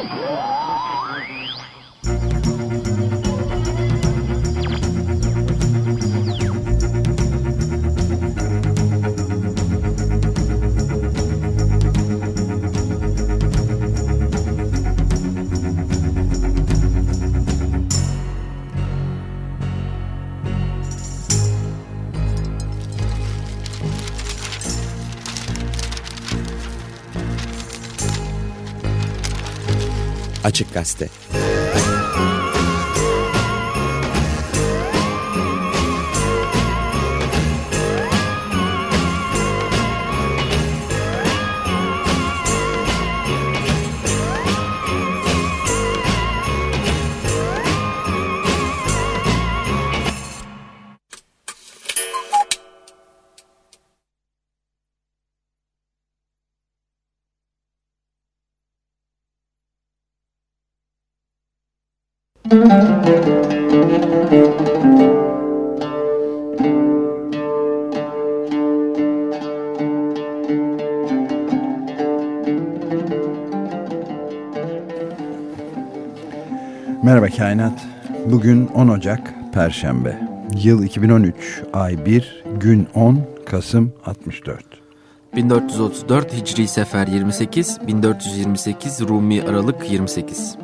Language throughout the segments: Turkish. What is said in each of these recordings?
Açık Gazete Kainat. Bugün 10 Ocak Perşembe. Yıl 2013, ay 1, gün 10, Kasım 64. 1434 Hicri Sefer 28, 1428 Rumi Aralık 28.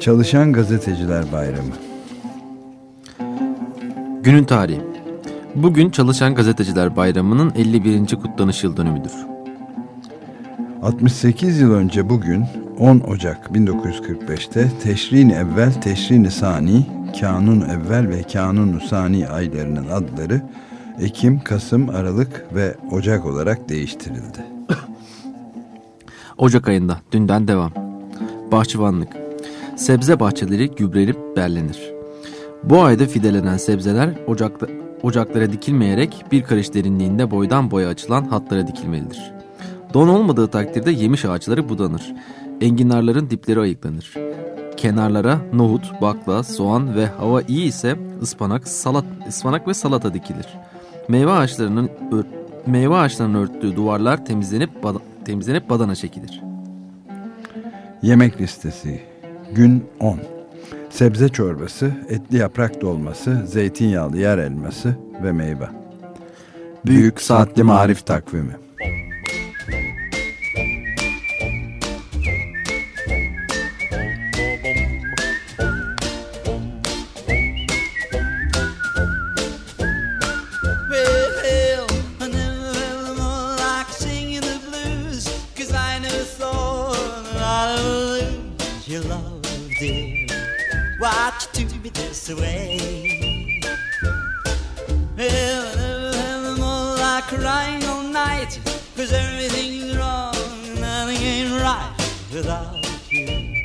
Çalışan Gazeteciler Bayramı. Günün tarihi. Bugün Çalışan Gazeteciler Bayramı'nın 51. kutlanış yıl dönümüdür. 68 yıl önce bugün 10 Ocak 1945'te Teşrin Evvel, Teşrin Sani, Kanun Evvel ve Kanun Sani aylarının adları Ekim, Kasım, Aralık ve Ocak olarak değiştirildi. Ocak ayında dünden devam. Bahçıvanlık. Sebze bahçeleri gübrelenip berlenir. Bu ayda fidelenen sebzeler ocakta, ocaklara dikilmeyerek bir karış derinliğinde boydan boya açılan hatlara dikilmelidir. Don olmadığı takdirde yemiş ağaçları budanır. Enginarların dipleri ayıklanır. Kenarlara nohut, bakla, soğan ve hava iyi ise ıspanak, salat, ıspanak ve salata dikilir. Meyve ağaçlarının ör, meyve ağaçlarının örttüğü duvarlar temizlenip bada, temizlenip badana çekilir. Yemek listesi. Gün 10. Sebze çorbası, etli yaprak dolması, zeytinyağlı yer elması ve meyve. Büyük Saatli Marif Takvimi. Do me this way? Well, I never felt more like crying all night, 'cause everything's wrong, nothing ain't right without you.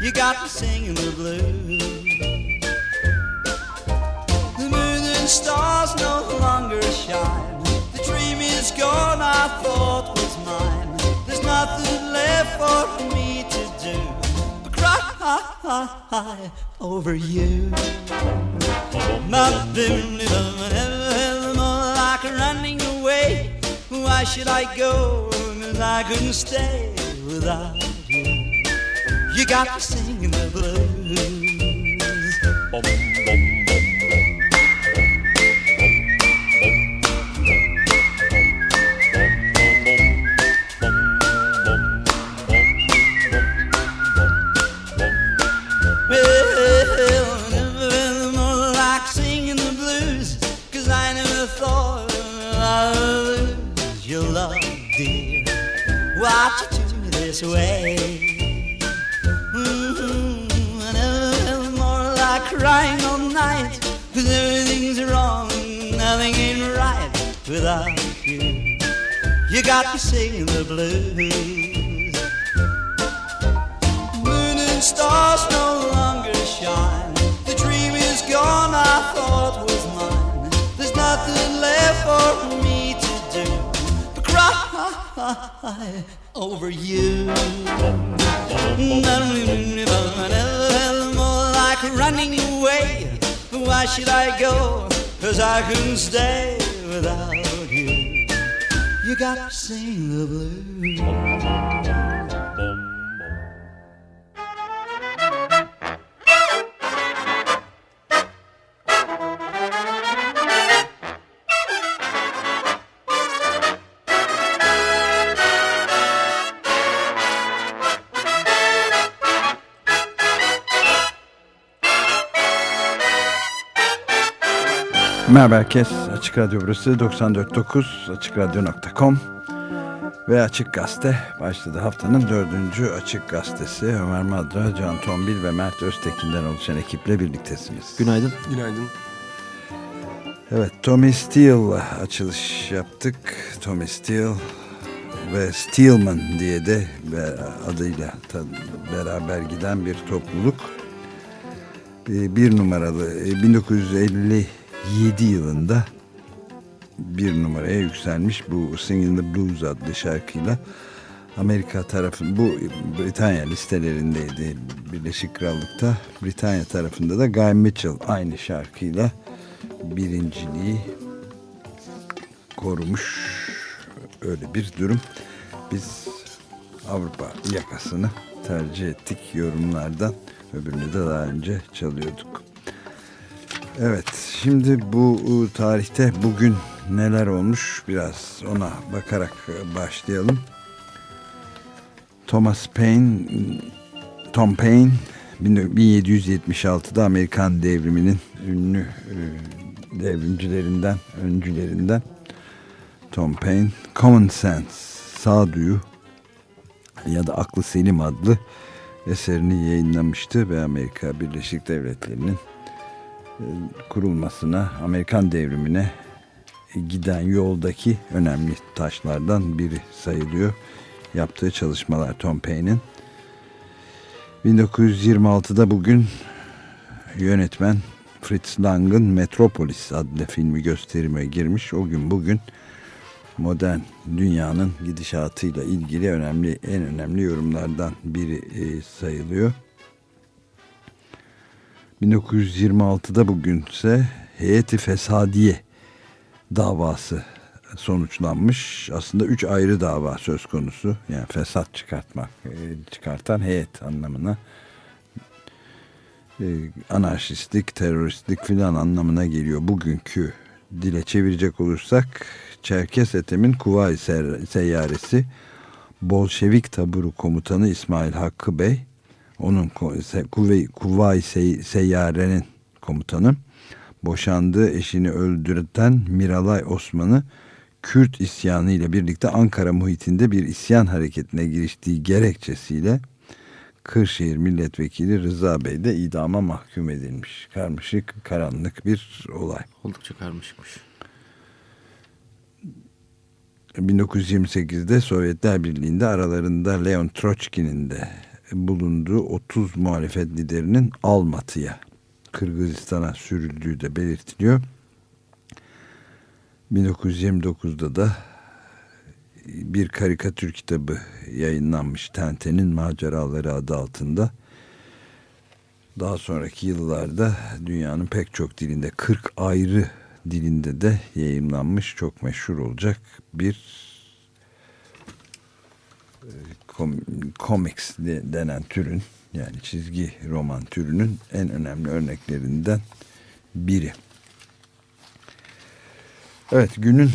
You got me singing the blues. The moon and stars no longer shine. The dream is gone, I thought was mine. There's nothing left for me to do over you. Nothing ever more like running away. Why should I go? 'Cause I couldn't stay without you. You got me singing the blues. Got me singing the blues. Moon and stars no longer shine. The dream is gone, I thought was mine. There's nothing left for me to do but cry over you. More like running away. Why should I go? Cause I couldn't stay you you got to sing the blues. Açık Radyo burası 94.9 AçıkRadyo.com ve Açık Gazete başladı. Haftanın dördüncü Açık Gazetesi Ömer Madra, Can Tombil ve Mert Öztekin'den oluşan ekiple birliktesiniz. Günaydın. Günaydın. Evet, Tommy Steele açılış yaptık. Tommy Steele ve Steelman diye de adıyla beraber giden bir topluluk. Ee, bir numaralı 1957 e, yılında bir numaraya yükselmiş bu Singing the Blues adlı şarkıyla Amerika tarafı bu Britanya listelerindeydi Birleşik Krallık'ta. Britanya tarafında da Guy Mitchell aynı şarkıyla birinciliği korumuş. Öyle bir durum. Biz Avrupa yakasını tercih ettik yorumlardan. Öbürünü de daha önce çalıyorduk evet şimdi bu tarihte bugün neler olmuş biraz ona bakarak başlayalım. Thomas Paine, Tom Paine 1776'da Amerikan devriminin ünlü e, devrimcilerinden, öncülerinden Tom Paine Common Sense, sağduyu ya da Aklı Selim adlı eserini yayınlamıştı ve Amerika Birleşik Devletleri'nin e, kurulmasına, Amerikan devrimine giden yoldaki önemli taşlardan biri sayılıyor. Yaptığı çalışmalar Tom Paine'in. 1926'da bugün yönetmen Fritz Lang'ın Metropolis adlı filmi gösterime girmiş. O gün bugün modern dünyanın gidişatıyla ilgili önemli en önemli yorumlardan biri e, sayılıyor. 1926'da bugünse Heyeti Fesadiye davası sonuçlanmış. Aslında üç ayrı dava söz konusu. Yani fesat çıkartmak, e, çıkartan heyet anlamına. E, anarşistlik, teröristlik filan anlamına geliyor. Bugünkü dile çevirecek olursak Çerkes Ethem'in Kuvayi Seyyaresi Bolşevik taburu komutanı İsmail Hakkı Bey onun Kuvayi Seyyare'nin komutanı boşandığı eşini öldürten Miralay Osman'ı Kürt isyanı ile birlikte Ankara muhitinde bir isyan hareketine giriştiği gerekçesiyle Kırşehir Milletvekili Rıza Bey de idama mahkum edilmiş. Karmaşık, karanlık bir olay. Oldukça karmaşıkmış. 1928'de Sovyetler Birliği'nde aralarında Leon Troçki'nin de bulunduğu 30 muhalefet liderinin Almatı'ya Kırgızistan'a sürüldüğü de belirtiliyor. 1929'da da bir karikatür kitabı yayınlanmış Tenten'in Maceraları adı altında. Daha sonraki yıllarda dünyanın pek çok dilinde 40 ayrı dilinde de yayınlanmış çok meşhur olacak bir e, comics denen türün yani çizgi roman türünün en önemli örneklerinden biri. Evet günün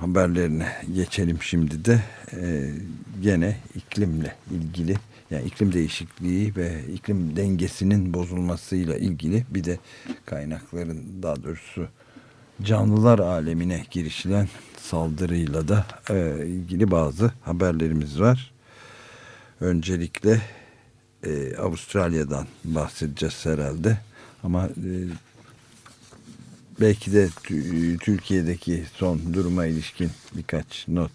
haberlerine geçelim şimdi de ee, gene iklimle ilgili yani iklim değişikliği ve iklim dengesinin bozulmasıyla ilgili bir de kaynakların daha doğrusu canlılar alemine girişilen saldırıyla da e, ilgili bazı haberlerimiz var. Öncelikle e, Avustralya'dan bahsedeceğiz herhalde. Ama e, belki de Türkiye'deki son duruma ilişkin birkaç not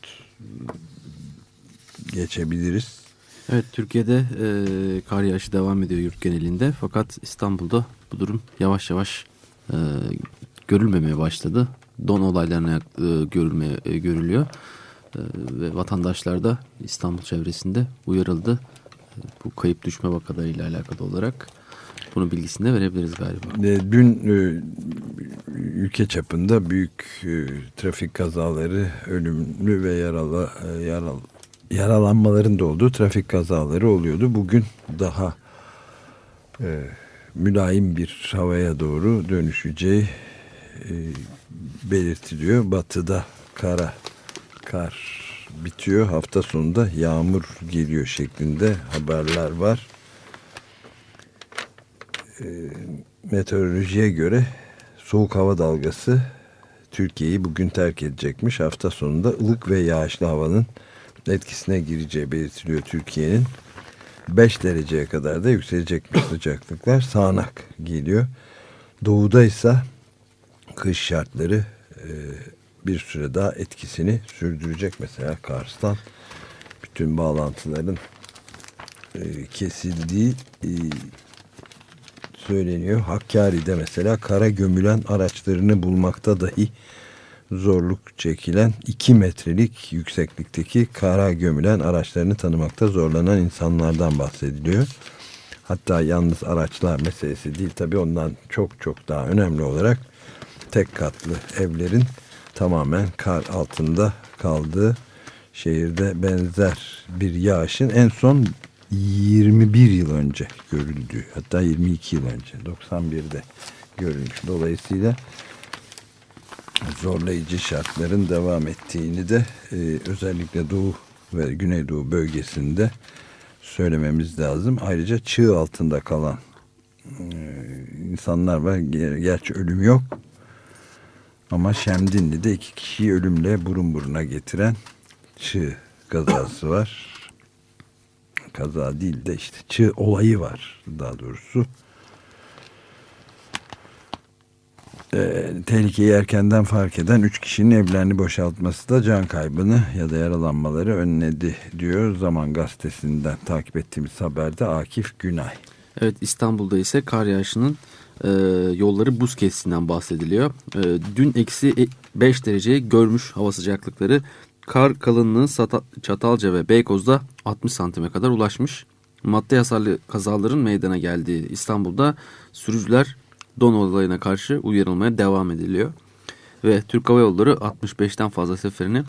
geçebiliriz. Evet Türkiye'de e, kar yağışı devam ediyor yurt genelinde fakat İstanbul'da bu durum yavaş yavaş e, görülmemeye başladı. Don olaylarına e, görülmeye e, görülüyor ve vatandaşlar da İstanbul çevresinde uyarıldı bu kayıp düşme vakalarıyla alakalı olarak bunun bilgisini de verebiliriz galiba. E, dün e, ülke çapında büyük e, trafik kazaları, ölümlü ve yaralı, yaral, yaralanmaların da olduğu trafik kazaları oluyordu. Bugün daha mülayim bir havaya doğru dönüşeceği belirtiliyor. Batıda kara, kar bitiyor. Hafta sonunda yağmur geliyor şeklinde haberler var. E, meteorolojiye göre soğuk hava dalgası Türkiye'yi bugün terk edecekmiş. Hafta sonunda ılık ve yağışlı havanın etkisine gireceği belirtiliyor Türkiye'nin. 5 dereceye kadar da yükselecekmiş sıcaklıklar. Sağanak geliyor. Doğuda ise kış şartları e, bir süre daha etkisini sürdürecek. Mesela Kars'tan bütün bağlantıların e, kesildiği e, söyleniyor. Hakkari'de mesela kara gömülen araçlarını bulmakta dahi zorluk çekilen 2 metrelik yükseklikteki kara gömülen araçlarını tanımakta zorlanan insanlardan bahsediliyor. Hatta yalnız araçlar meselesi değil tabi ondan çok çok daha önemli olarak tek katlı evlerin tamamen kar altında kaldığı şehirde benzer bir yağışın en son 21 yıl önce görüldüğü hatta 22 yıl önce 91'de görülmüş. Dolayısıyla zorlayıcı şartların devam ettiğini de e, özellikle Doğu ve Güneydoğu bölgesinde söylememiz lazım. Ayrıca çığ altında kalan e, insanlar var. Gerçi ölüm yok. Ama Şemdinli'de iki kişiyi ölümle burun buruna getiren çığ kazası var. Kaza değil de işte çığ olayı var daha doğrusu. e, tehlikeyi erkenden fark eden 3 kişinin evlerini boşaltması da can kaybını ya da yaralanmaları önledi diyor Zaman Gazetesi'nden takip ettiğimiz haberde Akif Günay. Evet İstanbul'da ise kar yağışının e, yolları buz kestiğinden bahsediliyor. E, dün eksi 5 dereceyi görmüş hava sıcaklıkları. Kar kalınlığı Çatalca ve Beykoz'da 60 santime kadar ulaşmış. Madde hasarlı kazaların meydana geldiği İstanbul'da sürücüler don olayına karşı uyarılmaya devam ediliyor. Ve Türk Hava Yolları 65'ten fazla seferini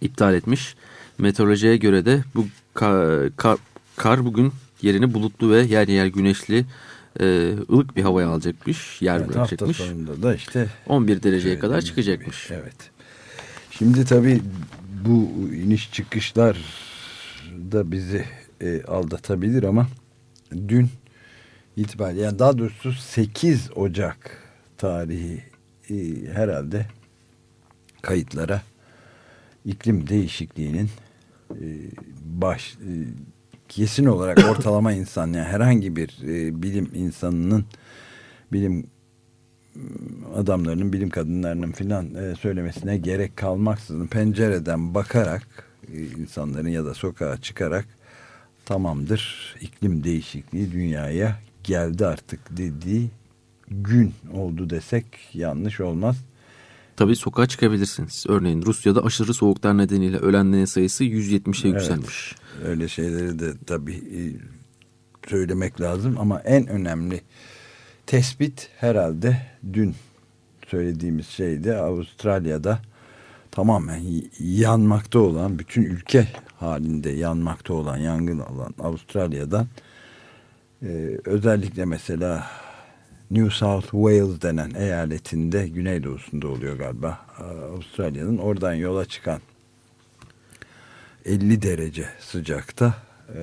iptal etmiş. Meteorolojiye göre de bu kar, kar, kar bugün yerini bulutlu ve yer yer güneşli e, ılık bir havaya alacakmış. Yer evet, bırakacakmış. Hafta sonunda da işte 11 dereceye kadar çıkacakmış. Evet. Şimdi tabii bu iniş çıkışlar da bizi e, aldatabilir ama dün itibariyle yani daha doğrusu 8 Ocak tarihi e, herhalde kayıtlara iklim değişikliğinin e, baş e, kesin olarak ortalama insan yani herhangi bir e, bilim insanının bilim adamlarının bilim kadınlarının filan e, söylemesine gerek kalmaksızın pencereden bakarak e, insanların ya da sokağa çıkarak tamamdır iklim değişikliği dünyaya geldi artık dediği gün oldu desek yanlış olmaz. Tabii sokağa çıkabilirsiniz. Örneğin Rusya'da aşırı soğuklar nedeniyle ölenlerin sayısı 170'e yükselmiş. Öyle şeyleri de tabii e, söylemek lazım. Ama en önemli tespit herhalde dün söylediğimiz şeyde Avustralya'da tamamen yanmakta olan bütün ülke halinde yanmakta olan yangın alan Avustralya'dan ee, özellikle mesela New South Wales denen eyaletinde güneydoğusunda oluyor galiba Avustralya'nın oradan yola çıkan 50 derece sıcakta e,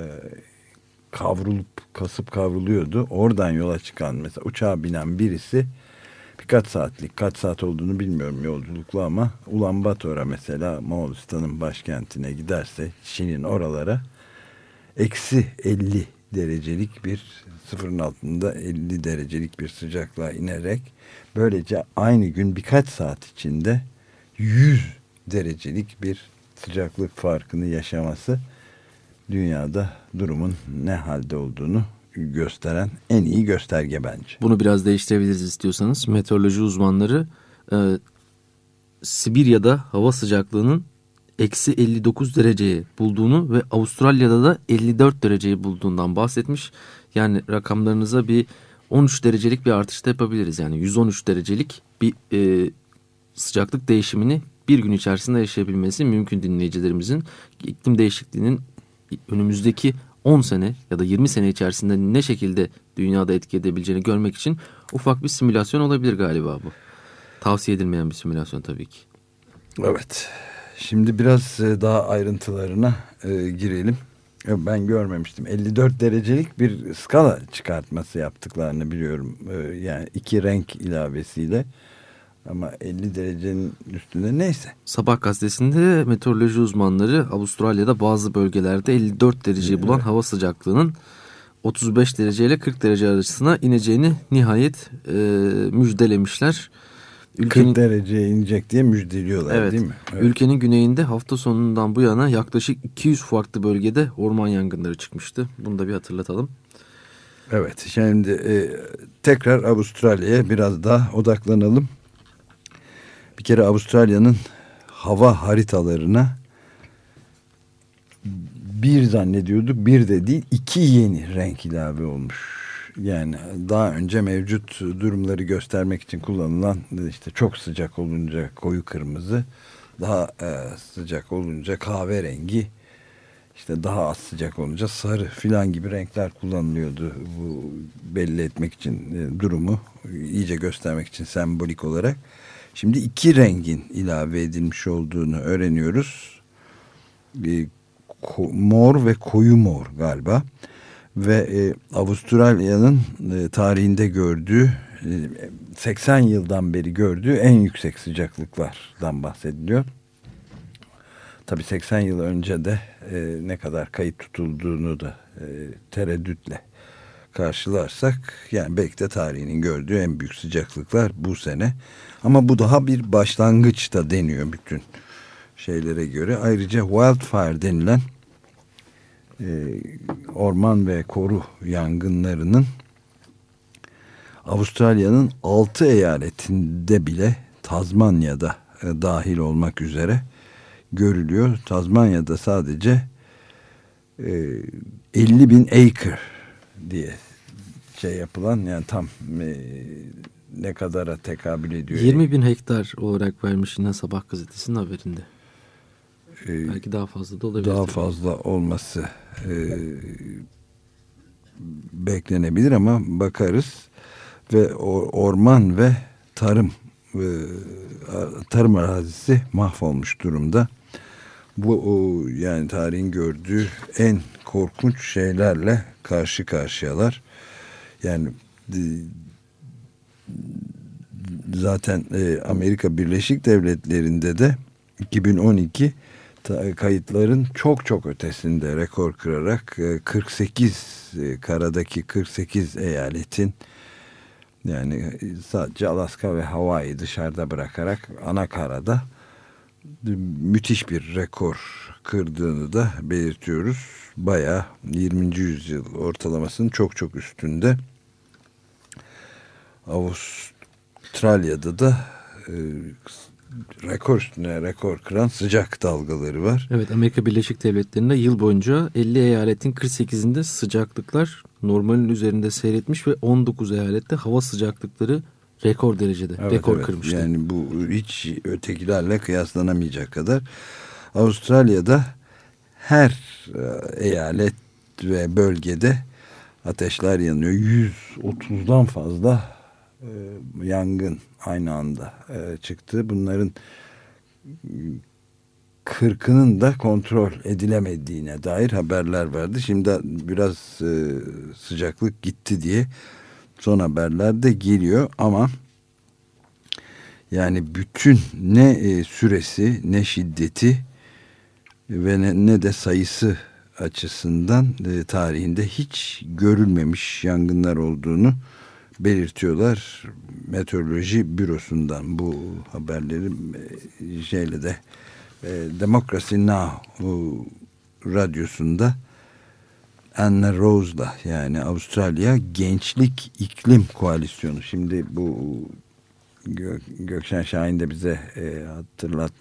kavrulup kasıp kavruluyordu. Oradan yola çıkan mesela uçağa binen birisi birkaç saatlik kaç saat olduğunu bilmiyorum yolculuklu ama Ulan Bator'a mesela Moğolistan'ın başkentine giderse Çin'in oralara eksi 50 derecelik bir sıfırın altında 50 derecelik bir sıcaklığa inerek böylece aynı gün birkaç saat içinde 100 derecelik bir sıcaklık farkını yaşaması dünyada durumun ne halde olduğunu gösteren en iyi gösterge bence. Bunu biraz değiştirebiliriz istiyorsanız. Meteoroloji uzmanları e, Sibirya'da hava sıcaklığının eksi 59 dereceyi bulduğunu ve Avustralya'da da 54 dereceyi bulduğundan bahsetmiş. Yani rakamlarınıza bir 13 derecelik bir artış da yapabiliriz. Yani 113 derecelik bir e, sıcaklık değişimini bir gün içerisinde yaşayabilmesi mümkün dinleyicilerimizin. iklim değişikliğinin önümüzdeki 10 sene ya da 20 sene içerisinde ne şekilde dünyada etki edebileceğini görmek için ufak bir simülasyon olabilir galiba bu. Tavsiye edilmeyen bir simülasyon tabii ki. Evet. Şimdi biraz e, daha ayrıntılarına e, girelim. E, Ben görmemiştim. 54 derecelik bir skala çıkartması yaptıklarını biliyorum. Ee, Yani iki renk ilavesiyle. Ama 50 derecenin üstünde neyse. Sabah gazetesinde meteoroloji uzmanları Avustralya'da bazı bölgelerde 54 dereceyi bulan hava sıcaklığının 35 derece ile 40 derece arasına ineceğini nihayet e, müjdelemişler. 40 dereceye inecek diye müjdeliyorlar Evet. değil mi? Evet. Ülkenin güneyinde hafta sonundan bu yana yaklaşık 200 farklı bölgede orman yangınları çıkmıştı. Bunu da bir hatırlatalım. Evet şimdi e, tekrar Avustralya'ya biraz daha odaklanalım. Bir kere Avustralya'nın hava haritalarına bir zannediyorduk bir de değil iki yeni renk ilave olmuş. Yani daha önce mevcut durumları göstermek için kullanılan işte çok sıcak olunca koyu kırmızı daha e, sıcak olunca kahverengi işte daha az sıcak olunca sarı filan gibi renkler kullanılıyordu bu belli etmek için e, durumu iyice göstermek için sembolik olarak. Şimdi iki rengin ilave edilmiş olduğunu öğreniyoruz. E, mor ve koyu mor galiba ve e, Avustralya'nın e, tarihinde gördüğü e, 80 yıldan beri gördüğü en yüksek sıcaklıklardan bahsediliyor. Tabii 80 yıl önce de e, ne kadar kayıt tutulduğunu da e, tereddütle karşılarsak yani belki de tarihinin gördüğü en büyük sıcaklıklar bu sene. Ama bu daha bir başlangıç da deniyor bütün şeylere göre. Ayrıca wildfire denilen e, orman ve koru yangınlarının Avustralya'nın 6 eyaletinde bile Tazmanya'da e, dahil olmak üzere görülüyor. Tazmanya'da sadece e, 50 bin acre diye şey yapılan yani tam e, ne kadara tekabül ediyor. 20 bin hektar olarak vermiş yine Sabah gazetesinin haberinde. E, Belki daha fazla da olabilir. daha fazla olması e, beklenebilir ama bakarız ve orman ve tarım e, tarım arazisi mahvolmuş durumda. Bu o, yani tarihin gördüğü en korkunç şeylerle karşı karşıyalar. Yani e, zaten e, Amerika Birleşik Devletleri'nde de 2012 ta- kayıtların çok çok ötesinde rekor kırarak e, 48 e, karadaki 48 eyaletin yani e, sadece Alaska ve Hawaii dışarıda bırakarak ana karada müthiş bir rekor kırdığını da belirtiyoruz. Bayağı 20. yüzyıl ortalamasının çok çok üstünde. Avustralya'da da e, rekor üstüne rekor kıran sıcak dalgaları var. Evet Amerika Birleşik Devletleri'nde yıl boyunca 50 eyaletin 48'inde sıcaklıklar normalin üzerinde seyretmiş ve 19 eyalette hava sıcaklıkları rekor derecede Evet, rekor evet. kırmıştı. Yani bu hiç ötekilerle kıyaslanamayacak kadar. Avustralya'da her e, eyalet ve bölgede ateşler yanıyor. 130'dan fazla e, yangın aynı anda e, çıktı. Bunların 40'ının da kontrol edilemediğine dair haberler vardı. Şimdi biraz e, sıcaklık gitti diye son haberler de geliyor ama yani bütün ne e, süresi ne şiddeti ve ne, ne de sayısı açısından e, tarihinde hiç görülmemiş yangınlar olduğunu belirtiyorlar. Meteoroloji bürosundan bu haberleri e, şeyle de e, Democracy Now! radyosunda Anna Rose'la yani Avustralya Gençlik İklim Koalisyonu. Şimdi bu Gö Gökşen Şahin de bize e, hatırlat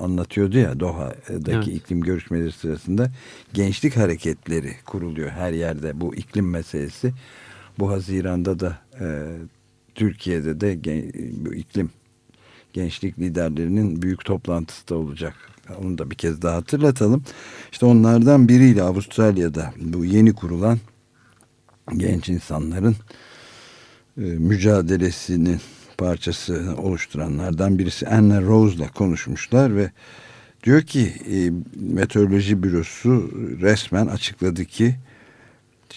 anlatıyordu ya Doha'daki Evet. iklim görüşmeleri sırasında gençlik hareketleri kuruluyor her yerde bu iklim meselesi. Bu Haziran'da da e, Türkiye'de de gen, bu iklim gençlik liderlerinin büyük toplantısı da olacak. Onu da bir kez daha hatırlatalım. İşte onlardan biriyle Avustralya'da bu yeni kurulan genç insanların e, mücadelesinin parçası oluşturanlardan birisi Anna Rose'la konuşmuşlar ve Diyor ki e, Meteoroloji Bürosu resmen açıkladı ki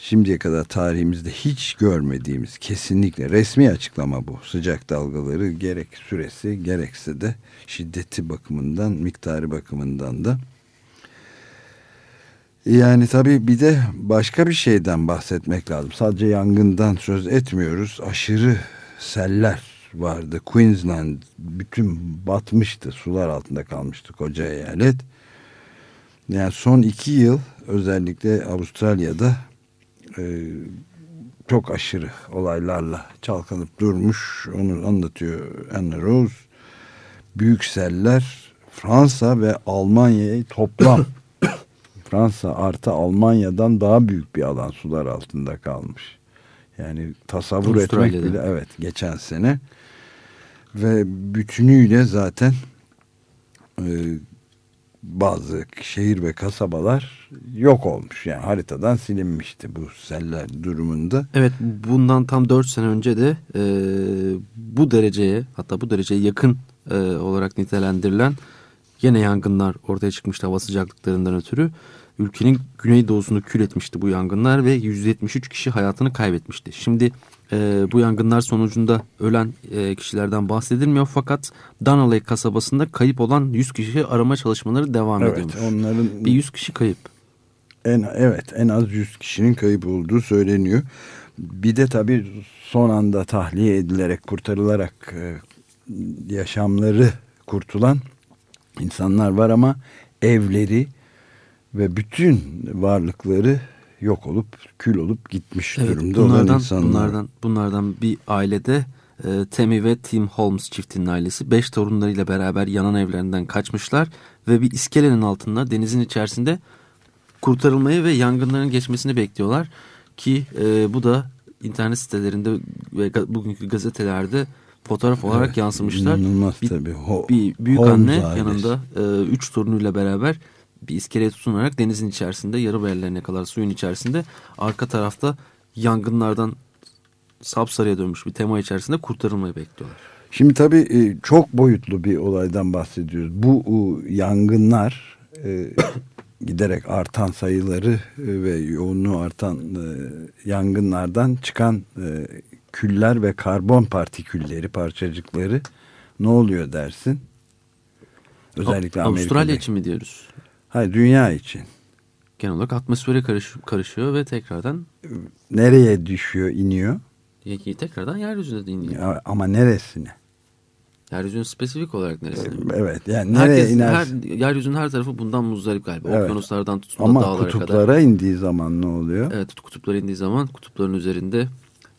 şimdiye kadar tarihimizde hiç görmediğimiz kesinlikle resmi açıklama bu. Sıcak dalgaları gerek süresi gerekse de şiddeti bakımından miktarı bakımından da. Yani tabii bir de başka bir şeyden bahsetmek lazım. Sadece yangından söz etmiyoruz. Aşırı seller vardı. Queensland bütün batmıştı. Sular altında kalmıştı koca eyalet. Yani son iki yıl özellikle Avustralya'da e, çok aşırı olaylarla çalkanıp durmuş. Onu anlatıyor Anna Rose. Büyük seller Fransa ve Almanya'yı toplam Fransa artı Almanya'dan daha büyük bir alan sular altında kalmış. Yani tasavvur etmek bile evet geçen sene ve bütünüyle zaten e, bazı şehir ve kasabalar yok olmuş. Yani haritadan silinmişti bu seller durumunda. Evet bundan tam 4 sene önce de e, bu dereceye hatta bu dereceye yakın e, olarak nitelendirilen yine yangınlar ortaya çıkmıştı hava sıcaklıklarından ötürü. Ülkenin güneydoğusunu kül etmişti bu yangınlar ve 173 kişi hayatını kaybetmişti. Şimdi e, bu yangınlar sonucunda ölen e, kişilerden bahsedilmiyor fakat Dana Lake kasabasında kayıp olan 100 kişi arama çalışmaları devam evet, ediyormuş. Onların bir 100 kişi kayıp. En, evet en az 100 kişinin kayıp olduğu söyleniyor. Bir de tabii son anda tahliye edilerek kurtarılarak e, yaşamları kurtulan insanlar var ama evleri ve bütün varlıkları yok olup kül olup gitmiş evet, durumda bunlardan, olan insanlar. Bunlardan, bunlardan bir ailede e, Tammy ve Tim Holmes çiftinin ailesi beş torunlarıyla beraber yanan evlerinden kaçmışlar ve bir iskelenin altında denizin içerisinde kurtarılmayı ve yangınların geçmesini bekliyorlar ki e, bu da internet sitelerinde ve bugünkü gazetelerde fotoğraf olarak evet, yansımışlar. İnanılmaz bir, tabii. Ho bir büyük Holmes anne ailesi. yanında e, üç torunuyla beraber bir iskeleye tutunarak denizin içerisinde yarı bellerine kadar suyun içerisinde arka tarafta yangınlardan sapsarıya dönmüş bir tema içerisinde kurtarılmayı bekliyorlar. Şimdi tabii e, çok boyutlu bir olaydan bahsediyoruz. Bu yangınlar e, giderek artan sayıları e, ve yoğunluğu artan yangınlardan çıkan küller ve karbon partikülleri, parçacıkları ne oluyor dersin? Özellikle Avustralya için mi diyoruz? Hayır dünya için. Genel olarak atmosfere karış, karışıyor ve tekrardan... Nereye düşüyor, iniyor? Tekrardan yeryüzüne iniyor. Ya, ama neresine? Yeryüzünün spesifik olarak neresine? Evet yani nereye Herkes, iner? Her, yeryüzünün her tarafı bundan muzdarip galiba. Evet. Okyanuslardan tutun da dağlara kadar. Ama kutuplara indiği zaman ne oluyor? Evet kutuplara indiği zaman kutupların üzerinde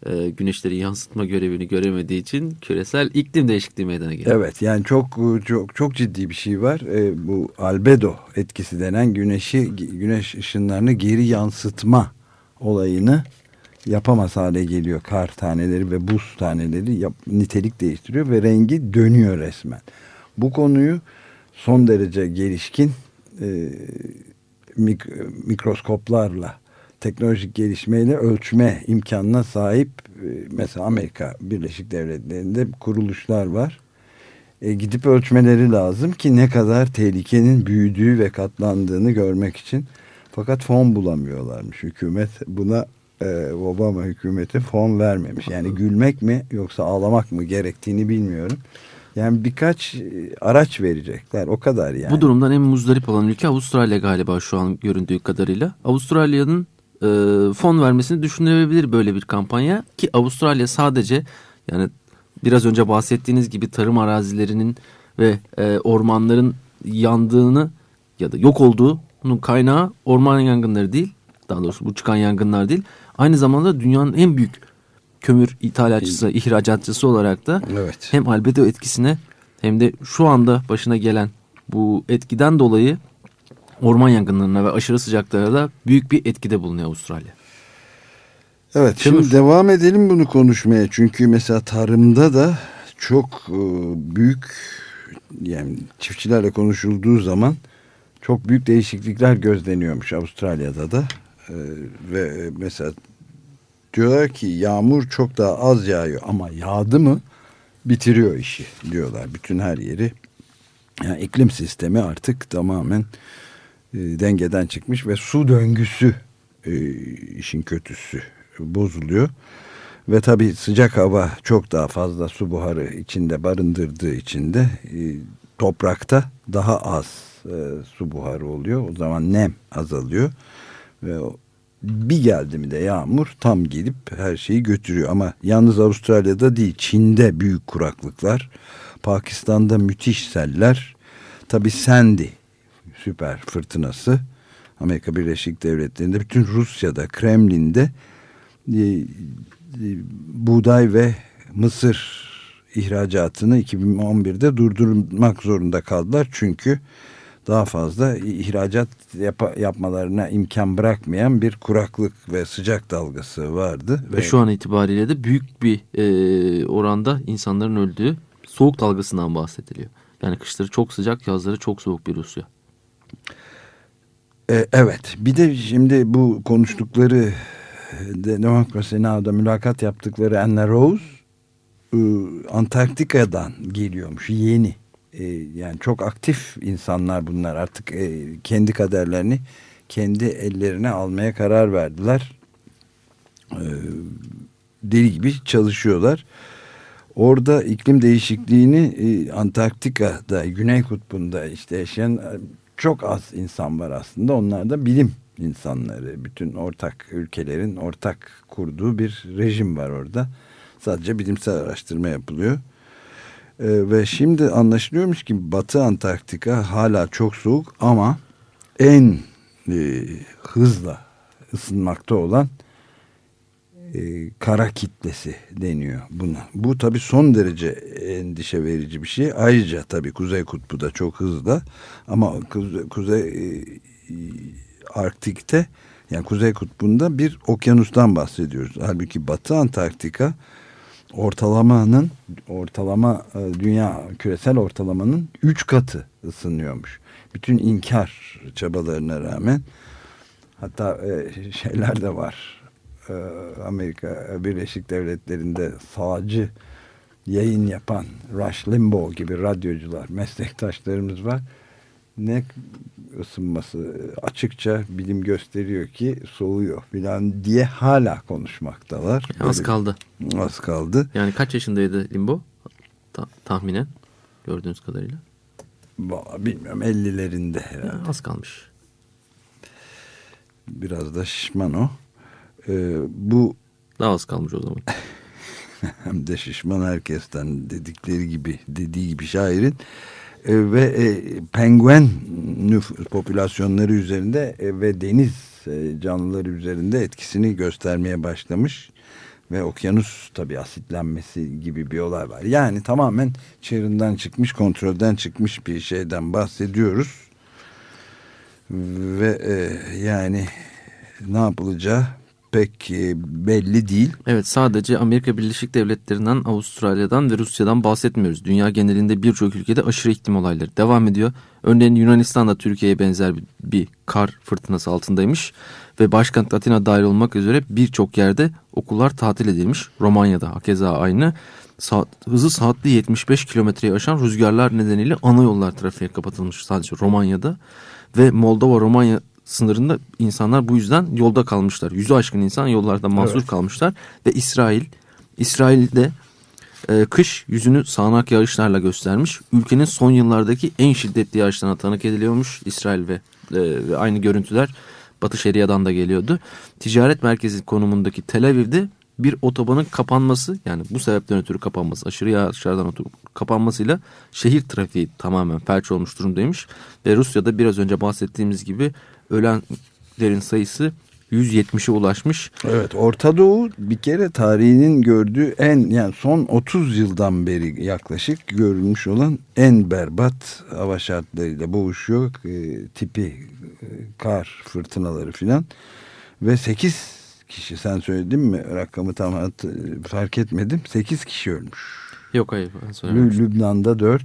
e, güneşleri yansıtma görevini göremediği için küresel iklim değişikliği meydana geliyor. Evet yani çok çok çok ciddi bir şey var. E, bu albedo etkisi denen güneşi güneş ışınlarını geri yansıtma olayını yapamaz hale geliyor. Kar taneleri ve buz taneleri yap, nitelik değiştiriyor ve rengi dönüyor resmen. Bu konuyu son derece gelişkin e, mik mikroskoplarla teknolojik gelişmeyle ölçme imkanına sahip e, mesela Amerika Birleşik Devletleri'nde kuruluşlar var. E, gidip ölçmeleri lazım ki ne kadar tehlikenin büyüdüğü ve katlandığını görmek için. Fakat fon bulamıyorlarmış. Hükümet buna e, Obama hükümeti fon vermemiş. Yani gülmek mi yoksa ağlamak mı gerektiğini bilmiyorum. Yani birkaç e, araç verecekler o kadar yani. Bu durumdan en muzdarip olan ülke Avustralya galiba şu an göründüğü kadarıyla. Avustralya'nın e, fon vermesini düşünülebilir böyle bir kampanya ki Avustralya sadece yani biraz önce bahsettiğiniz gibi tarım arazilerinin ve e, ormanların yandığını ya da yok olduğunun kaynağı orman yangınları değil. Daha doğrusu bu çıkan yangınlar değil. Aynı zamanda dünyanın en büyük kömür ithalatçısı, ihracatçısı olarak da evet. hem albedo etkisine hem de şu anda başına gelen bu etkiden dolayı orman yangınlarına ve aşırı sıcaklara da büyük bir etkide bulunuyor Avustralya. Evet Kömür. şimdi devam edelim bunu konuşmaya. Çünkü mesela tarımda da çok e, büyük yani çiftçilerle konuşulduğu zaman çok büyük değişiklikler gözleniyormuş Avustralya'da da. E, ve mesela diyorlar ki yağmur çok daha az yağıyor ama yağdı mı bitiriyor işi diyorlar. Bütün her yeri Yani iklim sistemi artık tamamen dengeden çıkmış ve su döngüsü e, işin kötüsü bozuluyor. Ve tabii sıcak hava çok daha fazla su buharı içinde barındırdığı için de e, toprakta daha az e, su buharı oluyor. O zaman nem azalıyor. Ve bir geldi mi de yağmur tam gelip her şeyi götürüyor. Ama yalnız Avustralya'da değil Çin'de büyük kuraklıklar. Pakistan'da müthiş seller. Tabii Sandy süper fırtınası. Amerika Birleşik Devletleri'nde bütün Rusya'da Kremlin'de e, e, buğday ve mısır ihracatını 2011'de durdurmak zorunda kaldılar. Çünkü daha fazla ihracat yap yapmalarına imkan bırakmayan bir kuraklık ve sıcak dalgası vardı. Ve, ve şu an itibariyle de büyük bir e, oranda insanların öldüğü soğuk dalgasından bahsediliyor. Yani kışları çok sıcak, yazları çok soğuk bir Rusya. E, evet. Bir de şimdi bu konuştukları de Demokrasi Now'da mülakat yaptıkları Anna Rose e, Antarktika'dan geliyormuş. Yeni. E, yani çok aktif insanlar bunlar. Artık e, kendi kaderlerini kendi ellerine almaya karar verdiler. Deli gibi çalışıyorlar. Orada iklim değişikliğini e, Antarktika'da, Güney Kutbu'nda işte yaşayan çok az insan var aslında. Onlar da bilim insanları. Bütün ortak ülkelerin ortak kurduğu bir rejim var orada. Sadece bilimsel araştırma yapılıyor. E, ve şimdi anlaşılıyormuş ki Batı Antarktika hala çok soğuk ama en e, hızla ısınmakta olan e, kara kitlesi deniyor buna. Bu tabi son derece endişe verici bir şey. Ayrıca tabi Kuzey Kutbu da çok hızlı ama Kuzey, Kuzey e, Arktik'te yani Kuzey Kutbu'nda bir okyanustan bahsediyoruz. Halbuki Batı Antarktika ortalamanın ortalama e, dünya küresel ortalamanın üç katı ısınıyormuş. Bütün inkar çabalarına rağmen hatta e, şeyler de var Amerika Birleşik Devletleri'nde sağcı yayın yapan Rush Limbaugh gibi radyocular, meslektaşlarımız var. Ne ısınması açıkça bilim gösteriyor ki soğuyor filan diye hala konuşmaktalar. Böyle az kaldı. Az kaldı. Yani kaç yaşındaydı Limbo? Ta tahminen gördüğünüz kadarıyla. Bilmiyorum 50'lerinde herhalde. Ya, az kalmış. Biraz da şişman o. Ee, bu daha az kalmış o zaman. hem de şişman herkesten dedikleri gibi dediği gibi şairin e, ve e, penguen popülasyonları üzerinde e, ve deniz e, canlıları üzerinde etkisini göstermeye başlamış ve okyanus tabi asitlenmesi gibi bir olay var. Yani tamamen çığırından çıkmış, kontrolden çıkmış bir şeyden bahsediyoruz. Ve e, yani ne yapılacağı pek e, belli değil. Evet sadece Amerika Birleşik Devletleri'nden, Avustralya'dan ve Rusya'dan bahsetmiyoruz. Dünya genelinde birçok ülkede aşırı iklim olayları devam ediyor. Örneğin Yunanistan da Türkiye'ye benzer bir, bir kar fırtınası altındaymış. Ve başkent Atina dahil olmak üzere birçok yerde okullar tatil edilmiş. Romanya'da keza aynı. Saat, hızı saatli 75 kilometreyi aşan rüzgarlar nedeniyle ana yollar trafiğe kapatılmış sadece Romanya'da. Ve Moldova Romanya sınırında insanlar bu yüzden yolda kalmışlar. Yüzü aşkın insan yollarda mahsur evet. kalmışlar. Ve İsrail, İsrail'de e, kış yüzünü sağanak yağışlarla göstermiş. Ülkenin son yıllardaki en şiddetli yağışlarına tanık ediliyormuş İsrail ve, e, ve aynı görüntüler Batı Şeria'dan da geliyordu. Ticaret merkezi konumundaki Tel Aviv'de bir otobanın kapanması yani bu sebepten ötürü kapanması aşırı yağışlardan ötürü kapanmasıyla şehir trafiği tamamen felç olmuş durumdaymış. Ve Rusya'da biraz önce bahsettiğimiz gibi ölenlerin sayısı 170'e ulaşmış. Evet Orta Doğu bir kere tarihinin gördüğü en yani son 30 yıldan beri yaklaşık görülmüş olan en berbat hava şartlarıyla boğuşuyor. E, tipi e, kar fırtınaları filan ve 8 kişi sen söyledin mi rakamı tam fark etmedim 8 kişi ölmüş. Yok hayır. Lübnan'da 4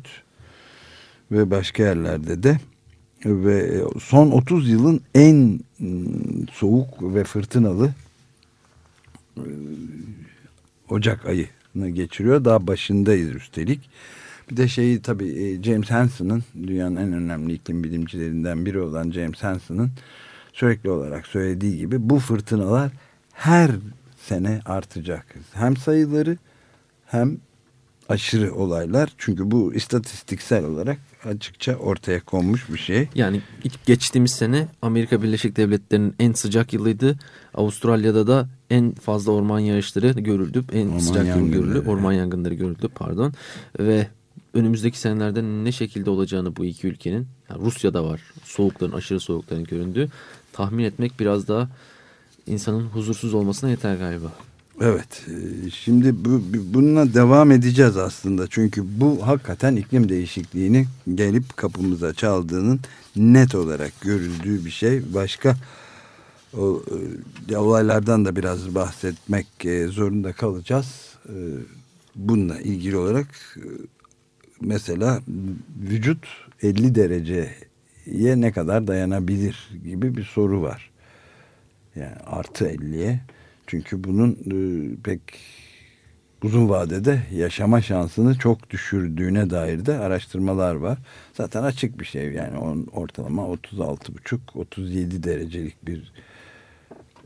ve başka yerlerde de ve son 30 yılın en ıı, soğuk ve fırtınalı ıı, Ocak ayını geçiriyor. Daha başındayız üstelik. Bir de şeyi tabii e, James Hansen'ın dünyanın en önemli iklim bilimcilerinden biri olan James Hansen'ın sürekli olarak söylediği gibi bu fırtınalar her sene artacak. Hem sayıları hem aşırı olaylar. Çünkü bu istatistiksel olarak açıkça ortaya konmuş bir şey. Yani ilk geçtiğimiz sene Amerika Birleşik Devletleri'nin en sıcak yılıydı. Avustralya'da da en fazla orman yağışları görüldü. En Orman sıcak yıl görüldü. Orman yangınları görüldü pardon. Ve önümüzdeki senelerde ne şekilde olacağını bu iki ülkenin yani Rusya'da var. Soğukların aşırı soğukların göründüğü. Tahmin etmek biraz daha insanın huzursuz olmasına yeter galiba. Evet. e, Şimdi bu, bununla devam edeceğiz aslında. Çünkü bu hakikaten iklim değişikliğini gelip kapımıza çaldığının net olarak görüldüğü bir şey. Başka o, e, olaylardan da biraz bahsetmek e, zorunda kalacağız. Bununla ilgili olarak mesela vücut 50 dereceye ne kadar dayanabilir gibi bir soru var. Yani artı 50'ye. Çünkü bunun e, pek uzun vadede yaşama şansını çok düşürdüğüne dair de araştırmalar var. Zaten açık bir şey yani on, ortalama 36,5-37 derecelik bir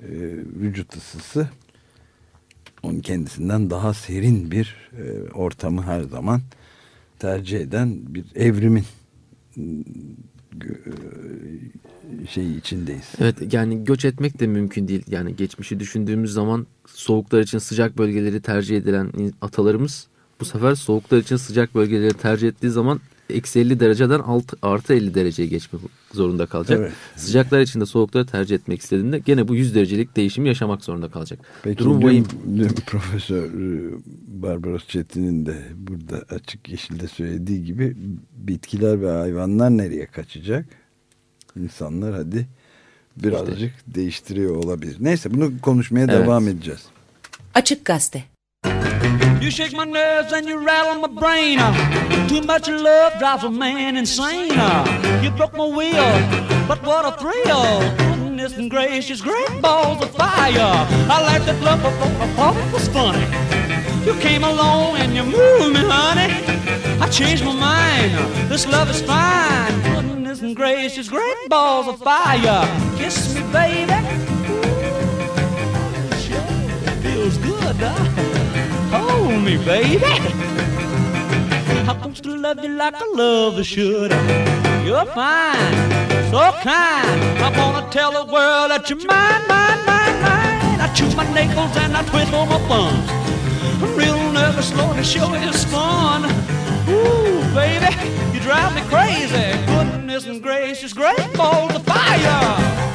e, vücut ısısı onun kendisinden daha serin bir e, ortamı her zaman tercih eden bir evrimin şeyi içindeyiz. Evet yani göç etmek de mümkün değil. Yani geçmişi düşündüğümüz zaman soğuklar için sıcak bölgeleri tercih edilen atalarımız bu sefer soğuklar için sıcak bölgeleri tercih ettiği zaman eksi 50 dereceden alt, artı 50 dereceye geçmek zorunda kalacak. Evet. Sıcaklar için de soğukları tercih etmek istediğinde gene bu 100 derecelik değişimi yaşamak zorunda kalacak. Peki Durum dün, vahim. dün Profesör e, Barbaros Çetin'in de burada açık yeşilde söylediği gibi bitkiler ve hayvanlar nereye kaçacak? İnsanlar hadi birazcık değiştiriyor olabilir. Neyse bunu konuşmaya Evet. devam edeceğiz. Açık Gazete You shake my nerves and you rattle my brain. Too much love drives a man insane. You broke my will, but what a thrill! Goodness and gracious, great balls of fire! I like that love, but it was funny. You came along and you moved me, honey. I changed my mind. This love is fine. Goodness and gracious, great balls of fire. Kiss me, baby. Ooh, it feels good, huh? Hold me, baby. I want to love you like I love the should. You're fine, so kind. I wanna tell the world that you're mine, mine, mine, mine. I chew my nails and I twiddle my thumbs. I'm real nervous, Lord, to show it's fun. Ooh, baby, you drive me crazy. Goodness and gracious, great balls of fire.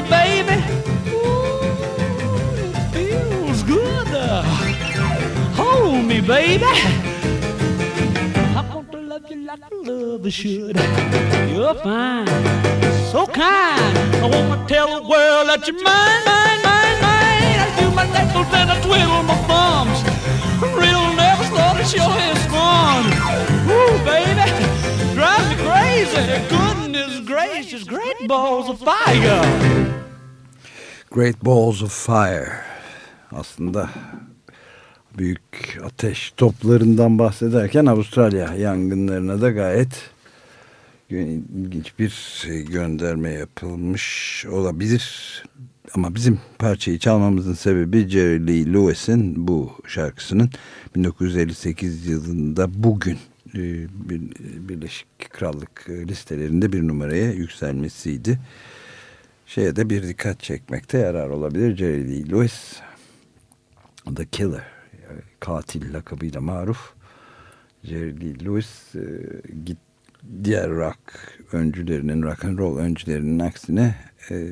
Me, baby. Ooh, it feels good. Hold me, baby. I want to love you like a lover should. You're fine, so kind. I want to tell the world that you're mine, mine, mine, mine. I do my knuckles and I twiddle my thumbs. Real nervous, Lord, it sure is fun. Ooh, baby, drive me crazy. Goodness gracious, great balls of fire. Great Balls of Fire. Aslında büyük ateş toplarından bahsederken Avustralya yangınlarına da gayet ilginç bir gönderme yapılmış olabilir. Ama bizim parçayı çalmamızın sebebi Jerry Lee Lewis'in bu şarkısının 1958 yılında bugün Birleşik Krallık listelerinde bir numaraya yükselmesiydi şeye de bir dikkat çekmekte yarar olabilir. Jerry Lewis The Killer katil lakabıyla maruf Jerry Lewis e, git, diğer rock öncülerinin rock and roll öncülerinin aksine e,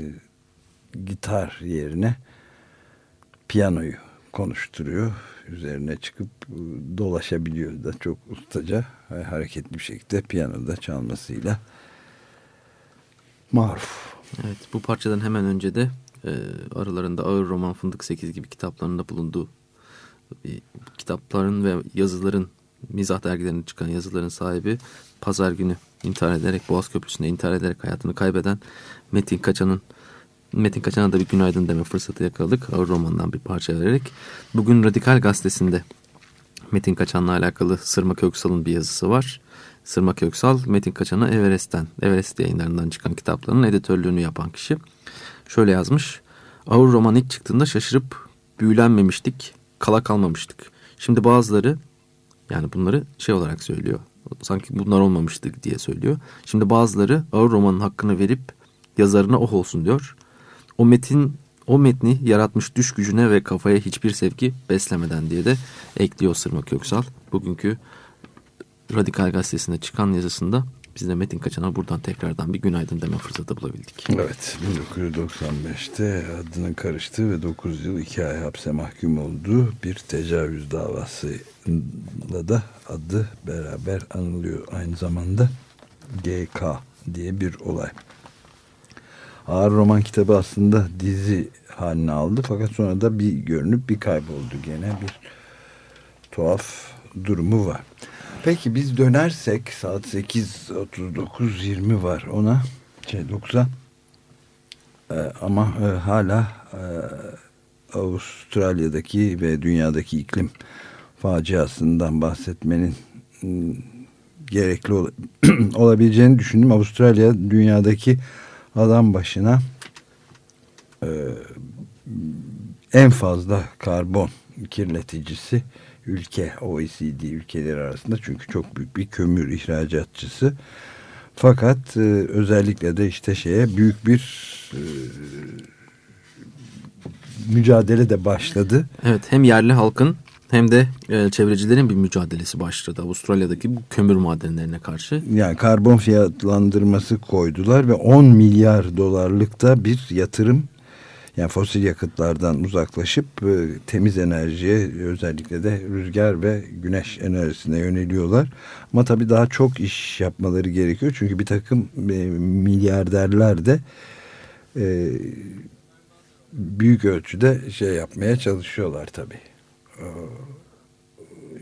gitar yerine piyanoyu konuşturuyor. Üzerine çıkıp e, dolaşabiliyor da çok ustaca hareketli bir şekilde piyanoda çalmasıyla maruf. Evet bu parçadan hemen önce de e, aralarında Ağır Roman Fındık Sekiz gibi kitaplarında bulunduğu e, kitapların ve yazıların mizah dergilerinde çıkan yazıların sahibi pazar günü intihar ederek Boğaz Köprüsü'nde intihar ederek hayatını kaybeden Metin Kaçan'ın Metin Kaçan'a da bir günaydın deme fırsatı yakaladık. Ağır romandan bir parça vererek. Bugün Radikal Gazetesi'nde Metin Kaçan'la alakalı Sırma Köksal'ın bir yazısı var. Sırma Köksal, Metin Kaçan'a Everest'ten, Everest yayınlarından çıkan kitaplarının editörlüğünü yapan kişi. Şöyle yazmış. Ağır roman ilk çıktığında şaşırıp büyülenmemiştik, kala kalmamıştık. Şimdi bazıları yani bunları şey olarak söylüyor. Sanki bunlar olmamıştı diye söylüyor. Şimdi bazıları ağır romanın hakkını verip yazarına oh olsun diyor. O metin o metni yaratmış düş gücüne ve kafaya hiçbir sevgi beslemeden diye de ekliyor Sırma Köksal. Bugünkü Radikal Gazetesi'nde çıkan yazısında biz de Metin Kaçan'a buradan tekrardan bir günaydın deme fırsatı bulabildik. Evet 1995'te adının karıştığı ve 9 yıl 2 ay hapse mahkum olduğu bir tecavüz davasıyla da adı beraber anılıyor. Aynı zamanda GK diye bir olay. Ağır roman kitabı aslında dizi haline aldı fakat sonra da bir görünüp bir kayboldu gene bir tuhaf durumu var. Peki biz dönersek saat 8.39.20 var ona şey 9'a ee, ama e, hala e, Avustralya'daki ve dünyadaki iklim faciasından bahsetmenin m, gerekli ol olabileceğini düşündüm. Avustralya dünyadaki adam başına e, en fazla karbon kirleticisi ülke OECD ülkeleri arasında çünkü çok büyük bir kömür ihracatçısı. Fakat e, özellikle de işte şeye büyük bir e, mücadele de başladı. Evet hem yerli halkın hem de e, çevrecilerin bir mücadelesi başladı Avustralya'daki kömür madenlerine karşı. Yani karbon fiyatlandırması koydular ve 10 milyar dolarlık da bir yatırım yani fosil yakıtlardan uzaklaşıp e, temiz enerjiye özellikle de rüzgar ve güneş enerjisine yöneliyorlar. Ama tabii daha çok iş yapmaları gerekiyor. Çünkü bir takım e, milyarderler de e, büyük ölçüde şey yapmaya çalışıyorlar tabii. E,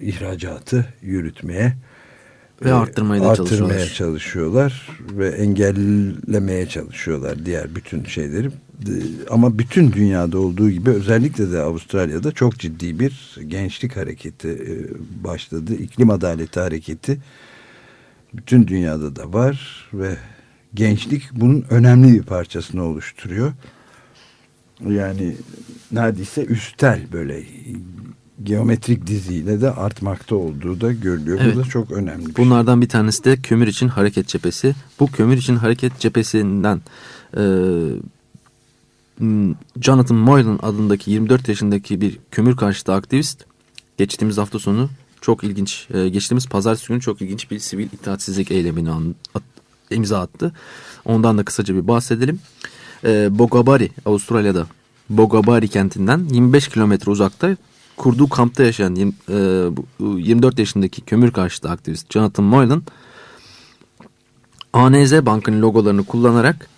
ihracatı yürütmeye ve arttırmaya da arttırmaya çalışıyorlar. çalışıyorlar ve engellemeye çalışıyorlar diğer bütün şeyleri. Ama bütün dünyada olduğu gibi özellikle de Avustralya'da çok ciddi bir gençlik hareketi e, başladı. İklim adaleti hareketi bütün dünyada da var ve gençlik bunun önemli bir parçasını oluşturuyor. Yani neredeyse üstel böyle geometrik diziyle de artmakta olduğu da görülüyor. Evet. Bu da çok önemli. Bir şey. Bunlardan bir tanesi de kömür için hareket cephesi. Bu kömür için hareket cephesinden e, Jonathan Moylan adındaki 24 yaşındaki bir kömür karşıtı aktivist geçtiğimiz hafta sonu çok ilginç, e, geçtiğimiz pazartesi günü çok ilginç bir sivil itaatsizlik eylemini an, at, imza attı. Ondan da kısaca bir bahsedelim. E, Bogabari, Avustralya'da Bogabari kentinden 25 kilometre uzakta kurduğu kampta yaşayan 24 yaşındaki kömür karşıtı aktivist Jonathan Moylan ANZ Bank'ın logolarını kullanarak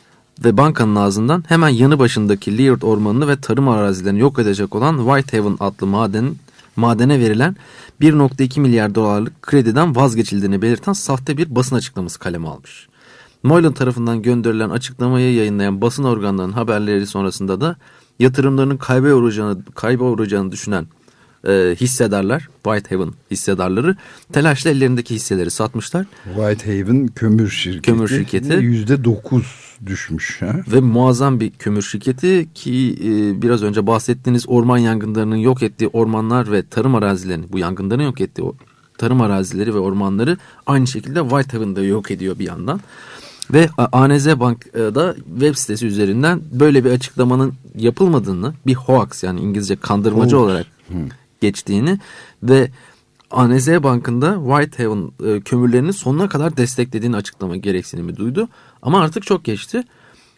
ve bankanın ağzından hemen yanı başındaki Leard ormanını ve tarım arazilerini yok edecek olan Whitehaven adlı maden, madene verilen 1.2 milyar dolarlık krediden vazgeçildiğini belirten sahte bir basın açıklaması kaleme almış. Moylan tarafından gönderilen açıklamayı yayınlayan basın organlarının haberleri sonrasında da yatırımlarının kayba uğrayacağını, kayba uğrayacağını düşünen e, hissedarlar, Whitehaven hissedarları telaşla ellerindeki hisseleri satmışlar. Whitehaven kömür şirketi. Kömür şirketi. Yüzde dokuz düşmüş. Ha? Ve muazzam bir kömür şirketi ki e, biraz önce bahsettiğiniz orman yangınlarının yok ettiği ormanlar ve tarım arazilerini, bu yangınların yok ettiği o tarım arazileri ve ormanları aynı şekilde Whitehaven'da yok ediyor bir yandan. Ve ANZ Bank'da web sitesi üzerinden böyle bir açıklamanın yapılmadığını bir hoax yani İngilizce kandırmacı Hoax. olarak geçtiğini ve ANZ Bank'ında Whitehaven e, kömürlerini sonuna kadar desteklediğini açıklama gereksinimi duydu. Ama artık çok geçti.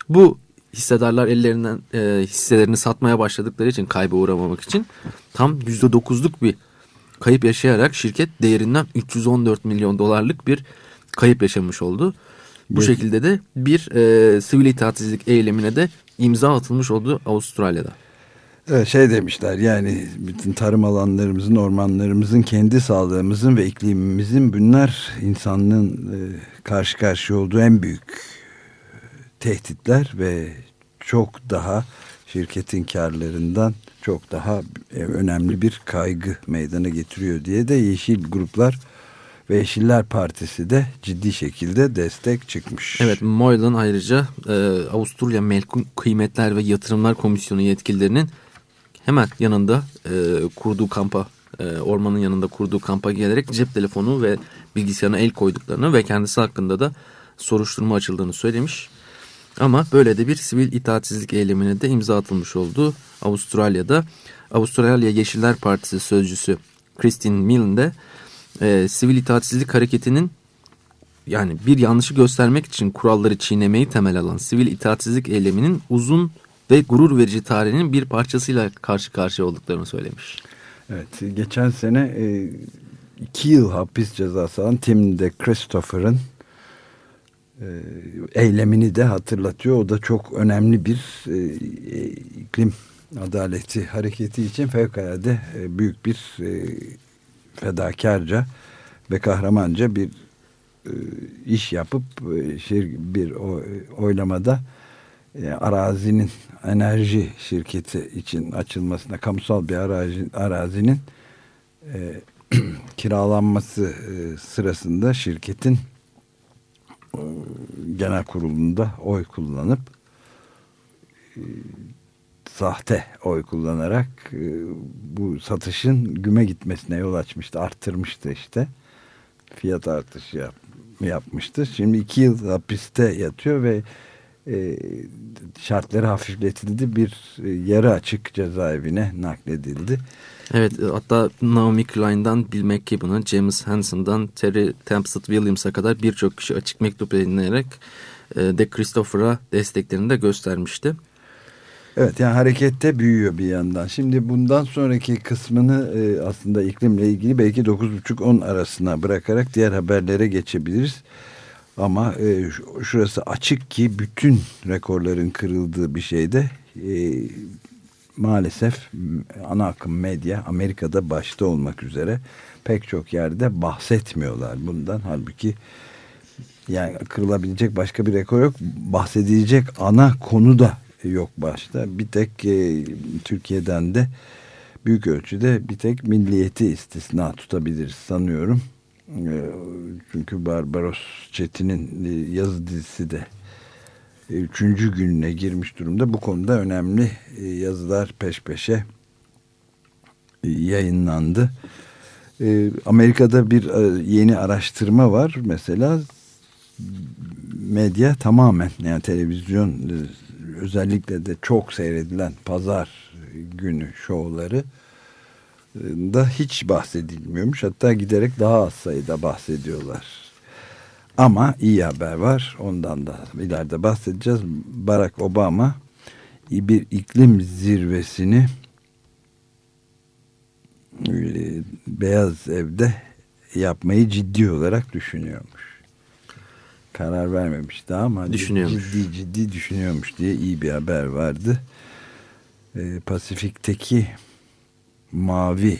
Bu hissedarlar ellerinden e, hisselerini satmaya başladıkları için kayba uğramamak için tam %9'luk bir kayıp yaşayarak şirket değerinden 314 milyon dolarlık bir kayıp yaşamış oldu. Bu Evet. şekilde de bir e, sivil itaatsizlik eylemine de imza atılmış oldu Avustralya'da. Evet, şey demişler yani bütün tarım alanlarımızın, ormanlarımızın, kendi sağlığımızın ve iklimimizin bunlar insanlığın e, karşı karşıya olduğu en büyük e, tehditler ve çok daha şirketin karlarından çok daha e, önemli bir kaygı meydana getiriyor diye de yeşil gruplar ve Yeşiller Partisi de ciddi şekilde destek çıkmış. Evet Moylan ayrıca e, Avusturya Melkum Kıymetler ve Yatırımlar Komisyonu yetkililerinin hemen yanında e, kurduğu kampa e, ormanın yanında kurduğu kampa gelerek cep telefonu ve bilgisayarına el koyduklarını ve kendisi hakkında da soruşturma açıldığını söylemiş. Ama böyle de bir sivil itaatsizlik eylemine de imza atılmış oldu Avustralya'da. Avustralya Yeşiller Partisi sözcüsü Christine Milne de e, sivil itaatsizlik hareketinin yani bir yanlışı göstermek için kuralları çiğnemeyi temel alan sivil itaatsizlik eyleminin uzun ve gurur verici tarihinin bir parçasıyla karşı karşıya olduklarını söylemiş. Evet, geçen sene e, iki yıl hapis cezası alan Tim de Christopher'ın e, eylemini de hatırlatıyor. O da çok önemli bir e, iklim adaleti hareketi için fevkalade e, büyük bir e, fedakarca ve kahramanca bir e, iş yapıp e, şir, bir o, oylamada e, arazinin enerji şirketi için açılmasına kamusal bir arazi, arazinin e, kiralanması e, sırasında şirketin e, genel kurulunda oy kullanıp e, sahte oy kullanarak e, bu satışın güme gitmesine yol açmıştı, arttırmıştı işte. Fiyat artışı yap, yapmıştı. Şimdi iki yıl hapiste yatıyor ve şartları hafifletildi. Bir e, yarı açık cezaevine nakledildi. Evet hatta Naomi Klein'dan Bill McKibben'a, James Hanson'dan Terry Tempsted Williams'a kadar birçok kişi açık mektup yayınlayarak e, de Christopher'a desteklerini de göstermişti. Evet yani harekette büyüyor bir yandan. Şimdi bundan sonraki kısmını e, aslında iklimle ilgili belki 9.30-10 arasına bırakarak diğer haberlere geçebiliriz. Ama e, şurası açık ki bütün rekorların kırıldığı bir şeyde e, maalesef ana akım medya Amerika'da başta olmak üzere pek çok yerde bahsetmiyorlar bundan. Halbuki yani kırılabilecek başka bir rekor yok. Bahsedilecek ana konu da yok başta. Bir tek e, Türkiye'den de büyük ölçüde bir tek milliyeti istisna tutabiliriz sanıyorum. E, çünkü Barbaros Çetin'in e, yazı dizisi de e, üçüncü gününe girmiş durumda. Bu konuda önemli e, yazılar peş peşe yayınlandı. Amerika'da bir yeni araştırma var. Mesela medya tamamen yani televizyon özellikle de çok seyredilen pazar günü şovları da hiç bahsedilmiyormuş. Hatta giderek daha az sayıda bahsediyorlar. Ama iyi haber var. Ondan da ileride bahsedeceğiz. Barack Obama bir iklim zirvesini e, Beyaz Ev'de yapmayı ciddi olarak düşünüyormuş karar vermemişti ama düşünüyormuş. ciddi ciddi düşünüyormuş diye iyi bir haber vardı. Ee, Pasifik'teki mavi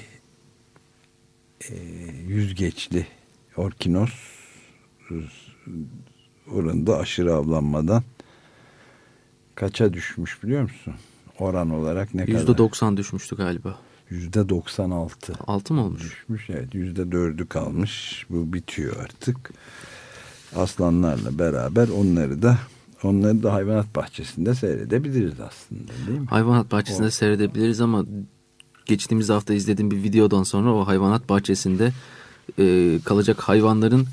e, yüzgeçli orkinos oranda aşırı avlanmadan kaça düşmüş biliyor musun? Oran olarak ne kadar? %90 düşmüştü galiba. %96. Altı mı olmuş? Düşmüş evet. %4'ü kalmış. Bu bitiyor artık aslanlarla beraber onları da onları da hayvanat bahçesinde seyredebiliriz aslında değil mi? Hayvanat bahçesinde o. seyredebiliriz ama geçtiğimiz hafta izlediğim bir videodan sonra o hayvanat bahçesinde e, kalacak hayvanların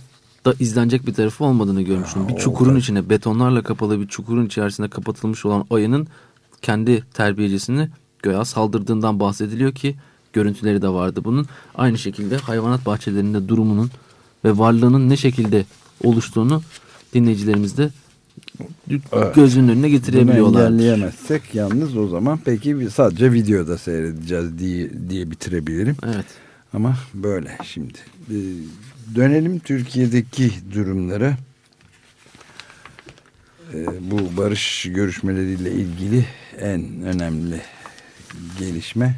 da izlenecek bir tarafı olmadığını görmüştüm. Ya, bir çukurun da... içine betonlarla kapalı bir çukurun içerisinde kapatılmış olan ayının kendi terbiyecisini göya saldırdığından bahsediliyor ki görüntüleri de vardı bunun. Aynı şekilde hayvanat bahçelerinde durumunun ve varlığının ne şekilde oluştuğunu dinleyicilerimiz de evet. gözünün önüne getirebiliyorlar. Engelleyemezsek yalnız o zaman peki sadece videoda seyredeceğiz diye, diye bitirebilirim. Evet. Ama böyle şimdi. Ee, dönelim Türkiye'deki durumlara. e, bu barış görüşmeleriyle ilgili en önemli gelişme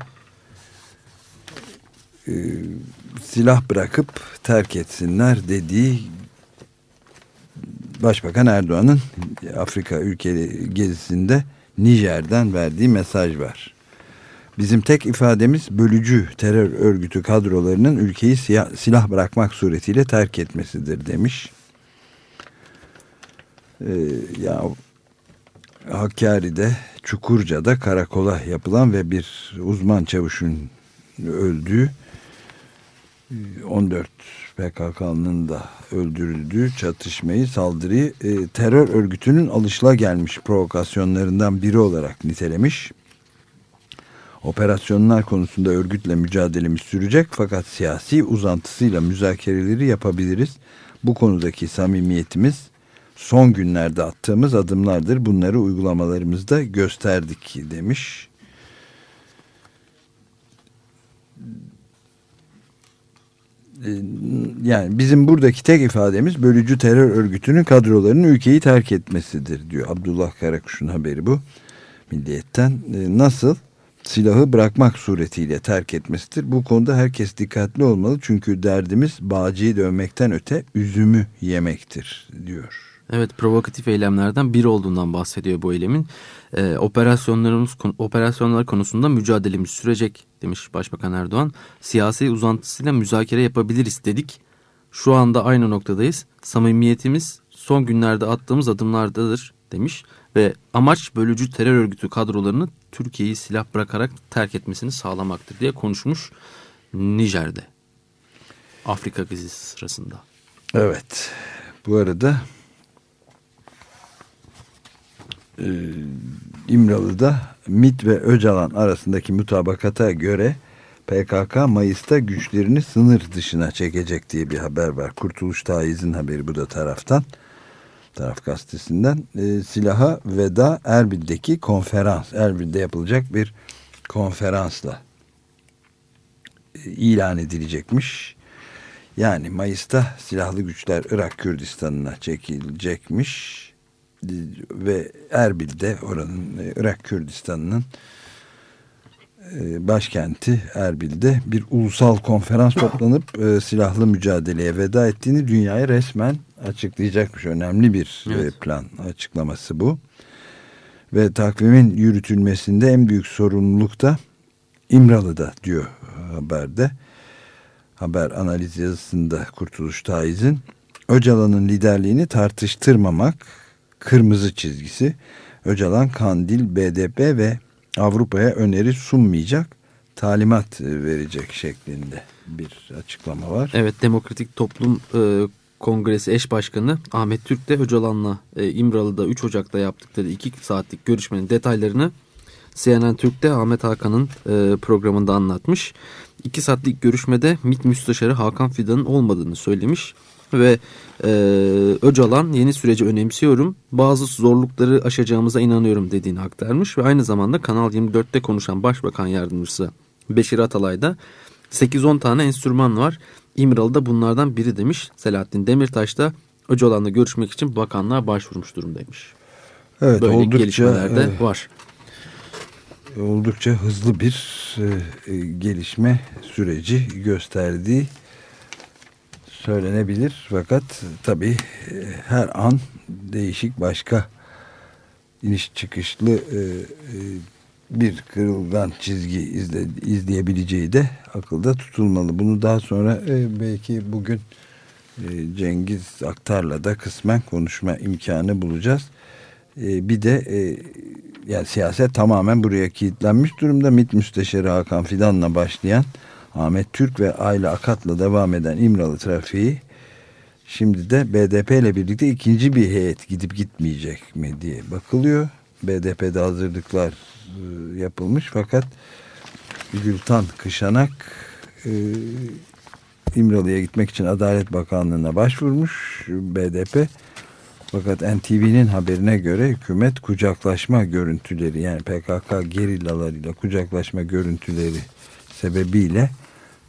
e, silah bırakıp terk etsinler dediği Başbakan Erdoğan'ın Afrika ülkeleri gezisinde Nijer'den verdiği mesaj var. Bizim tek ifademiz bölücü terör örgütü kadrolarının ülkeyi silah bırakmak suretiyle terk etmesidir demiş. Ee, ya Hakkari'de, Çukurca'da karakola yapılan ve bir uzman çavuşun öldüğü 14 PKK'nın da öldürüldüğü çatışmayı, saldırıyı e, terör örgütünün alışla gelmiş provokasyonlarından biri olarak nitelemiş. Operasyonlar konusunda örgütle mücadelemiz sürecek fakat siyasi uzantısıyla müzakereleri yapabiliriz. Bu konudaki samimiyetimiz son günlerde attığımız adımlardır. Bunları uygulamalarımızda gösterdik demiş. Yani bizim buradaki tek ifademiz bölücü terör örgütünün kadrolarının ülkeyi terk etmesidir diyor. Abdullah Karakuş'un haberi bu. Milliyetten ee, nasıl silahı bırakmak suretiyle terk etmesidir. Bu konuda herkes dikkatli olmalı çünkü derdimiz bağcıyı dövmekten öte üzümü yemektir diyor. Evet provokatif eylemlerden biri olduğundan bahsediyor bu eylemin. Ee, operasyonlarımız operasyonlar konusunda mücadelemiz sürecek demiş Başbakan Erdoğan. Siyasi uzantısıyla müzakere yapabiliriz dedik. Şu anda aynı noktadayız. Samimiyetimiz son günlerde attığımız adımlardadır demiş ve amaç bölücü terör örgütü kadrolarını Türkiye'yi silah bırakarak terk etmesini sağlamaktır diye konuşmuş Nijer'de. Afrika gezisi sırasında. Evet. Bu arada e, İmralı'da MIT ve Öcalan arasındaki mutabakata göre PKK Mayıs'ta güçlerini sınır dışına çekecek diye bir haber var. Kurtuluş Taiz'in haberi bu da taraftan. Taraf gazetesinden. E, silaha veda Erbil'deki konferans. Erbil'de yapılacak bir konferansla e, ilan edilecekmiş. Yani Mayıs'ta silahlı güçler Irak Kürdistan'ına çekilecekmiş ve Erbil'de oranın e, Irak Kürdistan'ın e, başkenti Erbil'de bir ulusal konferans toplanıp e, silahlı mücadeleye veda ettiğini dünyaya resmen açıklayacakmış. Önemli bir evet. plan açıklaması bu. Ve takvimin yürütülmesinde en büyük sorumluluk da İmralı'da diyor haberde. Haber analiz yazısında Kurtuluş Taiz'in Öcalan'ın liderliğini tartıştırmamak kırmızı çizgisi. Öcalan, Kandil, BDP ve Avrupa'ya öneri sunmayacak talimat verecek şeklinde bir açıklama var. Evet Demokratik Toplum e, Kongresi eş başkanı Ahmet Türk de Öcalan'la e, İmralı'da 3 Ocak'ta yaptıkları 2 saatlik görüşmenin detaylarını CNN Türk'te Ahmet Hakan'ın e, programında anlatmış. 2 saatlik görüşmede MİT Müsteşarı Hakan Fidan'ın olmadığını söylemiş ve e, Öcalan yeni süreci önemsiyorum. Bazı zorlukları aşacağımıza inanıyorum dediğini aktarmış ve aynı zamanda Kanal 24'te konuşan Başbakan Yardımcısı Beşir Atalay da 8-10 tane enstrüman var. İmralı'da bunlardan biri demiş. Selahattin Demirtaş da Öcalan'la görüşmek için bakanlığa başvurmuş durumdaymış. Evet, Böyle oldukça, gelişmeler de e, var. Oldukça hızlı bir e, e gelişme süreci gösterdiği söylenebilir. Fakat tabii e, her an değişik başka iniş çıkışlı e, e, bir kırılgan çizgi izle, izleyebileceği de akılda tutulmalı. Bunu daha sonra belki bugün Cengiz Aktar'la da kısmen konuşma imkanı bulacağız. Bir de yani siyaset tamamen buraya kilitlenmiş durumda. MİT Müsteşarı Hakan Fidan'la başlayan Ahmet Türk ve Ayla Akat'la devam eden İmralı trafiği şimdi de BDP ile birlikte ikinci bir heyet gidip gitmeyecek mi diye bakılıyor. BDP'de hazırlıklar e, yapılmış fakat Gültan Kışanak e, İmralı'ya gitmek için Adalet Bakanlığı'na başvurmuş BDP. Fakat NTV'nin haberine göre hükümet kucaklaşma görüntüleri yani PKK gerillalarıyla kucaklaşma görüntüleri sebebiyle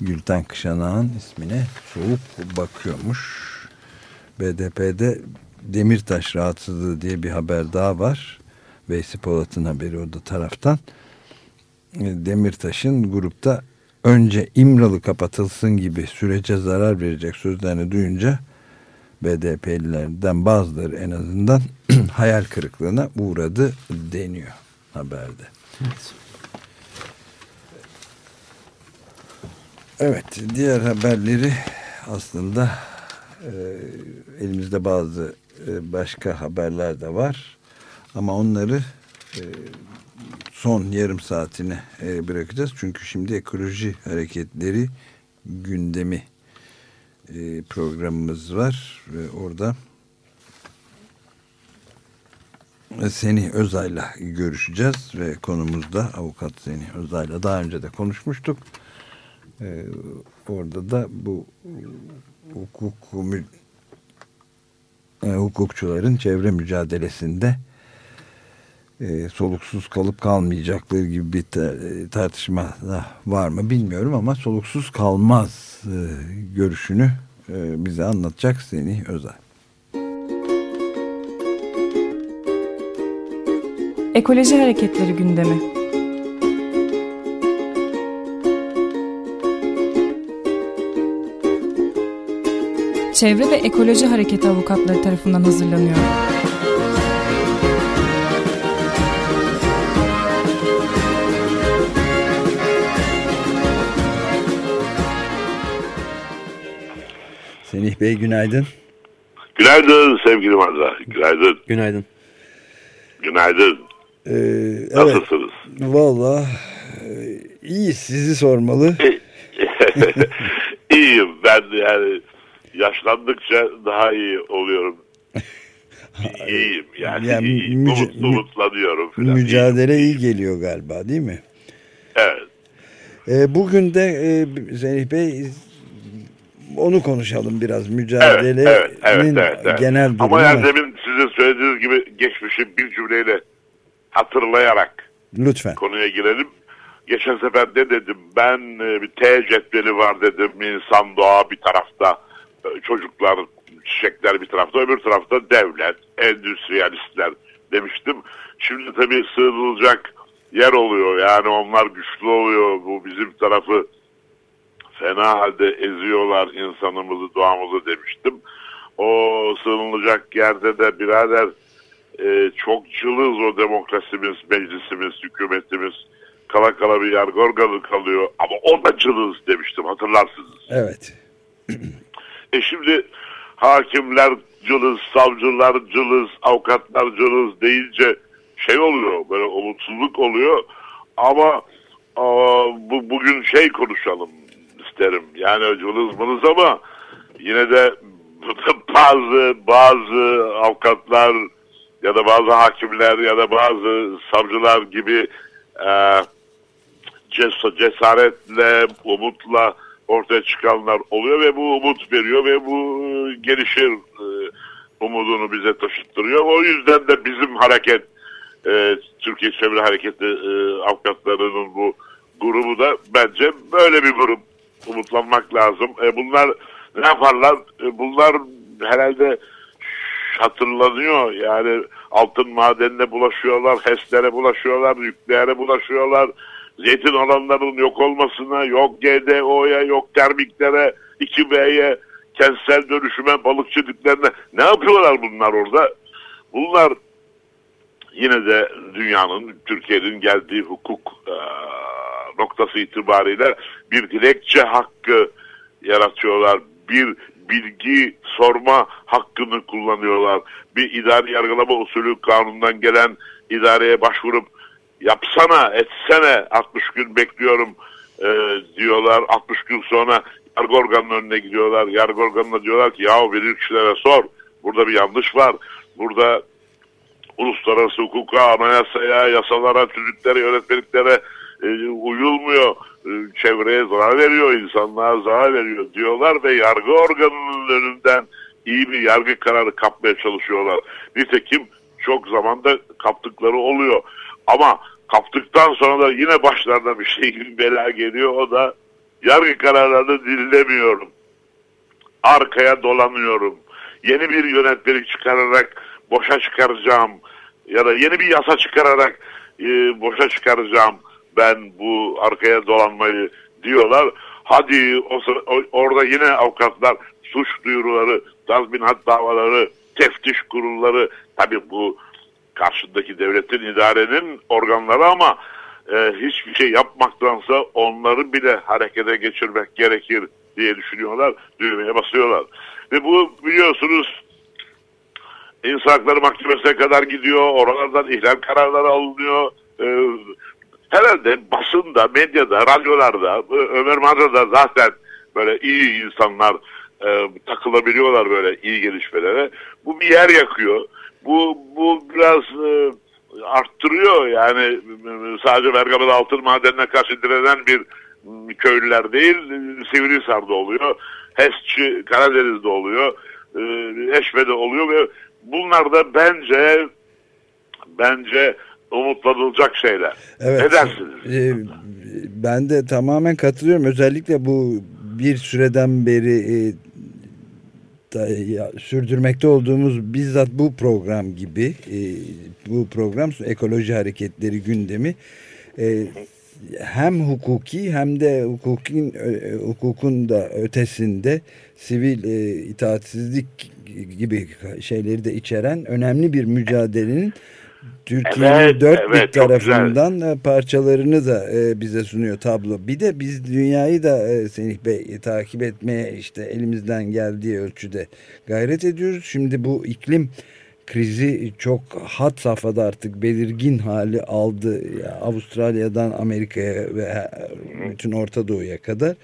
Gülten Kışanağ'ın ismine soğuk bakıyormuş. BDP'de Demirtaş rahatsızlığı diye bir haber daha var. Veysi Polat'ın haberi o da taraftan. E, Demirtaş'ın grupta önce İmralı kapatılsın gibi sürece zarar verecek sözlerini duyunca BDP'lilerden bazıları en azından hayal kırıklığına uğradı deniyor haberde. Evet. Evet diğer haberleri aslında e, elimizde bazı e, başka haberler de var. Ama onları e, son yarım saatine e, bırakacağız. Çünkü şimdi ekoloji hareketleri gündemi e, programımız var. Ve orada Seni Özay'la görüşeceğiz. Ve konumuzda avukat Seni Özay'la. Daha önce de konuşmuştuk. Ee, orada da bu hukuk e, hukukçuların çevre mücadelesinde e, soluksuz kalıp kalmayacakları gibi bir ta- tartışma da var mı bilmiyorum ama soluksuz kalmaz e, görüşünü e, bize anlatacak Seni Özay. Ekoloji hareketleri gündemi. Çevre ve Ekoloji Hareketi avukatları tarafından hazırlanıyor. Senih Bey günaydın. Günaydın sevgili Mazda. Günaydın. Günaydın. Günaydın. Ee, evet. Nasılsınız? Valla e, iyi sizi sormalı. İyiyim. Ben yani yaşlandıkça daha iyi oluyorum. İyiyim yani. Yani iyiyim. Umut, umutlanıyorum falan. Mücadele iyi geliyor galiba değil mi? Evet. Ee, bugün de e, Senih Bey onu konuşalım biraz mücadelenin Evet, evet, evet, evet, evet. genel durumu. Ama yani demin sizin söylediğiniz gibi geçmişi bir cümleyle hatırlayarak Lütfen. konuya girelim. Geçen sefer ne dedim? Ben e, bir T cetveli var dedim. İnsan doğa bir tarafta, e, çocuklar, çiçekler bir tarafta, öbür tarafta devlet, endüstriyalistler demiştim. Şimdi tabii sığınılacak yer oluyor. Yani onlar güçlü oluyor. Bu bizim tarafı fena halde eziyorlar insanımızı, doğamızı demiştim. O sığınılacak yerde de birader e, çok cılız o demokrasimiz, meclisimiz, hükümetimiz. Kala kala bir yargı organı kalıyor. Ama o da cılız demiştim hatırlarsınız. Evet. E şimdi hakimler cılız, savcılar cılız, avukatlar cılız deyince şey oluyor böyle umutsuzluk oluyor. Ama aa, bu bugün şey konuşalım isterim. Yani cılız mınız ama yine de bazı bazı avukatlar ya da bazı hakimler ya da bazı savcılar gibi e, ces- cesaretle, umutla ortaya çıkanlar oluyor ve bu umut veriyor ve bu e, gelişir e, umudunu bize taşıttırıyor. O yüzden de bizim hareket e, Türkiye Çevre Hareketi avukatlarının bu grubu da bence böyle bir grup umutlanmak lazım. Bunlar ne yaparlar? Bunlar herhalde hatırlanıyor. Yani altın madenine bulaşıyorlar, HES'lere bulaşıyorlar, nükleere bulaşıyorlar. Zeytin alanlarının yok olmasına, yok GDO'ya, yok termiklere, 2B'ye, kentsel dönüşüme, balıkçılıklarına. Ne yapıyorlar bunlar orada? Bunlar yine de dünyanın, Türkiye'nin geldiği hukuk noktası itibariyle bir dilekçe hakkı yaratıyorlar. Bir bilgi sorma hakkını kullanıyorlar. Bir idari yargılama usulü kanundan gelen idareye başvurup yapsana, etsene 60 gün bekliyorum e, diyorlar. 60 gün sonra yargı organının önüne gidiyorlar. Yargı organına diyorlar ki yahu bilir kişilere sor. Burada bir yanlış var. Burada uluslararası hukuka, anayasaya, yasalara, tüzüklere, yönetmeliklere e, uyulmuyor. E, çevreye zarar veriyor, insanlığa zarar veriyor diyorlar ve yargı organının önünden iyi bir yargı kararı kapmaya çalışıyorlar. Nitekim çok zamanda kaptıkları oluyor. Ama kaptıktan sonra da yine başlarına bir şey gibi bela geliyor. O da yargı kararlarını dinlemiyorum. Arkaya dolanıyorum. yeni bir yönetmelik çıkararak boşa çıkaracağım ya da yeni bir yasa çıkararak e, boşa çıkaracağım ben bu arkaya dolanmayı diyorlar. Hadi o, o- orada yine avukatlar suç duyuruları, tazminat davaları, teftiş kurulları tabii bu karşındaki devletin idarenin organları ama e, hiçbir şey yapmaktansa onları bile harekete geçirmek gerekir diye düşünüyorlar. Düğmeye basıyorlar. Ve bu biliyorsunuz İnsan Hakları Mahkemesi'ne kadar gidiyor. Oralardan ihlal kararları alınıyor. Ee, herhalde basında, medyada, radyolarda, Ö- Ömer Madra'da zaten böyle iyi insanlar e, takılabiliyorlar böyle iyi gelişmelere. Bu bir yer yakıyor. Bu bu biraz e, arttırıyor yani e, sadece Bergama'da altın madenine karşı direnen bir köylüler değil, e, Sivrihisar'da oluyor. HESçi Karadeniz'de oluyor. E, Eşme'de oluyor ve bunlar da bence bence umutlanılacak şeyler. Evet. Ne dersiniz? Ee, ben de tamamen katılıyorum. Özellikle bu bir süreden beri e, da- sürdürmekte olduğumuz bizzat bu program gibi e, bu program ekoloji hareketleri gündemi e, hem hukuki hem de hukukun ö- hukukun da ötesinde sivil e, itaatsizlik gibi şeyleri de içeren önemli bir mücadelenin Türkiye'nin Evet, dört evet, bir güzel. tarafından e, parçalarını da e, bize sunuyor tablo. Bir de biz dünyayı da e, Semih Bey takip etmeye işte elimizden geldiği ölçüde gayret ediyoruz. Şimdi bu iklim krizi çok hat safhada artık belirgin hali aldı. Ya, Avustralya'dan Amerika'ya ve he- bütün Orta Doğu'ya kadar.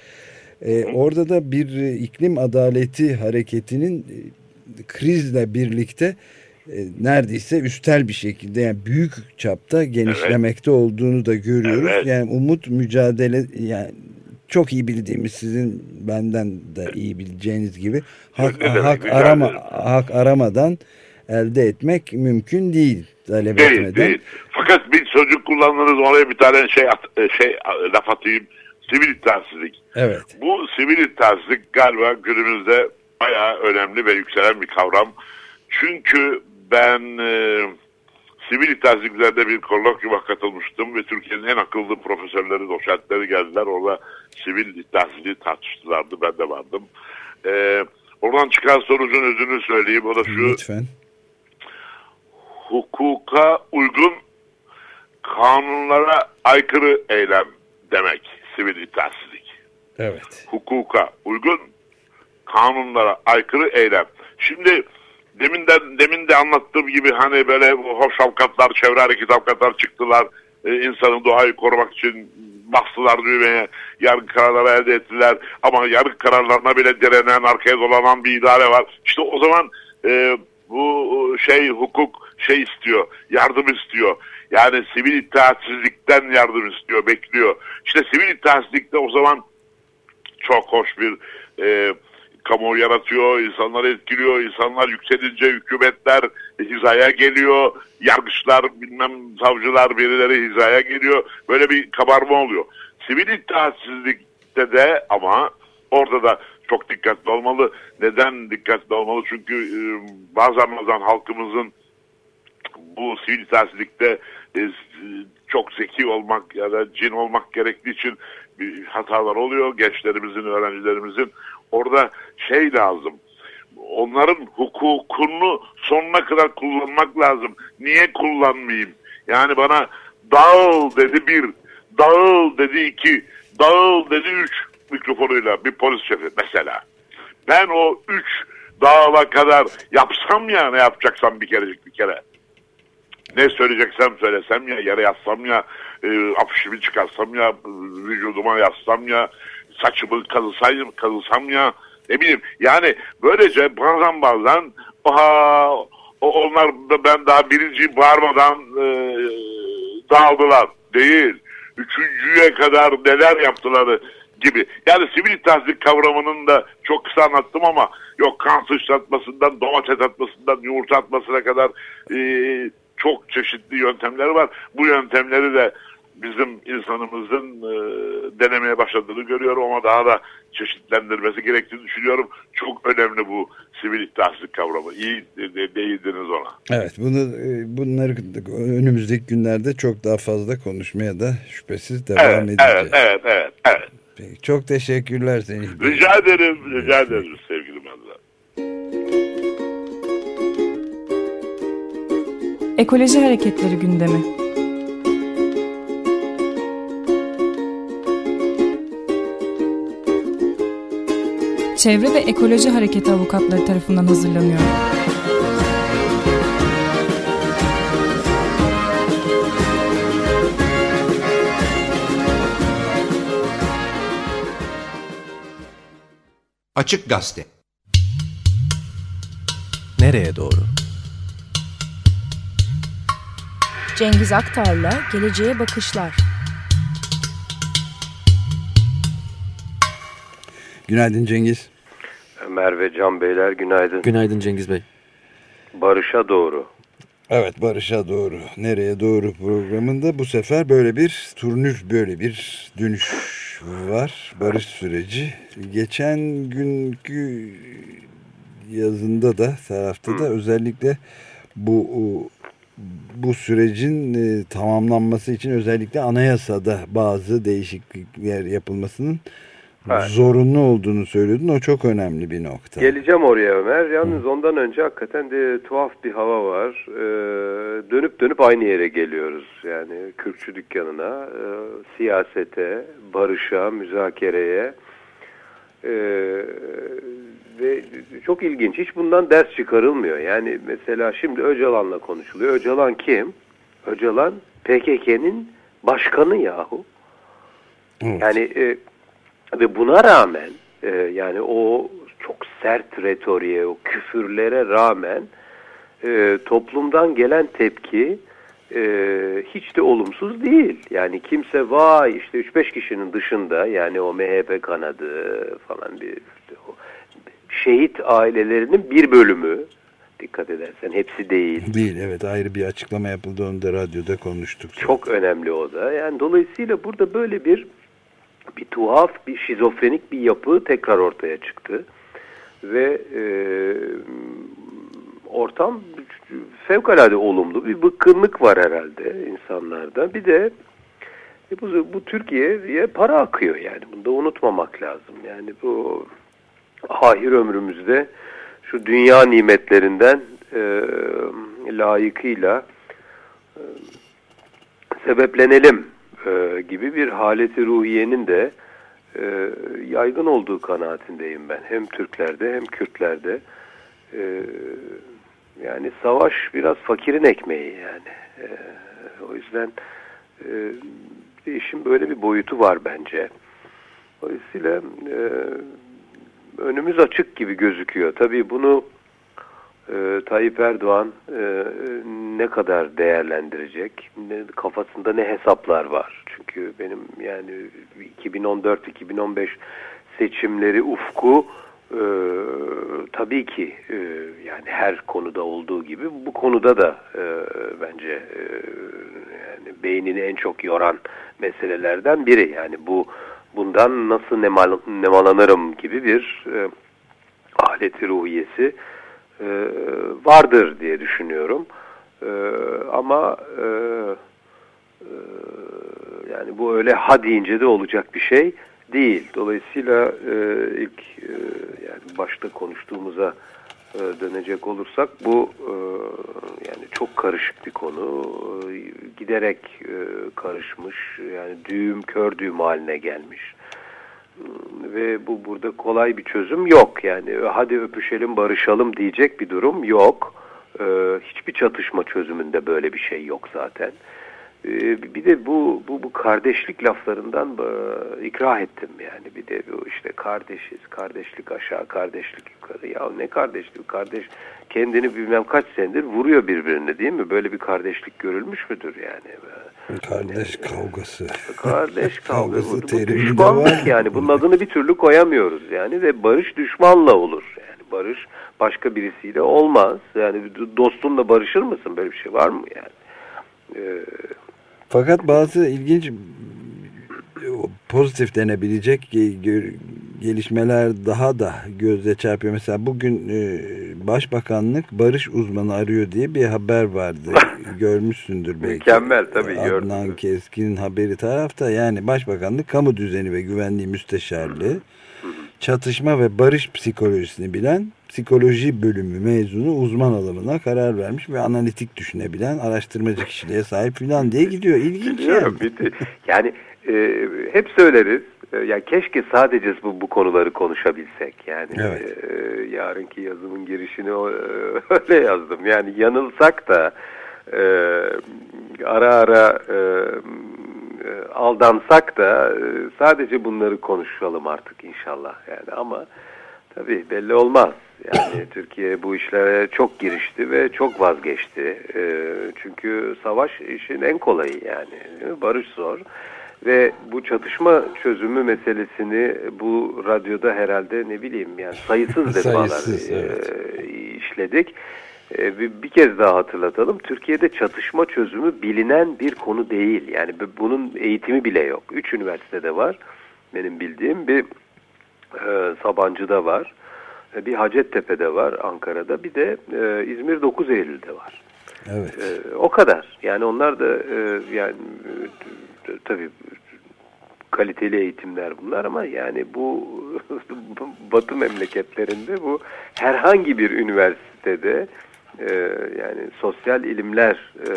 E, orada da bir e, iklim adaleti hareketinin e, krizle birlikte e, neredeyse üstel bir şekilde yani büyük çapta genişlemekte olduğunu da görüyoruz. Evet. Yani umut mücadele yani çok iyi bildiğimiz sizin benden de iyi bileceğiniz gibi hak, Ne demek, hak rica arama ederim. hak aramadan elde etmek mümkün değil talep Değil, etmeden. değil. Fakat bir sözcük kullandınız oraya bir tane şey at- e, şey e, laf atayım. Sivil itaatsizlik. Evet. Bu sivil itaatsizlik galiba günümüzde bayağı önemli ve yükselen bir kavram. Çünkü ben e, sivil itaatsizlik üzerinde bir kolokyuma katılmıştım ve Türkiye'nin en akıllı profesörleri, doçentleri geldiler. Orada sivil itaatsizliği tartıştılardı. Ben de vardım. E, oradan çıkan sonucun özünü söyleyeyim. O da şu Lütfen. hukuka uygun kanunlara aykırı eylem demek sivil itaatsizlik. Evet. Hukuka uygun kanunlara aykırı eylem. Şimdi deminden demin de anlattığım gibi hani böyle hoş avukatlar, çevre hareket avukatlar çıktılar. Ee, insanın doğayı korumak için bastılar düğmeye, yargı kararları elde ettiler. Ama yargı kararlarına bile direnen, arkaya dolanan bir idare var. İşte o zaman e, bu şey hukuk şey istiyor, yardım istiyor. Yani sivil itaatsizlikten yardım istiyor, bekliyor. İşte sivil itaatsizlikte o zaman çok hoş bir e, kamuoyu yaratıyor, insanları etkiliyor, insanlar yükselince hükümetler hizaya geliyor, yargıçlar, bilmem savcılar birileri hizaya geliyor. Böyle bir kabarma oluyor. Sivil itaatsizlikte de ama orada da çok dikkatli olmalı. Neden dikkatli olmalı? Çünkü e, bazen bazen halkımızın bu sivil itaatsizlikte e, çok zeki olmak ya da cin olmak gerektiği için hatalar oluyor. Gençlerimizin, öğrencilerimizin orada şey lazım. Onların hukukunu sonuna kadar kullanmak lazım. Niye kullanmayayım? Yani bana dağıl dedi bir, dağıl dedi iki, dağıl dedi üç mikrofonuyla bir polis şefi mesela. Ben o üç dağıla kadar yapsam ya ne yapacaksam bir kerecik bir kere ne söyleyeceksem söylesem ya yere yatsam ya e, afişimi çıkarsam ya vücuduma yatsam ya saçımı kazısayım kazısam ya ne bileyim yani böylece bazen bazen aha, onlar ben daha birinci bağırmadan e, dağıldılar değil üçüncüye kadar neler yaptılar gibi. Yani sivil itaatsizlik kavramının da çok kısa anlattım ama yok kan sıçratmasından, domates atmasından, yumurta atmasına kadar e, çok çeşitli yöntemleri var. Bu yöntemleri de bizim insanımızın e, denemeye başladığını görüyorum ama daha da çeşitlendirmesi gerektiğini düşünüyorum. Çok önemli bu sivil iddiasızlık kavramı. İyi de, de, değindiniz ona. Evet bunu e, bunları önümüzdeki günlerde çok daha fazla konuşmaya da şüphesiz devam Evet, edeceğiz. evet, evet, evet, evet. Peki, çok teşekkürler Semih. Rica ederim, rica ederim sevgili Mazda. Ekoloji Hareketleri gündemi. Çevre ve Ekoloji Hareketi avukatları tarafından hazırlanıyor. Açık Gazete. Nereye doğru? Cengiz Aktar'la Geleceğe Bakışlar. Günaydın Cengiz. Ömer ve Can Beyler günaydın. Günaydın Cengiz Bey. Barış'a doğru. Evet Barış'a doğru. Nereye doğru programında bu sefer böyle bir turnüf böyle bir dönüş var. Barış süreci. Geçen günkü yazında da tarafta da özellikle bu bu sürecin e, tamamlanması için özellikle anayasada bazı değişiklikler yapılmasının Evet. zorunlu olduğunu söylüyordun. O çok önemli bir nokta. Geleceğim oraya Ömer. Yalnız ondan önce hakikaten de tuhaf bir hava var. Ee, dönüp dönüp aynı yere geliyoruz. Yani Kürkçü dükkanına, e, siyasete, barışa, müzakereye. Ee, ve çok ilginç. Hiç bundan ders çıkarılmıyor. Yani mesela şimdi Öcalan'la konuşuluyor. Öcalan kim? Öcalan PKK'nin başkanı yahu. Evet. Yani e, ve buna rağmen e, yani o çok sert retoriğe, o küfürlere rağmen e, toplumdan gelen tepki e, hiç de olumsuz değil. Yani kimse vay işte 3-5 kişinin dışında yani o MHP kanadı falan bir işte o şehit ailelerinin bir bölümü dikkat edersen hepsi değil. Değil evet ayrı bir açıklama yapıldı onu da radyoda konuştuk. Çok önemli o da. Yani dolayısıyla burada böyle bir bir tuhaf, bir şizofrenik bir yapı tekrar ortaya çıktı. Ve e, ortam fevkalade olumlu. Bir bıkkınlık var herhalde insanlarda. Bir de e, bu, bu Türkiye'ye para akıyor yani. Bunu da unutmamak lazım. Yani bu ahir ömrümüzde şu dünya nimetlerinden e, layıkıyla e, sebeplenelim e, gibi bir haleti ruhiyenin de e, yaygın olduğu kanaatindeyim ben. Hem Türklerde hem Kürtlerde. E, yani savaş biraz fakirin ekmeği yani. E, o yüzden e, işin böyle bir boyutu var bence. Dolayısıyla e, önümüz açık gibi gözüküyor. Tabii bunu e, Tayyip Erdoğan e, ne kadar değerlendirecek? Ne, kafasında ne hesaplar var? Çünkü benim yani 2014-2015 seçimleri ufku e, tabii ki e, yani her konuda olduğu gibi bu konuda da e, bence e, yani beynini en çok yoran meselelerden biri. Yani bu bundan nasıl nemal, nemalanırım gibi bir e, aleti ruhiyesi e, vardır diye düşünüyorum. E, ama e, yani bu öyle ha deyince de olacak bir şey değil. Dolayısıyla ilk yani başta konuştuğumuza dönecek olursak bu yani çok karışık bir konu. Giderek karışmış. Yani düğüm kör düğüm haline gelmiş ve bu burada kolay bir çözüm yok. Yani hadi öpüşelim barışalım diyecek bir durum yok. Ee, hiçbir çatışma çözümünde böyle bir şey yok zaten. Ee, bir de bu, bu bu kardeşlik laflarından e, ikrah ettim yani. Bir de bu işte kardeşiz, kardeşlik aşağı, kardeşlik yukarı. Ya ne kardeşlik? Kardeş kendini bilmem kaç senedir vuruyor birbirine değil mi? Böyle bir kardeşlik görülmüş müdür yani? Kardeş kavgası. Kardeş kavgası. Kavgası Bu de düşmanlık yani. Bunun adını bir türlü koyamıyoruz yani ve barış düşmanla olur. Yani barış başka birisiyle olmaz. Yani dostunla barışır mısın? Böyle bir şey var mı yani? Ee, Fakat bazı ilginç pozitif denebilecek gelişmeler daha da gözle çarpıyor. Mesela bugün e, Başbakanlık barış uzmanı arıyor diye bir haber vardı. Görmüşsündür belki. Mükemmel tabii gördüm. Adnan Keskin'in haberi tarafta. Yani Başbakanlık Kamu Düzeni ve Güvenliği Müsteşarlığı çatışma ve barış psikolojisini bilen psikoloji bölümü mezunu uzman alımına karar vermiş ve analitik düşünebilen araştırmacı kişiliğe sahip filan diye gidiyor. İlginç yani. yani e, hep söyleriz. E, ya keşke sadece bu, bu konuları konuşabilsek. Yani Evet. e, yarınki yazımın girişini o- e, öyle yazdım. Yani yanılsak da e, ara ara e, e, aldansak da e, sadece bunları konuşalım artık inşallah. Yani ama tabii belli olmaz. Yani Türkiye bu işlere çok girişti ve çok vazgeçti. E, çünkü savaş işin en kolayı yani. Barış zor. Ve bu çatışma çözümü meselesini bu radyoda herhalde ne bileyim yani sayısız defalar Sayısız, e, evet. işledik. E, bir, bir kez daha hatırlatalım. Türkiye'de çatışma çözümü bilinen bir konu değil. Yani bu- bunun eğitimi bile yok. Üç üniversitede var. Benim bildiğim bir e, Sabancı'da var. E, Bir Hacettepe'de var Ankara'da. Bir de e, İzmir 9 Eylül'de var. Evet. Ee, o kadar. Yani onlar da e, yani e, tabii kaliteli eğitimler bunlar ama yani bu Batı memleketlerinde bu herhangi bir üniversitede e, yani sosyal ilimler e,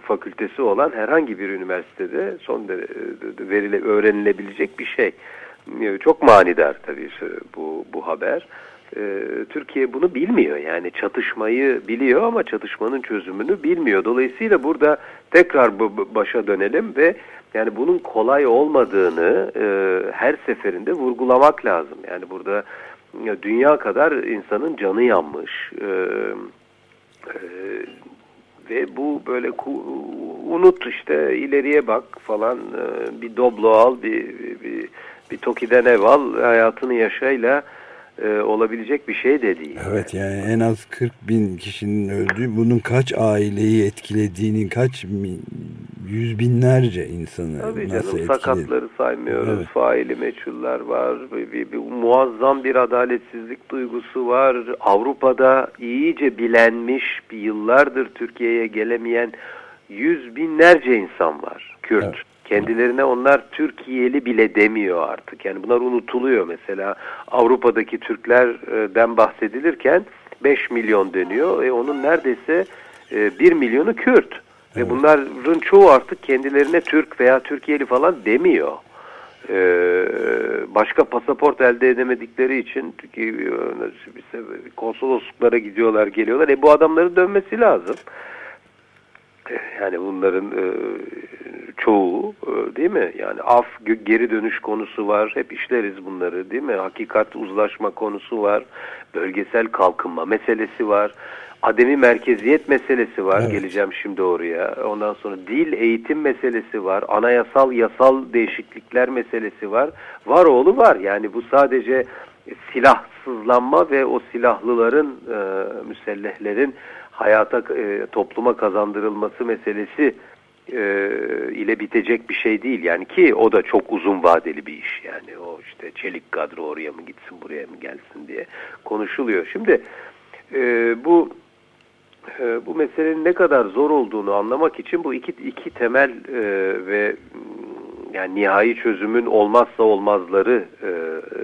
fakültesi olan herhangi bir üniversitede son derece verile öğrenilebilecek bir şey. E, Çok manidar tabii bu bu haber. E, Türkiye bunu bilmiyor. Yani çatışmayı biliyor ama çatışmanın çözümünü bilmiyor. Dolayısıyla burada tekrar başa dönelim ve yani bunun kolay olmadığını e, her seferinde vurgulamak lazım. Yani burada ya, dünya kadar insanın canı yanmış. E, e, ve bu böyle unut işte ileriye bak falan e, bir Doblo al bir, bir, bir, bir Toki'den ev al hayatını yaşayla e, olabilecek bir şey de değil. Evet yani en az 40 bin kişinin öldüğü, bunun kaç aileyi etkilediğini, kaç yüz binlerce insanı Tabii nasıl canım etkiledi. sakatları saymıyoruz. Evet. Faili meçhuller var. Bir, bir, bir muazzam bir adaletsizlik duygusu var. Avrupa'da iyice bilenmiş bir yıllardır Türkiye'ye gelemeyen yüz binlerce insan var. Kürt. Evet. Kendilerine onlar Türkiye'li bile demiyor artık. Yani bunlar unutuluyor mesela. Avrupa'daki Türklerden bahsedilirken 5 milyon deniyor. E onun neredeyse e, 1 milyonu Kürt. Ve bunların çoğu artık kendilerine Türk veya Türkiye'li falan demiyor. Ee, başka pasaport elde edemedikleri için işte konsolosluklara gidiyorlar geliyorlar. E bu adamların dönmesi lazım. Yani bunların e, çoğu e, değil mi? Yani af geri dönüş konusu var. Hep işleriz bunları değil mi? Hakikat uzlaşma konusu var. Bölgesel kalkınma meselesi var. Ademi merkeziyet meselesi var. Evet. Geleceğim şimdi oraya. Ondan sonra dil eğitim meselesi var. Anayasal yasal değişiklikler meselesi var. Var oğlu var. Yani bu sadece silahsızlanma ve o silahlıların, e, müsellehlerin hayata, e, topluma kazandırılması meselesi e, ile bitecek bir şey değil. Yani ki o da çok uzun vadeli bir iş. Yani o işte çelik kadro oraya mı gitsin buraya mı gelsin diye konuşuluyor. Şimdi e, bu e, bu meselenin ne kadar zor olduğunu anlamak için bu iki iki temel e, ve yani nihai çözümün olmazsa olmazları e, e,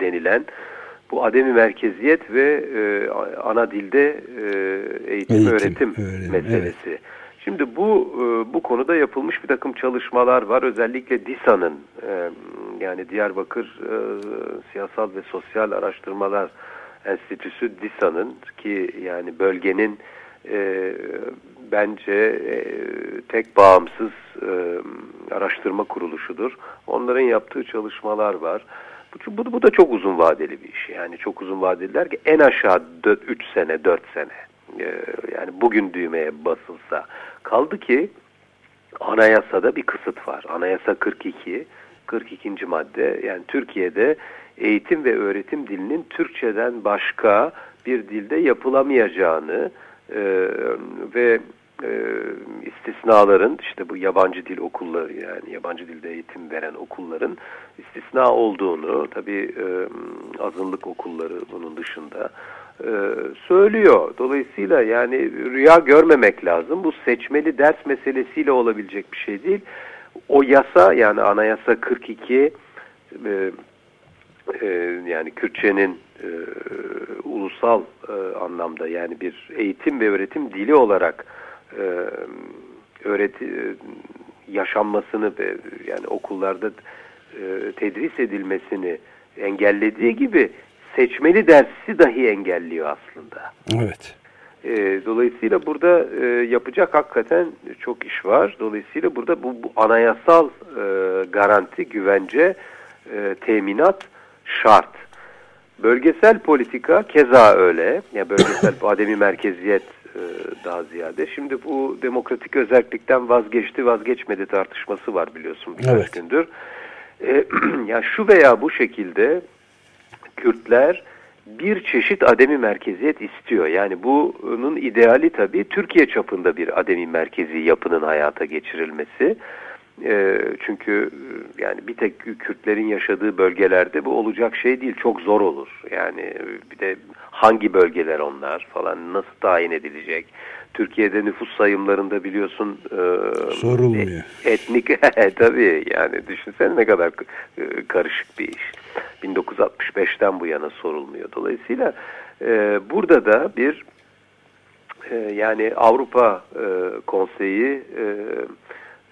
denilen bu ademi merkeziyet ve e, ana dilde e, eğitim, Eğitim, öğretim, öğrenim, meselesi. Şimdi bu e, bu konuda yapılmış bir takım çalışmalar var. Özellikle DİSA'nın e, yani Diyarbakır e, Siyasal ve Sosyal Araştırmalar Enstitüsü DİSA'nın ki yani bölgenin e, bence e, tek bağımsız e, araştırma kuruluşudur. Onların yaptığı çalışmalar var. Bu, bu, da çok uzun vadeli bir iş. Yani çok uzun vadeli der ki en aşağı 3 sene 4 sene. E, yani bugün düğmeye basılsa. Kaldı ki anayasada bir kısıt var. Anayasa 42, 42. madde. Yani Türkiye'de eğitim ve öğretim dilinin Türkçeden başka bir dilde yapılamayacağını e, ve e, istisnaların işte bu yabancı dil okulları yani yabancı dilde eğitim veren okulların istisna olduğunu tabi e, azınlık okulları bunun dışında e, söylüyor. Dolayısıyla yani rüya görmemek lazım. Bu seçmeli ders meselesiyle olabilecek bir şey değil. O yasa yani anayasa 42 e, e, yani Kürtçenin e, ulusal e, anlamda yani bir eğitim ve öğretim dili olarak e, öğreti e, yaşanmasını ve yani okullarda e, tedris edilmesini engellediği gibi seçmeli dersi dahi engelliyor aslında. Evet. E, dolayısıyla burada e, yapacak hakikaten çok iş var. Dolayısıyla burada bu, bu anayasal e, garanti, güvence, e, teminat şart. Bölgesel politika keza öyle. Ya bölgesel ademi merkeziyet daha ziyade. Şimdi bu demokratik özellikten vazgeçti vazgeçmedi tartışması var biliyorsun birkaç Evet. gündür. E, ya şu veya bu şekilde Kürtler bir çeşit ademi merkeziyet istiyor. Yani bunun ideali tabii Türkiye çapında bir ademi merkezi yapının hayata geçirilmesi. E, çünkü e, yani bir tek Kürtlerin yaşadığı bölgelerde bu olacak şey değil. Çok zor olur. Yani e, bir de hangi bölgeler onlar falan nasıl tayin edilecek? Türkiye'de nüfus sayımlarında biliyorsun e, Sorulmuyor. etnik tabii yani düşünsene ne kadar e, karışık bir iş. 1965'ten bu yana sorulmuyor. Dolayısıyla e, burada da bir e, yani Avrupa e, Konseyi e,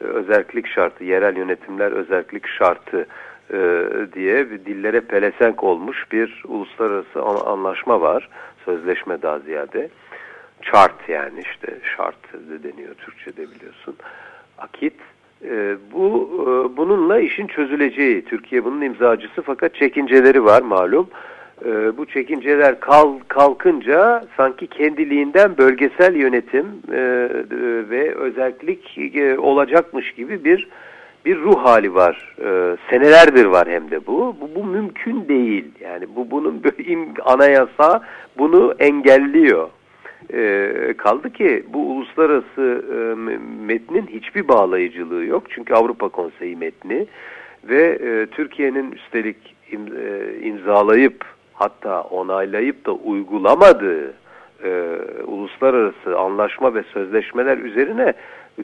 özellik şartı, yerel yönetimler özellik şartı e, diye bir dillere pelesenk olmuş bir uluslararası an- anlaşma var. Sözleşme daha ziyade. Chart yani işte şart de deniyor Türkçe'de biliyorsun. Akit. E, bu e, bununla işin çözüleceği. Türkiye bunun imzacısı fakat çekinceleri var malum. E, bu çekinceler kal, kalkınca sanki kendiliğinden bölgesel yönetim e, e, ve özellik e, olacakmış gibi bir bir ruh hali var. E, senelerdir var hem de bu. Bu, bu mümkün değil. Yani bu bunun anayasa bunu engelliyor. E, kaldı ki bu uluslararası e, me- metnin hiçbir bağlayıcılığı yok. Çünkü Avrupa Konseyi metni ve e, Türkiye'nin üstelik im- e, imzalayıp hatta onaylayıp da uygulamadığı e, uluslararası anlaşma ve sözleşmeler üzerine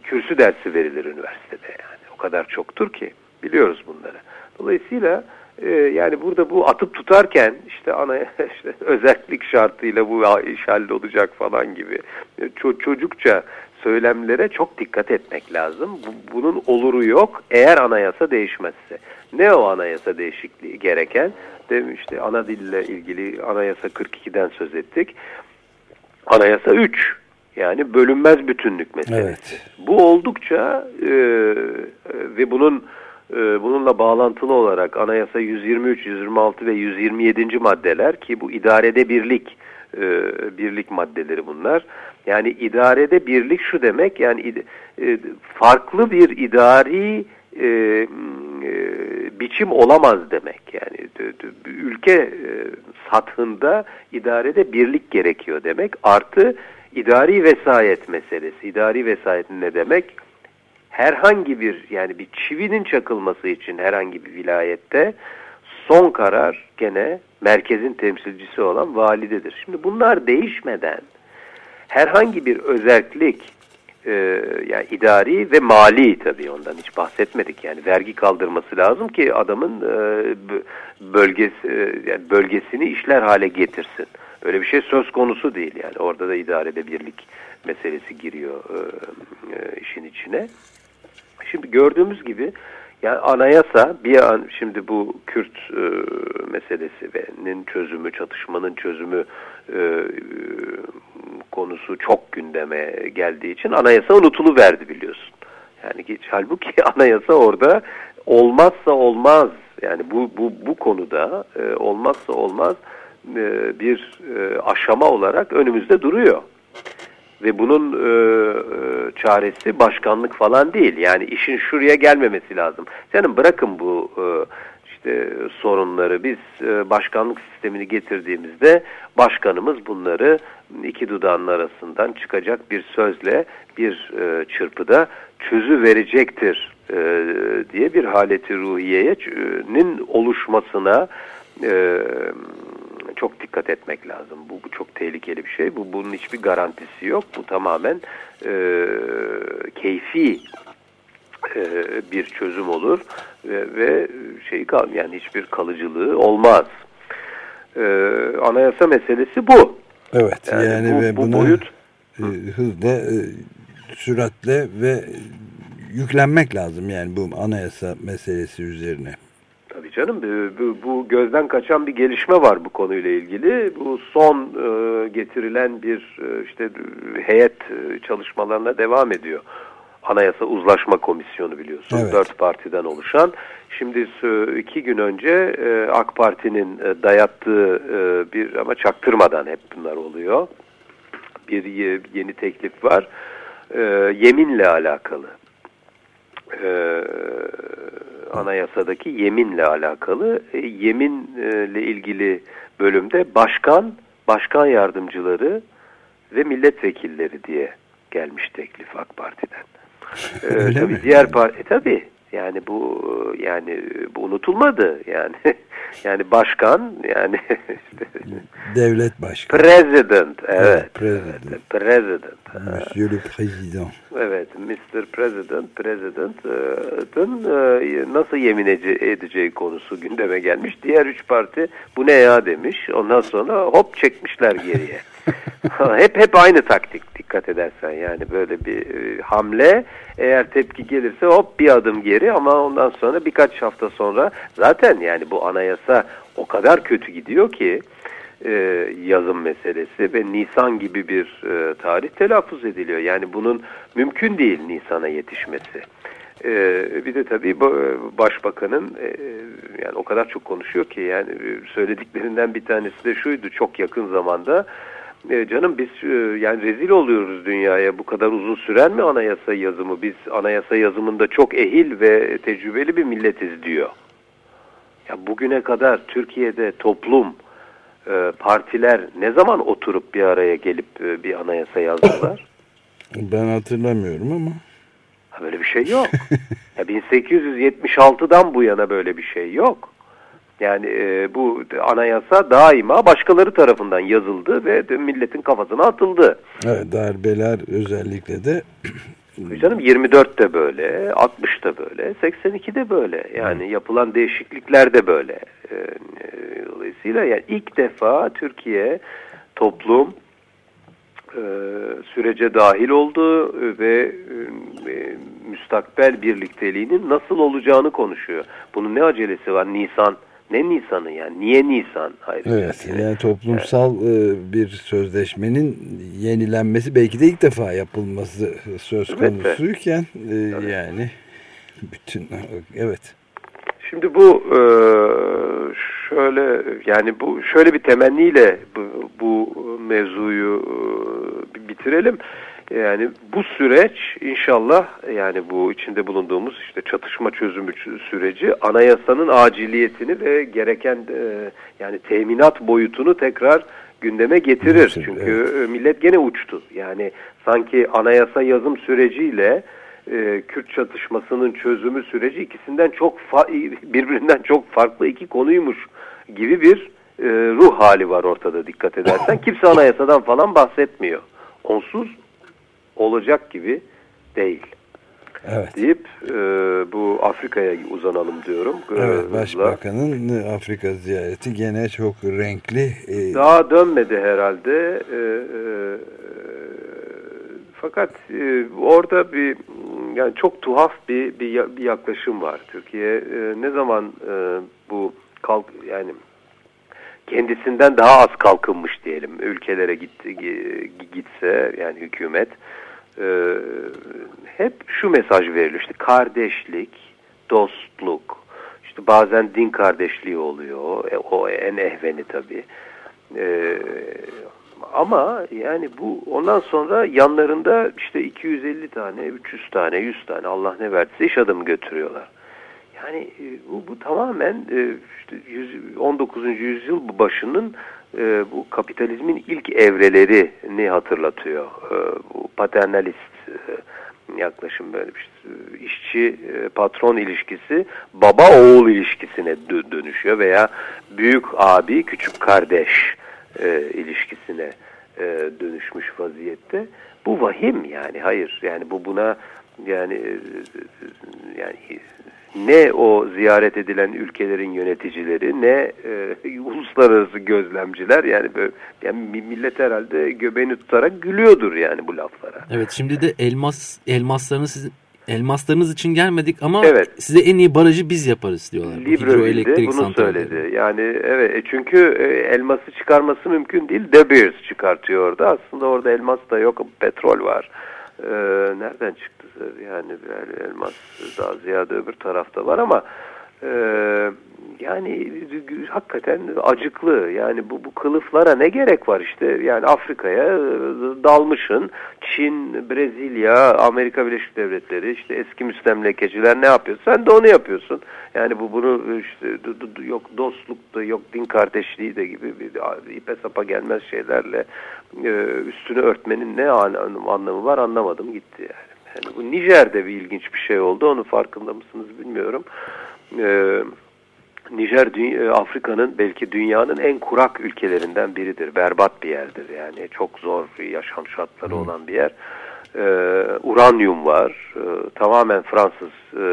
kürsü dersi verilir üniversitede yani. O kadar çoktur ki biliyoruz bunları. Dolayısıyla e, yani burada bu atıp tutarken işte ana işte özellik şartıyla bu iş hallolacak falan gibi e, ço- çocukça söylemlere çok dikkat etmek lazım. Bu- bunun oluru yok eğer anayasa değişmezse. Ne o anayasa değişikliği gereken? Demiş işte ana dille ilgili anayasa 42'den söz ettik. Anayasa 3 yani bölünmez bütünlük meselesi. Evet. Bu oldukça e, e, ve bunun e, bununla bağlantılı olarak anayasa 123, 126 ve 127. maddeler ki bu idarede birlik e, birlik maddeleri bunlar. Yani idarede birlik şu demek yani e, farklı bir idari e, e, biçim olamaz demek. Yani ülke e, sathında idarede birlik gerekiyor demek. Artı idari vesayet meselesi. İdari vesayet ne demek? Herhangi bir yani bir çivinin çakılması için herhangi bir vilayette son karar gene merkezin temsilcisi olan validedir. Şimdi bunlar değişmeden herhangi bir özellik e, yani idari ve mali tabii ondan hiç bahsetmedik yani vergi kaldırması lazım ki adamın e, bö- bölgesi e, yani bölgesini işler hale getirsin. Öyle bir şey söz konusu değil yani orada da idarede birlik meselesi giriyor e, e, işin içine. Şimdi gördüğümüz gibi yani anayasa bir an şimdi bu Kürt e, meselesinin çözümü, çatışmanın çözümü e, e, konusu çok gündeme geldiği için anayasa unutulu verdi biliyorsun. Yani ki, halbuki anayasa orada olmazsa olmaz yani bu bu bu konuda e, olmazsa olmaz e, bir e, aşama olarak önümüzde duruyor ve bunun e, e, çaresi başkanlık falan değil. Yani işin şuraya gelmemesi lazım. Canım bırakın bu e, işte sorunları biz e, başkanlık sistemini getirdiğimizde başkanımız bunları iki dudağının arasından çıkacak bir sözle bir e, çırpıda çözü verecektir e, diye bir haleti ruhiyenin oluşmasına e, çok dikkat etmek lazım. Bu, bu çok tehlikeli bir şey. Bu bunun hiçbir garantisi yok. Bu tamamen e, keyfi e, bir çözüm olur ve, ve şey kal yani hiçbir kalıcılığı olmaz. E, anayasa meselesi bu. Evet yani, Yani bu- ve bu buna boyut- e, hızla, e, süratle ve yüklenmek lazım yani bu anayasa meselesi üzerine. Canım bu, bu, bu gözden kaçan bir gelişme var bu konuyla ilgili. Bu son e, getirilen bir e, işte heyet e, çalışmalarına devam ediyor. Anayasa Uzlaşma Komisyonu biliyorsun. Evet. Dört partiden oluşan. Şimdi e, iki gün önce AK Parti'nin dayattığı bir ama çaktırmadan hep bunlar oluyor. Bir ye- yeni teklif var. Yeminle alakalı. E, anayasadaki yeminle alakalı. E, yeminle ilgili bölümde başkan, başkan yardımcıları ve milletvekilleri diye gelmiş teklif AK Parti'den. E, Öyle tabii mi? diğer parti e, tabii yani bu yani bu unutulmadı yani yani başkan yani işte Devlet başkanı. president evet President. president Monsieur le Président. Evet, Mr. President, President'ın e, nasıl yemin ece- edeceği konusu gündeme gelmiş. Diğer üç parti bu ne ya demiş. Ondan sonra hop çekmişler geriye. hep hep aynı taktik dikkat edersen yani böyle bir e, hamle eğer tepki gelirse hop bir adım geri ama ondan sonra birkaç hafta sonra zaten yani bu anayasa o kadar kötü gidiyor ki e, yazım meselesi ve Nisan gibi bir e, tarih telaffuz ediliyor. Yani bunun mümkün değil Nisan'a yetişmesi. E, bir de tabii bu- başbakanın e, yani o kadar çok konuşuyor ki yani e, söylediklerinden bir tanesi de şuydu çok yakın zamanda e, canım biz e, yani rezil oluyoruz dünyaya bu kadar uzun süren mi anayasa yazımı biz anayasa yazımında çok ehil ve tecrübeli bir milletiz diyor. Ya bugüne kadar Türkiye'de toplum e, partiler ne zaman oturup bir araya gelip e, bir anayasa yazdılar? Ben hatırlamıyorum ama. Ha, böyle bir şey yok. ya 1876'dan bu yana böyle bir şey yok. Yani e, bu anayasa daima başkaları tarafından yazıldı ve milletin kafasına atıldı. Evet, darbeler özellikle de Canım 24'te böyle, 60'ta böyle, 82'de böyle. Yani yapılan değişiklikler de böyle. E, e, Dolayısıyla yani ilk defa Türkiye toplum e, sürece dahil oldu ve e, müstakbel birlikteliğinin nasıl olacağını konuşuyor. Bunun ne acelesi var? Nisan. Ne Nisan'ı yani? Niye Nisan? Hayır. evet yani toplumsal e, bir sözleşmenin yenilenmesi belki de ilk defa yapılması söz konusuyken e, yani bütün evet Şimdi bu e, şöyle yani bu şöyle bir temenniyle bu, bu mevzuyu e, bitirelim. Yani bu süreç inşallah yani bu içinde bulunduğumuz işte çatışma çözümü süreci anayasanın aciliyetini ve gereken e, yani teminat boyutunu tekrar gündeme getirir. Getirir, Çünkü e, millet gene uçtu. Yani sanki anayasa yazım süreciyle e, Kürt çatışmasının çözümü süreci ikisinden çok birbirinden çok farklı iki konuymuş gibi bir e, ruh hali var ortada dikkat edersen. Kimse anayasadan falan bahsetmiyor. Onsuz olacak gibi değil evet deyip e, bu Afrika'ya uzanalım diyorum. Evet başbakanın Afrika ziyareti gene çok renkli e, Daha dönmedi herhalde. E, e, fakat e, orada bir yani çok tuhaf bir bir, bir yaklaşım var. Türkiye e, ne zaman e, bu kalk yani kendisinden daha az kalkınmış diyelim ülkelere gitti gi- gitse yani hükümet e, hep şu mesaj veriliyor işte kardeşlik, dostluk, işte bazen din kardeşliği oluyor. E, o en ehveni tabii. E, ama yani bu ondan sonra yanlarında işte 250 tane, 300 tane, 100 tane Allah ne verdiyse iş adamı götürüyorlar. Yani e, bu, bu tamamen e, işte 100, 19. yüzyıl başının e, bu kapitalizmin ilk evrelerini hatırlatıyor. E, bu paternalist e, yaklaşım böyle bir şey. işçi e, patron ilişkisi baba oğul ilişkisine dö- dönüşüyor veya büyük abi küçük kardeş e, ilişkisine e, dönüşmüş vaziyette. Bu vahim yani hayır yani bu buna yani e, yani ne o ziyaret edilen ülkelerin yöneticileri ne e, uluslararası gözlemciler yani böyle yani millet herhalde göbeğini tutarak gülüyordur yani bu laflara. Evet şimdi de elmas elmaslarını sizin elmaslarınız için gelmedik ama Evet. size en iyi barajı biz yaparız diyorlar. Libreville'de bunu santralleri. söyledi. Yani evet e, çünkü e, elması çıkarması mümkün değil. De Beers çıkartıyor orada. Aslında orada elmas da yok. Petrol var. Ee, nereden çıktı? Yani bir elmas daha ziyade öbür tarafta var ama e, yani hakikaten acıklı. Yani bu, bu kılıflara ne gerek var işte? Yani Afrika'ya e, dalmışın. Çin, Brezilya, Amerika Birleşik Devletleri, işte eski müstemlekeciler ne yapıyor? Sen de onu yapıyorsun. Yani bu bunu işte du- du- yok dostluk da yok din kardeşliği de gibi bir ipe sapa gelmez şeylerle e, üstünü örtmenin ne an- anlamı var anlamadım gitti yani. Yani bu Nijer'de bir ilginç bir şey oldu. Onun farkında mısınız bilmiyorum. Nijer dü- e, Afrika'nın belki dünyanın en kurak ülkelerinden biridir. Berbat bir yerdir yani çok zor yaşam şartları olan bir yer. Ee, uranyum var. Ee, tamamen Fransız e,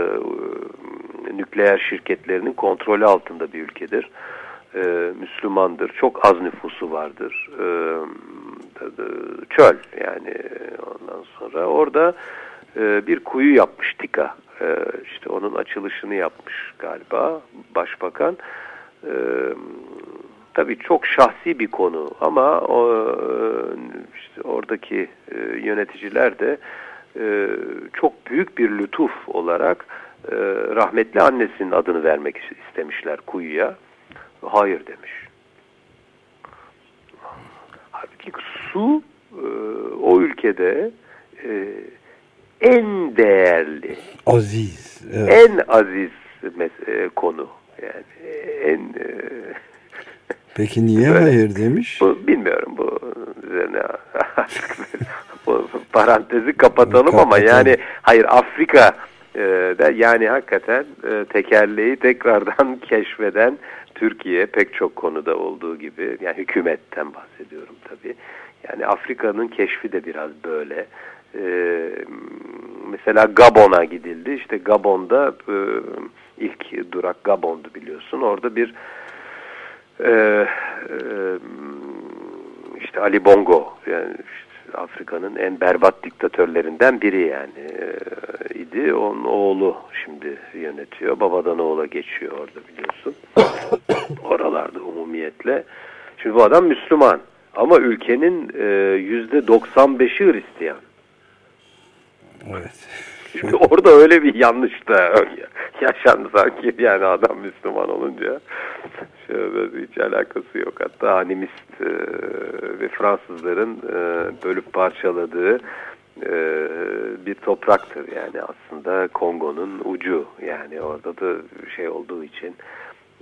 nükleer şirketlerinin kontrolü altında bir ülkedir. Ee, Müslümandır. Çok az nüfusu vardır. Ee, çöl yani ondan sonra orada e, bir kuyu yapmış TİKA. E, işte onun açılışını yapmış galiba başbakan. E, tabii çok şahsi bir konu ama o, işte oradaki e, yöneticiler de e, çok büyük bir lütuf olarak e, rahmetli annesinin adını vermek istemişler kuyuya. Hayır demiş. Halbuki su e, o ülkede e, en değerli, Aziz. Evet. en aziz e, konu. Yani en e, Peki niye Böyle. hayır demiş? bu bilmiyorum bu üzerine bu parantezi kapatalım ama Kapatalım. yani hayır Afrika e, da yani hakikaten e, tekerleği tekrardan keşfeden Türkiye pek çok konuda olduğu gibi yani hükümetten bahsediyorum tabii. Yani Afrika'nın keşfi de biraz böyle. Ee, mesela Gabon'a gidildi. İşte Gabon'da e, ilk durak Gabon'du biliyorsun. Orada bir e, e, işte Ali Bongo yani işte Afrika'nın en berbat diktatörlerinden biri yani e, idi. Onun oğlu şimdi yönetiyor. Babadan oğula geçiyor orada biliyorsun. Oralarda umumiyetle. Şimdi bu adam Müslüman. Ama ülkenin e, yüzde 95'i Hristiyan. Evet. Şimdi orada öyle bir yanlış da yaşandı sanki yani adam Müslüman olunca. Şöyle hiç alakası yok. Hatta animist e, ve Fransızların e, bölüp parçaladığı e, bir topraktır. Yani aslında Kongo'nun ucu. Yani orada da şey olduğu için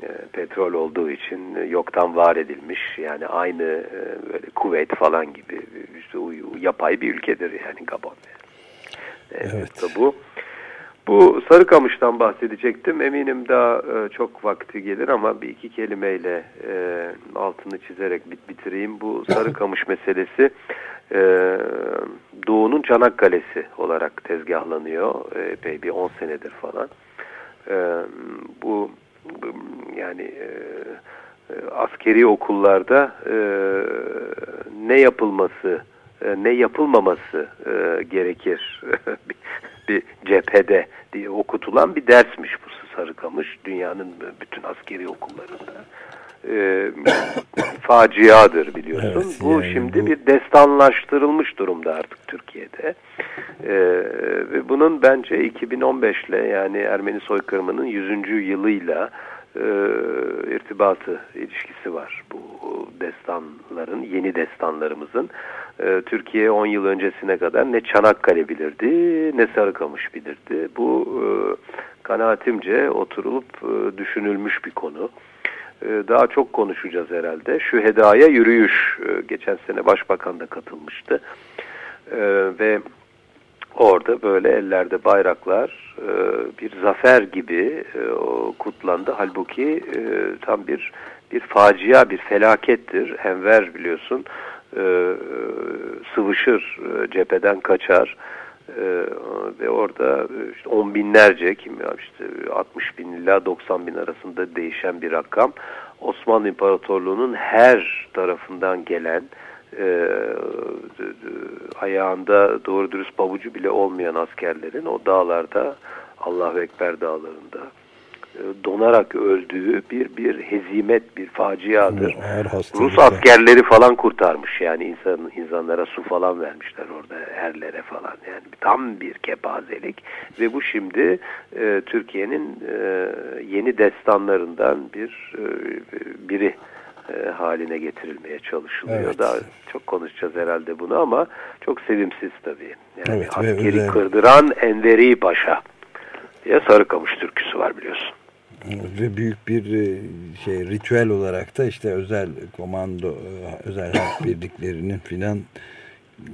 e, petrol olduğu için yoktan var edilmiş. Yani aynı e, böyle Kuveyt falan gibi işte yapay bir ülkedir yani Gabon. Evet. Evet. bu. Bu Sarıkamış'tan bahsedecektim. Eminim daha e, çok vakti gelir ama bir iki kelimeyle e, altını çizerek bit bitireyim. Bu Sarıkamış meselesi e, Doğu'nun Çanakkale'si olarak tezgahlanıyor. E, epey bir 10 senedir falan. E, bu, bu yani e, e, askeri okullarda e, ne yapılması e, ne yapılmaması e, gerekir bir, cephede diye okutulan bir dersmiş bu Sarıkamış dünyanın bütün askeri okullarında. E, faciadır biliyorsun. Evet, bu yani şimdi bu- bir destanlaştırılmış durumda artık Türkiye'de. E, ve bunun bence 2015 ile yani Ermeni soykırımının 100. yılıyla e, irtibatı, ilişkisi var. Bu destanların, yeni destanlarımızın e, Türkiye 10 yıl öncesine kadar ne Çanakkale bilirdi ne Sarıkamış bilirdi. Bu e, kanaatimce oturulup e, düşünülmüş bir konu. E, daha çok konuşacağız herhalde. Şu hedaya yürüyüş geçen sene başbakan da katılmıştı. E, ve orada böyle ellerde bayraklar e, bir zafer gibi e, o kutlandı. Halbuki e, tam bir bir facia, bir felakettir. Enver biliyorsun e, sıvışır, e, cepheden kaçar e, ve orada işte on binlerce, kim işte 60 bin ila 90 bin arasında değişen bir rakam. Osmanlı İmparatorluğu'nun her tarafından gelen e, ayağında doğru dürüst babucu bile olmayan askerlerin o dağlarda Allahu Ekber dağlarında e, donarak öldüğü bir bir hezimet, bir faciadır. Rus askerleri falan kurtarmış yani insan insanlara su falan vermişler orada erlere falan. Yani tam bir kepazelik. Ve bu şimdi e, Türkiye'nin e, yeni destanlarından bir e, biri e, haline getirilmeye çalışılıyor. Evet. Daha çok konuşacağız herhalde bunu ama çok sevimsiz tabii. Yani evet, askeri kırdıran Enveri Paşa diye Sarıkamış türküsü var biliyorsun. Ve büyük bir e, şey ritüel olarak da işte özel komando, e, özel harp birliklerinin filan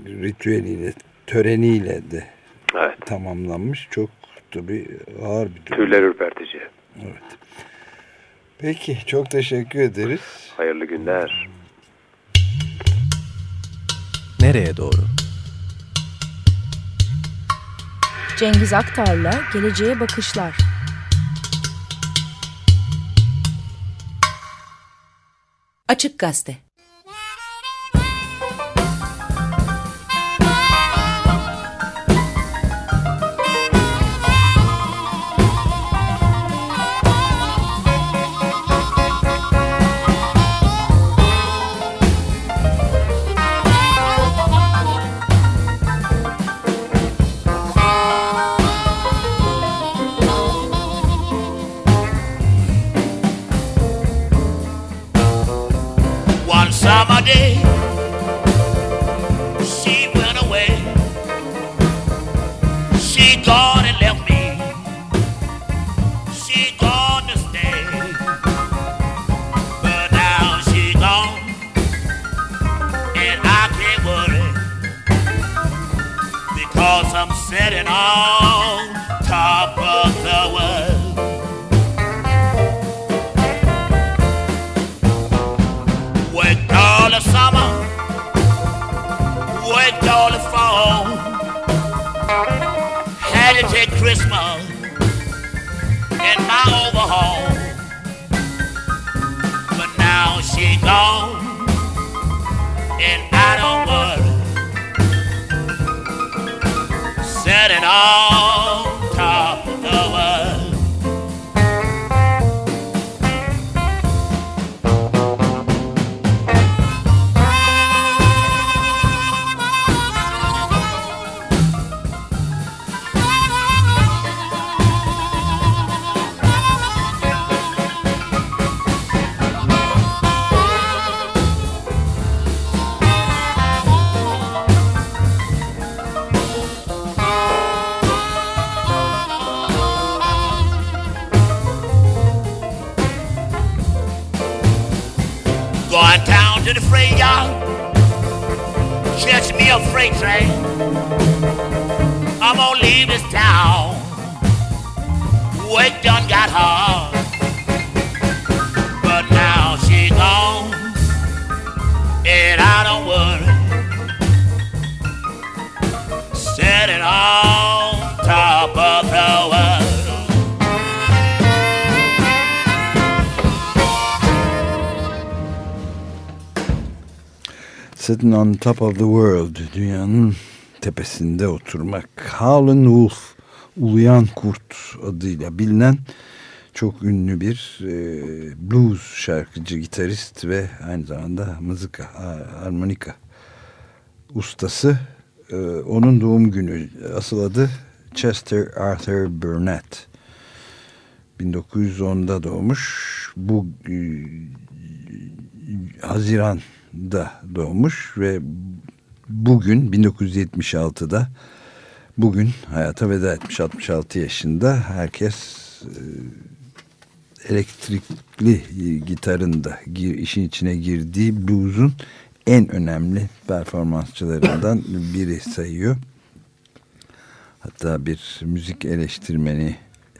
ritüeliyle, töreniyle de evet. tamamlanmış. Çok tabii ağır bir tören. Tüyler ürpertici. Evet. Peki çok teşekkür ederiz. Hayırlı günler. Nereye doğru? Cengiz Aktar'la Geleceğe Bakışlar. Açık Gazete Sitting on top of the world. Dünyanın tepesinde oturmak. Howlin' Wolf, Uluyan Kurt adıyla bilinen çok ünlü bir e, blues şarkıcı, gitarist ve aynı zamanda mızıka, harmonika ustası. E, onun doğum günü asıl adı Chester Arthur Burnett. 1910'da doğmuş. Bu e, Haziran da doğmuş ve bugün 1976'da bugün hayata veda etmiş 66 yaşında herkes e, elektrikli gitarın da işin içine girdiği blues'un en önemli performansçılarından biri sayıyor. Hatta bir müzik eleştirmeni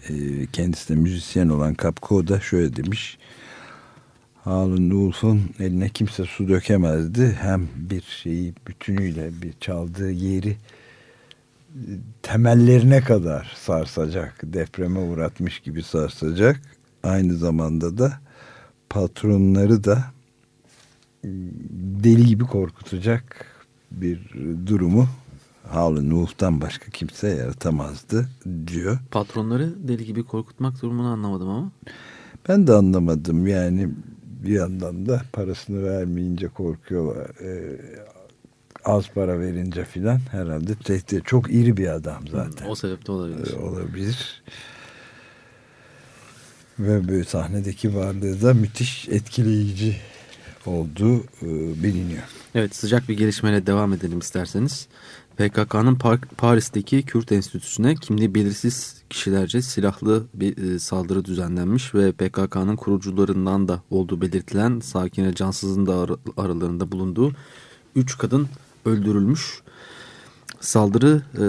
e, kendisi de müzisyen olan Kapko da şöyle demiş. Howlin' Wolf'un eline kimse su dökemezdi. Hem bir şeyi bütünüyle bir çaldığı yeri temellerine kadar sarsacak, depreme uğratmış gibi sarsacak. Aynı zamanda da patronları da deli gibi korkutacak bir durumu Howlin' Wolf'tan başka kimse yaratamazdı diyor. Patronları deli gibi korkutmak durumunu anlamadım ama. Ben de anlamadım yani bir yandan da parasını vermeyince korkuyorlar. Ee, az para verince filan herhalde tehdit çok iri bir adam zaten. O sebepte olabilir. Ee, olabilir. Ve böyle sahnedeki varlığı da müthiş etkileyici olduğu e, biliniyor. Evet sıcak bir gelişmeyle devam edelim isterseniz. PKK'nın Paris'teki Kürt Enstitüsü'ne kimliği belirsiz kişilerce silahlı bir e, saldırı düzenlenmiş ve PKK'nın kurucularından da olduğu belirtilen Sakine Cansız'ın da aralarında bulunduğu 3 kadın öldürülmüş. Saldırı e,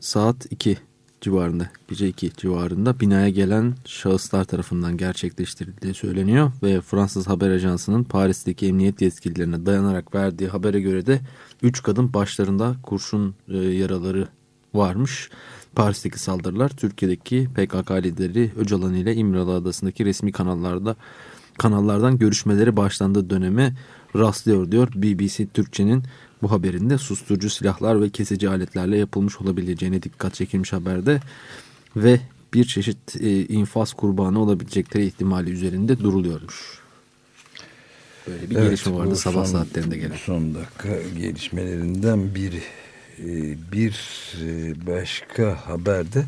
saat 2 civarında, gece 2 civarında binaya gelen şahıslar tarafından gerçekleştirildiği söyleniyor ve Fransız haber ajansının Paris'teki emniyet yetkililerine dayanarak verdiği habere göre de 3 kadın başlarında kurşun e, yaraları varmış. Paris'teki saldırılar Türkiye'deki PKK lideri Öcalan ile İmralı Adası'ndaki resmi kanallarda kanallardan görüşmeleri başlandığı döneme rastlıyor diyor BBC Türkçe'nin bu haberinde susturucu silahlar ve kesici aletlerle yapılmış olabileceğine dikkat çekilmiş haberde ve bir çeşit e, infaz kurbanı olabilecekleri ihtimali üzerinde duruluyormuş. Böyle bir evet, gelişme vardı sabah son, saatlerinde gelen. Son dakika gelişmelerinden biri. E, bir e, başka haberde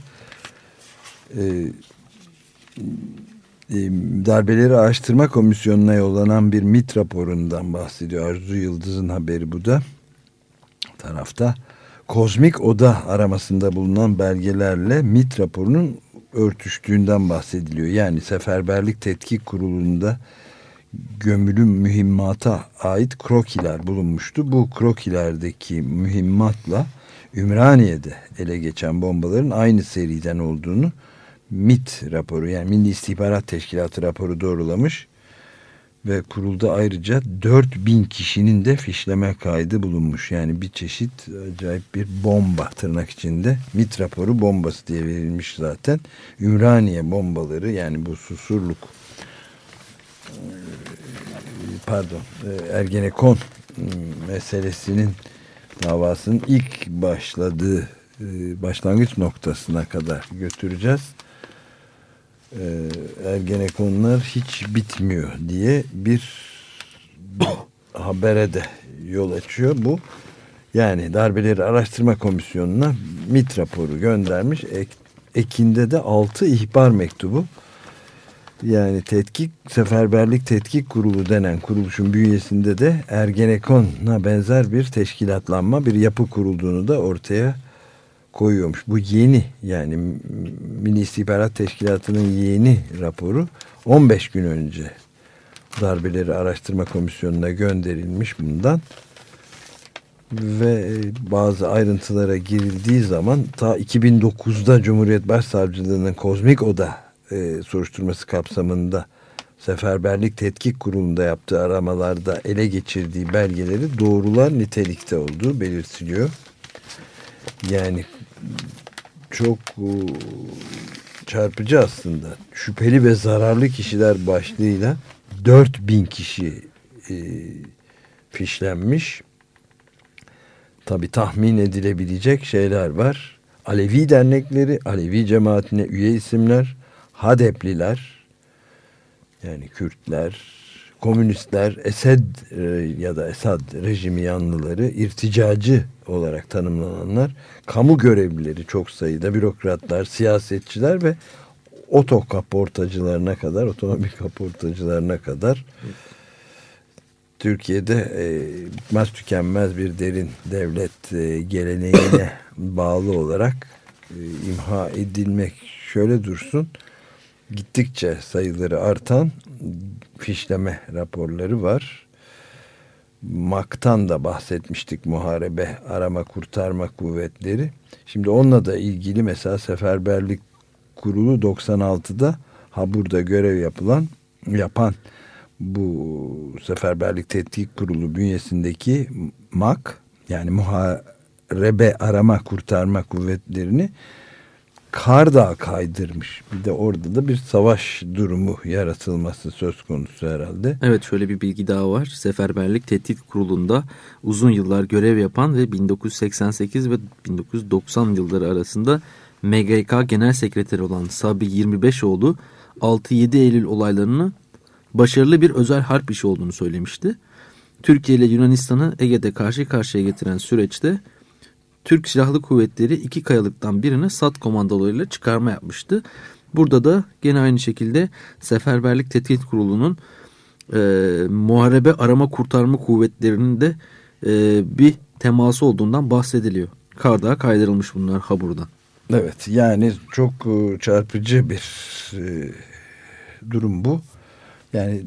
e, darbeleri araştırma komisyonuna yollanan bir MIT raporundan bahsediyor. Arzu Yıldız'ın haberi bu da tarafta kozmik oda aramasında bulunan belgelerle MIT raporunun örtüştüğünden bahsediliyor. Yani Seferberlik Tetkik Kurulu'nda gömülü mühimmata ait krokiler bulunmuştu. Bu krokilerdeki mühimmatla Ümraniye'de ele geçen bombaların aynı seriden olduğunu MIT raporu yani Milli İstihbarat Teşkilatı raporu doğrulamış ve kurulda ayrıca 4000 kişinin de fişleme kaydı bulunmuş. Yani bir çeşit acayip bir bomba tırnak içinde. MIT raporu bombası diye verilmiş zaten. Ümraniye bombaları yani bu susurluk pardon Ergenekon meselesinin davasının ilk başladığı başlangıç noktasına kadar götüreceğiz e, Ergenekonlar hiç bitmiyor diye bir habere de yol açıyor. Bu yani darbeleri araştırma komisyonuna MIT raporu göndermiş. Ek, Ekinde de 6 ihbar mektubu yani tetkik seferberlik tetkik kurulu denen kuruluşun bünyesinde de Ergenekon'a benzer bir teşkilatlanma bir yapı kurulduğunu da ortaya koyuyormuş. Bu yeni yani Milli İstihbarat Teşkilatı'nın yeni raporu 15 gün önce darbeleri araştırma komisyonuna gönderilmiş bundan ve bazı ayrıntılara girildiği zaman ta 2009'da Cumhuriyet Başsavcılığı'nın Kozmik Oda e, soruşturması kapsamında Seferberlik Tetkik Kurulu'nda yaptığı aramalarda ele geçirdiği belgeleri doğrular nitelikte olduğu belirtiliyor. Yani çok e, çarpıcı aslında. Şüpheli ve zararlı kişiler başlığıyla 4000 kişi e, fişlenmiş. Tabi tahmin edilebilecek şeyler var. Alevi dernekleri, Alevi cemaatine üye isimler, Hadepliler, yani Kürtler, komünistler, Esed e, ya da Esad rejimi yanlıları, irticacı olarak tanımlananlar, kamu görevlileri çok sayıda, bürokratlar, siyasetçiler ve oto kaportacılarına kadar, otomobil kaportacılarına kadar Türkiye'de e, bitmez tükenmez bir derin devlet e, geleneğine bağlı olarak e, imha edilmek şöyle dursun gittikçe sayıları artan fişleme raporları var. MAK'tan da bahsetmiştik muharebe arama kurtarma kuvvetleri. Şimdi onunla da ilgili mesela seferberlik kurulu 96'da Habur'da görev yapılan yapan bu seferberlik tetkik kurulu bünyesindeki MAK yani muharebe arama kurtarma kuvvetlerini Kardağ kaydırmış. Bir de orada da bir savaş durumu yaratılması söz konusu herhalde. Evet şöyle bir bilgi daha var. Seferberlik Tehdit Kurulu'nda uzun yıllar görev yapan ve 1988 ve 1990 yılları arasında MGK Genel Sekreteri olan Sabri 25oğlu 6-7 Eylül olaylarını başarılı bir özel harp işi olduğunu söylemişti. Türkiye ile Yunanistan'ı Ege'de karşı karşıya getiren süreçte Türk Silahlı Kuvvetleri iki kayalıktan birini SAT komandolarıyla çıkarma yapmıştı. Burada da gene aynı şekilde Seferberlik Tetkik Kurulu'nun e, muharebe arama kurtarma kuvvetlerinin de e, bir teması olduğundan bahsediliyor. Kardağa kaydırılmış bunlar Habur'dan. Evet yani çok e, çarpıcı bir e, durum bu. Yani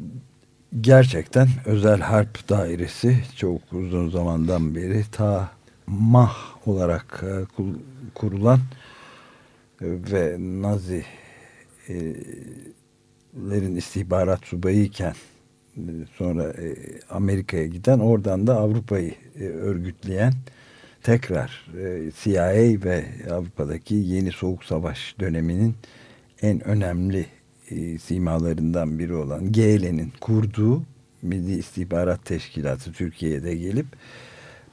gerçekten özel harp dairesi çok uzun zamandan beri ta MAH olarak e, kurulan ve Nazilerin istihbarat subayıyken sonra Amerika'ya giden oradan da Avrupa'yı örgütleyen tekrar CIA ve Avrupa'daki yeni soğuk savaş döneminin en önemli simalarından biri olan GL'nin kurduğu Milli İstihbarat Teşkilatı Türkiye'de gelip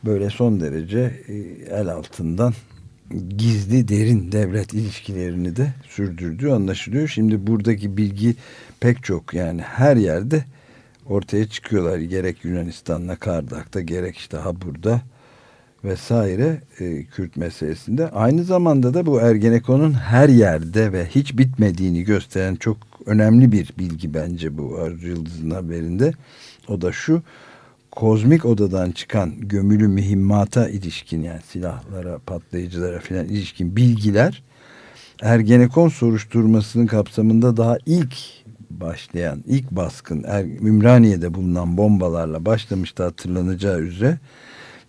böyle son derece e, el altından gizli derin devlet ilişkilerini de sürdürdüğü anlaşılıyor. Şimdi buradaki bilgi pek çok yani her yerde ortaya çıkıyorlar. Gerek Yunanistan'la Kardak'ta gerek işte ha burada vesaire e, Kürt meselesinde. Aynı zamanda da bu Ergenekon'un her yerde ve hiç bitmediğini gösteren çok önemli bir bilgi bence bu Arzu Yıldız'ın haberinde. O da şu kozmik odadan çıkan gömülü mühimmata ilişkin yani silahlara, patlayıcılara filan ilişkin bilgiler Ergenekon soruşturmasının kapsamında daha ilk başlayan ilk baskın er, Ümraniye'de bulunan bombalarla başlamıştı hatırlanacağı üzere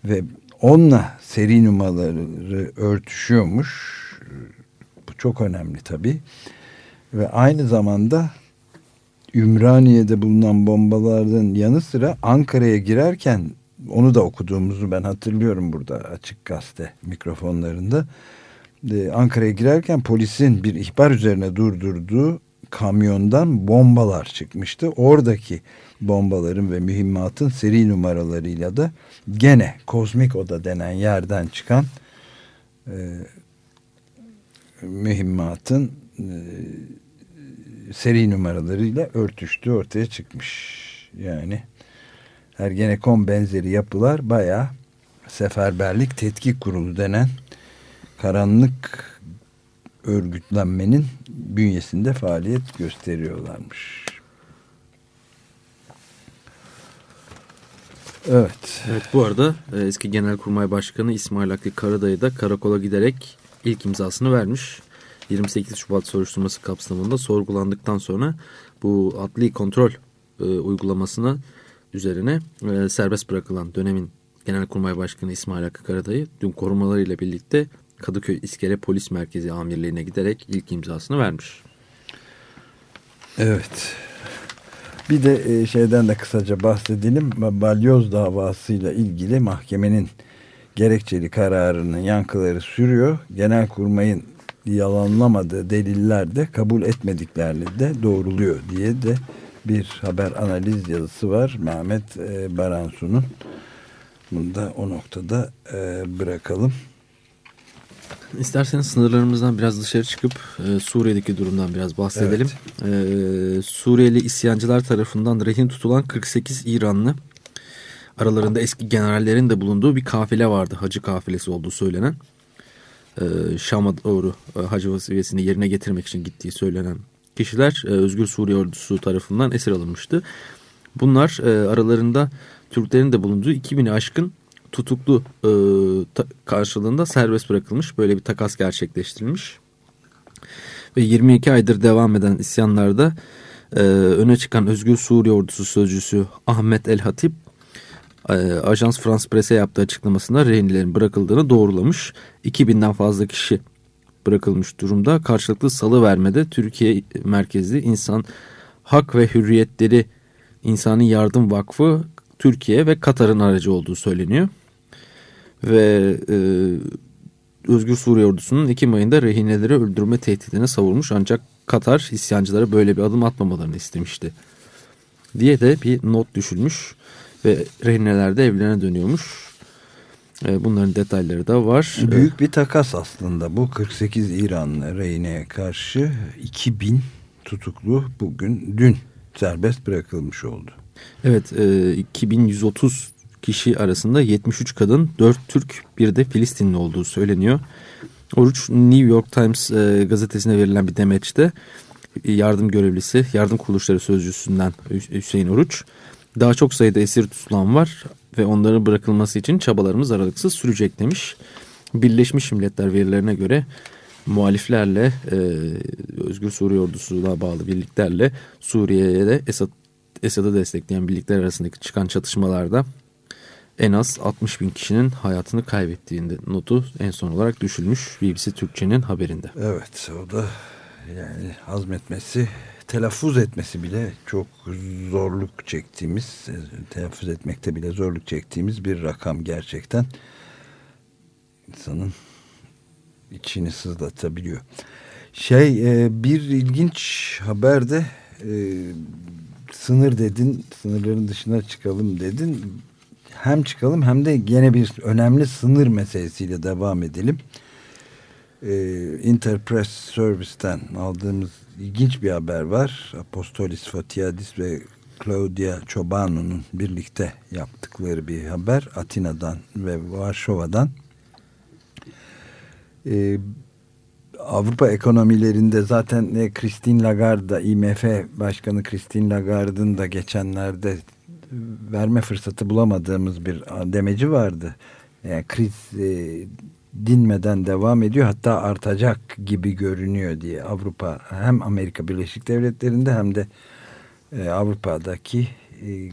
ve onunla seri numaraları örtüşüyormuş. Bu çok önemli tabi. Ve aynı zamanda Ümraniye'de bulunan bombalardan yanı sıra Ankara'ya girerken onu da okuduğumuzu ben hatırlıyorum burada açık gazete mikrofonlarında. Ee, Ankara'ya girerken polisin bir ihbar üzerine durdurduğu kamyondan bombalar çıkmıştı. Oradaki bombaların ve mühimmatın seri numaralarıyla da gene kozmik oda denen yerden çıkan e, mühimmatın e, seri numaralarıyla örtüştüğü ortaya çıkmış. Yani Ergenekon benzeri yapılar baya seferberlik tetkik kurulu denen karanlık örgütlenmenin bünyesinde faaliyet gösteriyorlarmış. Evet. Evet bu arada e, eski Genelkurmay Başkanı İsmail Hakkı Karadayı da karakola giderek ilk imzasını vermiş. 28 Şubat soruşturması kapsamında sorgulandıktan sonra bu adli kontrol e, uygulamasına üzerine e, serbest bırakılan dönemin Genelkurmay Başkanı İsmail Hakkı Karadayı dün korumalarıyla birlikte Kadıköy İskele Polis Merkezi Amirliğine giderek ilk imzasını vermiş. Evet. Bir de e, şeyden de kısaca bahsedelim. Balyoz davasıyla ilgili mahkemenin gerekçeli kararının yankıları sürüyor. Genelkurmay'ın yalanlamadığı deliller de kabul etmediklerini de doğruluyor diye de bir haber analiz yazısı var Mehmet e, Baransu'nun. Bunu da o noktada e, bırakalım. İsterseniz sınırlarımızdan biraz dışarı çıkıp e, Suriye'deki durumdan biraz bahsedelim. Evet. E, Suriyeli isyancılar tarafından rehin tutulan 48 İranlı aralarında eski generallerin de bulunduğu bir kafile vardı. Hacı kafilesi olduğu söylenen. E, Şam'a doğru e, hacı vazifesini yerine getirmek için gittiği söylenen kişiler e, Özgür Suriye ordusu tarafından esir alınmıştı. Bunlar aralarında Türklerin de bulunduğu 2000'i aşkın tutuklu karşılığında serbest bırakılmış. Böyle bir takas gerçekleştirilmiş. Ve 22 aydır devam eden isyanlarda öne çıkan Özgür Suriye Ordusu sözcüsü Ahmet El Hatip Ajans France Presse yaptığı açıklamasında rehinlerin bırakıldığını doğrulamış. 2000'den fazla kişi bırakılmış durumda. Karşılıklı salı vermede Türkiye merkezli insan hak ve hürriyetleri İnsani Yardım Vakfı Türkiye ve Katar'ın aracı olduğu söyleniyor. Ve e, Özgür Suriye ordusunun Ekim ayında rehineleri öldürme tehdidini savurmuş ancak Katar isyancılara böyle bir adım atmamalarını istemişti. Diye de bir not düşülmüş ve rehineler de evlerine dönüyormuş. E, bunların detayları da var. Büyük bir takas aslında bu 48 İranlı rehineye karşı 2000 tutuklu bugün dün serbest bırakılmış oldu. Evet e, 2130 kişi arasında 73 kadın, 4 Türk, bir de Filistinli olduğu söyleniyor. Oruç New York Times e, gazetesine verilen bir demeçte yardım görevlisi, yardım kuruluşları sözcüsünden Hüseyin Oruç daha çok sayıda esir tutulan var ve onların bırakılması için çabalarımız aralıksız sürecek demiş. Birleşmiş Milletler verilerine göre muhaliflerle e, Özgür Suriye ordusuna bağlı birliklerle Suriye'ye de Esad Esad'ı destekleyen birlikler arasındaki çıkan çatışmalarda en az 60 bin kişinin hayatını kaybettiğinde notu en son olarak düşülmüş BBC Türkçe'nin haberinde. Evet o da yani hazmetmesi telaffuz etmesi bile çok zorluk çektiğimiz telaffuz etmekte bile zorluk çektiğimiz bir rakam gerçekten insanın içini sızlatabiliyor. Şey e, bir ilginç haber de e, sınır dedin sınırların dışına çıkalım dedin hem çıkalım hem de yine bir önemli sınır meselesiyle devam edelim. Ee, Interpress Service'ten aldığımız ilginç bir haber var. Apostolis Fatiadis ve Claudia Çobano'nun birlikte yaptıkları bir haber. Atina'dan ve Varşova'dan. Ee, Avrupa ekonomilerinde zaten e, Christine Lagarde, IMF Başkanı Christine Lagarde'ın da geçenlerde verme fırsatı bulamadığımız bir demeci vardı. Yani kriz e, dinmeden devam ediyor hatta artacak gibi görünüyor diye Avrupa hem Amerika Birleşik Devletleri'nde hem de e, Avrupa'daki e,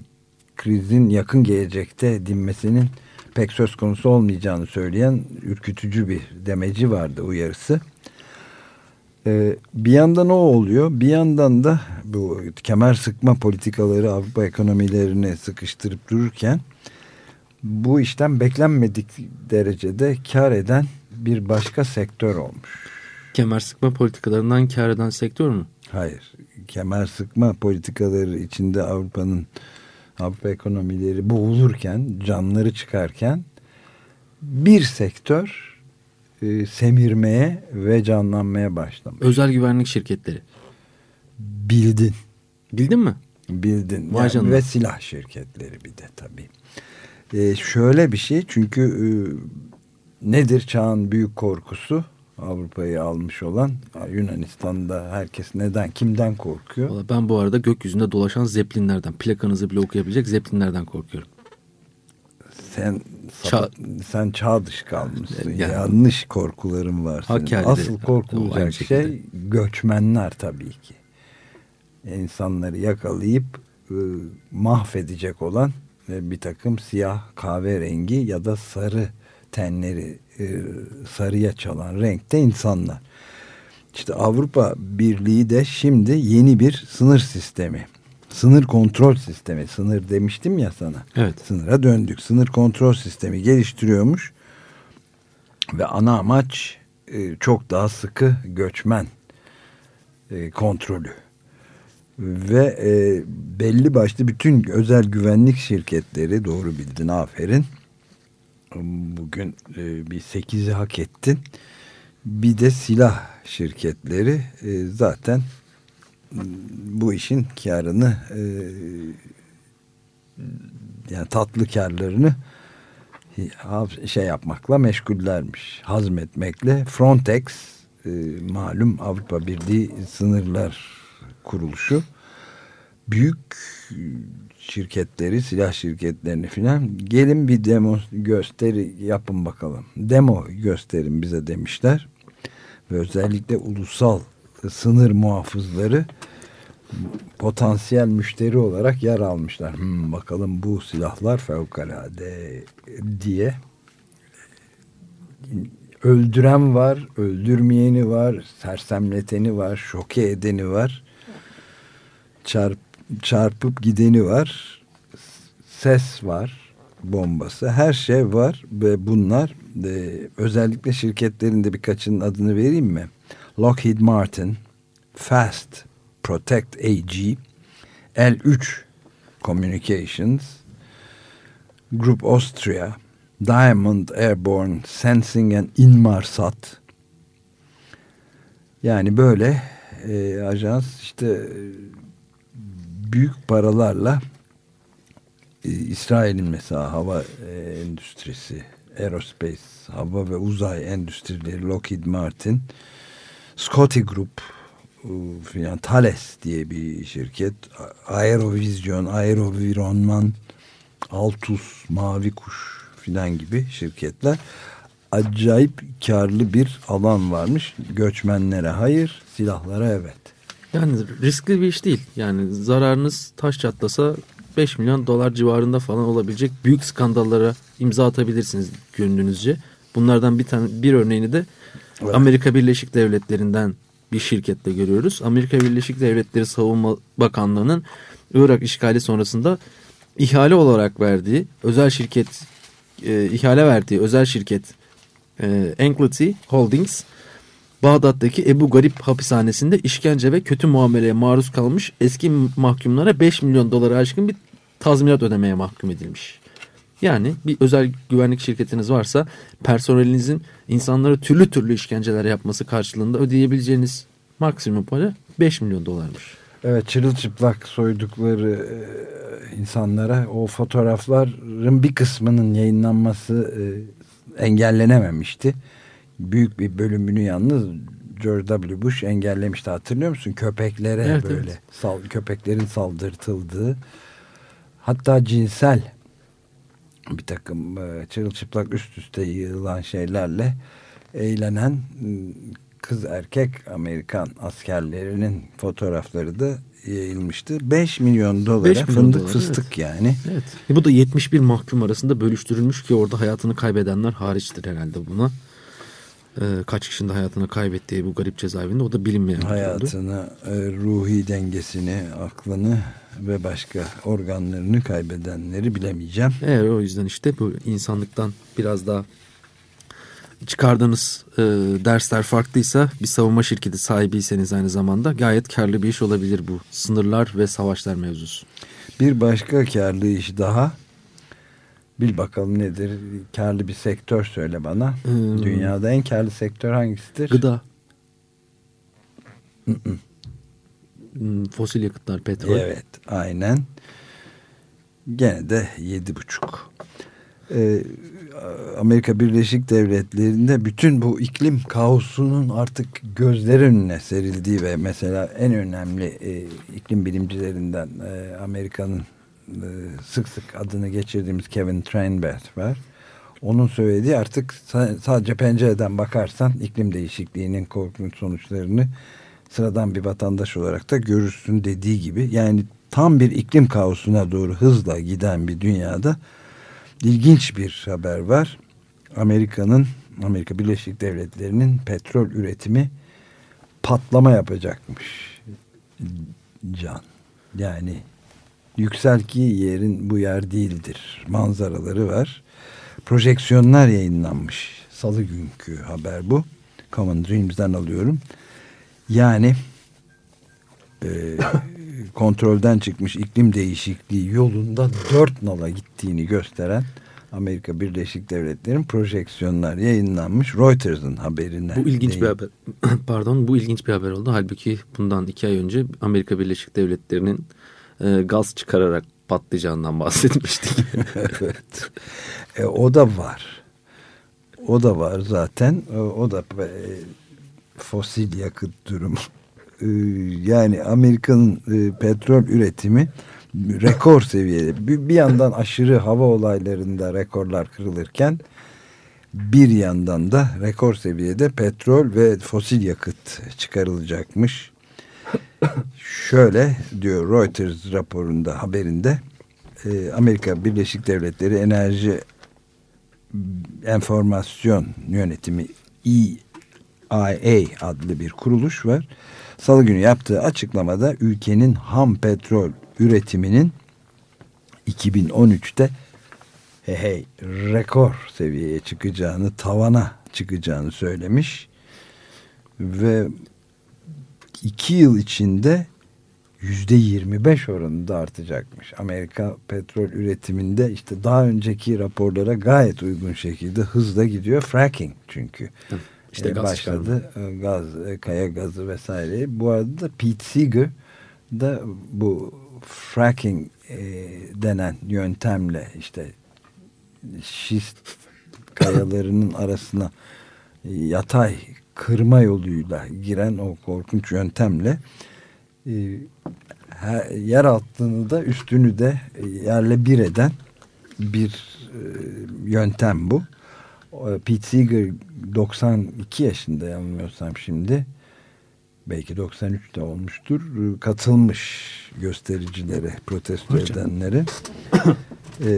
krizin yakın gelecekte dinmesinin pek söz konusu olmayacağını söyleyen ürkütücü bir demeci vardı uyarısı. Ee, bir yandan o oluyor. Bir yandan da bu kemer sıkma politikaları Avrupa ekonomilerini sıkıştırıp dururken bu işten beklenmedik derecede kar eden bir başka sektör olmuş. Kemer sıkma politikalarından kar eden sektör mü? Hayır. Kemer sıkma politikaları içinde Avrupa'nın Avrupa ekonomileri boğulurken, canları çıkarken bir sektör e, semirmeye ve canlanmaya başlamış. Özel güvenlik şirketleri. Bildin. Bildin mi? Bildin. Yani ve silah şirketleri bir de tabii. E, şöyle bir şey çünkü e, nedir çağın büyük korkusu? Avrupa'yı almış olan Yunanistan'da herkes neden kimden korkuyor? Vallahi ben bu arada gökyüzünde dolaşan zeplinlerden plakanızı bile okuyabilecek zeplinlerden korkuyorum. Sen Ça sen çağ dışı kalmışsın. Yani, Yanlış korkuların var. Asıl korkulacak şey göçmenler tabii ki. İnsanları yakalayıp e, mahvedecek olan e, bir takım siyah kahverengi ya da sarı tenleri e, sarıya çalan renkte insanlar. İşte Avrupa Birliği de şimdi yeni bir sınır sistemi sınır kontrol sistemi. Sınır demiştim ya sana. Evet. sınıra döndük. Sınır kontrol sistemi geliştiriyormuş. Ve ana amaç e, çok daha sıkı göçmen e, kontrolü ve e, belli başlı bütün özel güvenlik şirketleri doğru bildin aferin bugün e, bir sekizi hak ettin bir de silah şirketleri e, zaten bu işin karını e, yani tatlı karlarını şey yapmakla meşgullermiş. Hazmetmekle Frontex e, malum Avrupa Birliği sınırlar kuruluşu büyük şirketleri, silah şirketlerini filan gelin bir demo gösteri yapın bakalım. Demo gösterin bize demişler. Ve özellikle ulusal e, sınır muhafızları potansiyel müşteri olarak yer almışlar. Hmm, bakalım bu silahlar fevkalade diye öldüren var, öldürmeyeni var, sersemleteni var, şoke edeni var, çarp, çarpıp gideni var, ses var, bombası, her şey var ve bunlar e, özellikle şirketlerinde birkaçının adını vereyim mi? Lockheed Martin, Fast Protect AG, L3 Communications, Group Austria, Diamond Airborne Sensing and Inmarsat. Yani böyle e, ajans işte büyük paralarla e, İsrail'in mesela hava e, endüstrisi, aerospace, hava ve uzay endüstrileri Lockheed Martin, Scotty Group, e, filan Thales diye bir şirket, Aerovizyon, Aerovironman, Altus, Mavi Kuş filan gibi şirketler acayip karlı bir alan varmış. Göçmenlere hayır, silahlara evet. Yani riskli bir iş değil. Yani zararınız taş çatlasa 5 milyon dolar civarında falan olabilecek büyük skandallara imza atabilirsiniz gönlünüzce. Bunlardan bir tane bir örneğini de evet. Amerika Birleşik Devletleri'nden bir şirkette görüyoruz. Amerika Birleşik Devletleri Savunma Bakanlığı'nın Irak işgali sonrasında ihale olarak verdiği özel şirket e, ihale verdiği özel şirket e, Anklety Holdings Bağdat'taki Ebu Garip hapishanesinde işkence ve kötü muameleye maruz kalmış eski mahkumlara 5 milyon dolara aşkın bir tazminat ödemeye mahkum edilmiş. Yani bir özel güvenlik şirketiniz varsa personelinizin insanlara türlü türlü işkenceler yapması karşılığında ödeyebileceğiniz maksimum para 5 milyon dolarmış. Evet çırılçıplak soydukları e, insanlara o fotoğrafların bir kısmının yayınlanması e, engellenememişti. Büyük bir bölümünü yalnız George W. Bush engellemişti hatırlıyor musun? Köpeklere evet, böyle evet. Sal, köpeklerin saldırtıldığı hatta cinsel bir takım e, çırılçıplak üst üste yığılan şeylerle eğlenen kız erkek Amerikan askerlerinin fotoğrafları da yayılmıştı. 5 milyon dolara 5 milyon fındık dolar, fıstık evet. yani. Evet. E bu da 71 mahkum arasında bölüştürülmüş ki orada hayatını kaybedenler hariçtir herhalde buna. Ee, kaç kişinin de hayatını kaybettiği bu garip cezaevinde o da bilinmeyen. Hayatını, e, ruhi dengesini, aklını ve başka organlarını kaybedenleri bilemeyeceğim. Evet o yüzden işte bu insanlıktan biraz daha çıkardığınız e, dersler farklıysa bir savunma şirketi sahibiyseniz aynı zamanda gayet karlı bir iş olabilir bu sınırlar ve savaşlar mevzusu. Bir başka karlı iş daha bil bakalım nedir karlı bir sektör söyle bana. Hmm. Dünyada en karlı sektör hangisidir? Gıda. Hmm, fosil yakıtlar, petrol. Evet, aynen. Gene de yedi buçuk. Ee, Amerika Birleşik Devletleri'nde bütün bu iklim kaosunun artık gözler önüne serildiği ve mesela en önemli e, iklim bilimcilerinden e, Amerika'nın sık sık adını geçirdiğimiz Kevin Trainbert var. Onun söylediği artık sadece pencereden bakarsan iklim değişikliğinin korkunç sonuçlarını sıradan bir vatandaş olarak da görürsün dediği gibi. Yani tam bir iklim kaosuna doğru hızla giden bir dünyada ilginç bir haber var. Amerika'nın, Amerika Birleşik Devletleri'nin petrol üretimi patlama yapacakmış. Can. Yani yüksel ki yerin bu yer değildir. Manzaraları var. Projeksiyonlar yayınlanmış. Salı günkü haber bu. Common Dreams'den alıyorum. Yani e, kontrolden çıkmış iklim değişikliği yolunda dört nala gittiğini gösteren Amerika Birleşik Devletleri'nin projeksiyonlar yayınlanmış Reuters'ın haberine. Bu ilginç değil. bir haber. Pardon bu ilginç bir haber oldu. Halbuki bundan iki ay önce Amerika Birleşik Devletleri'nin e, gaz çıkararak patlayacağından bahsetmiştik. evet. E, o da var. O da var zaten. O, o da e, fosil yakıt durumu. E, yani Amerika'nın e, petrol üretimi rekor seviyede. Bir, bir yandan aşırı hava olaylarında rekorlar kırılırken bir yandan da rekor seviyede petrol ve fosil yakıt çıkarılacakmış. Şöyle diyor Reuters raporunda haberinde e, Amerika Birleşik Devletleri Enerji Enformasyon Yönetimi EIA adlı bir kuruluş var. Salı günü yaptığı açıklamada ülkenin ham petrol üretiminin 2013'te hey, hey, rekor seviyeye çıkacağını, tavana çıkacağını söylemiş. Ve iki yıl içinde yüzde 25 oranında artacakmış. Amerika petrol üretiminde işte daha önceki raporlara gayet uygun şekilde hızla gidiyor. Fracking çünkü. İşte e, gaz başladı. E, Gaz, e, kaya gazı vesaire. Bu arada da Pete Seeger da bu fracking e, denen yöntemle işte şist kayalarının arasına yatay kırma yoluyla giren o korkunç yöntemle e, yer altını da üstünü de yerle bir eden bir e, yöntem bu. Pete Seeger 92 yaşında yanılmıyorsam şimdi belki 93 de olmuştur katılmış göstericilere protesto Hocam. edenlere e,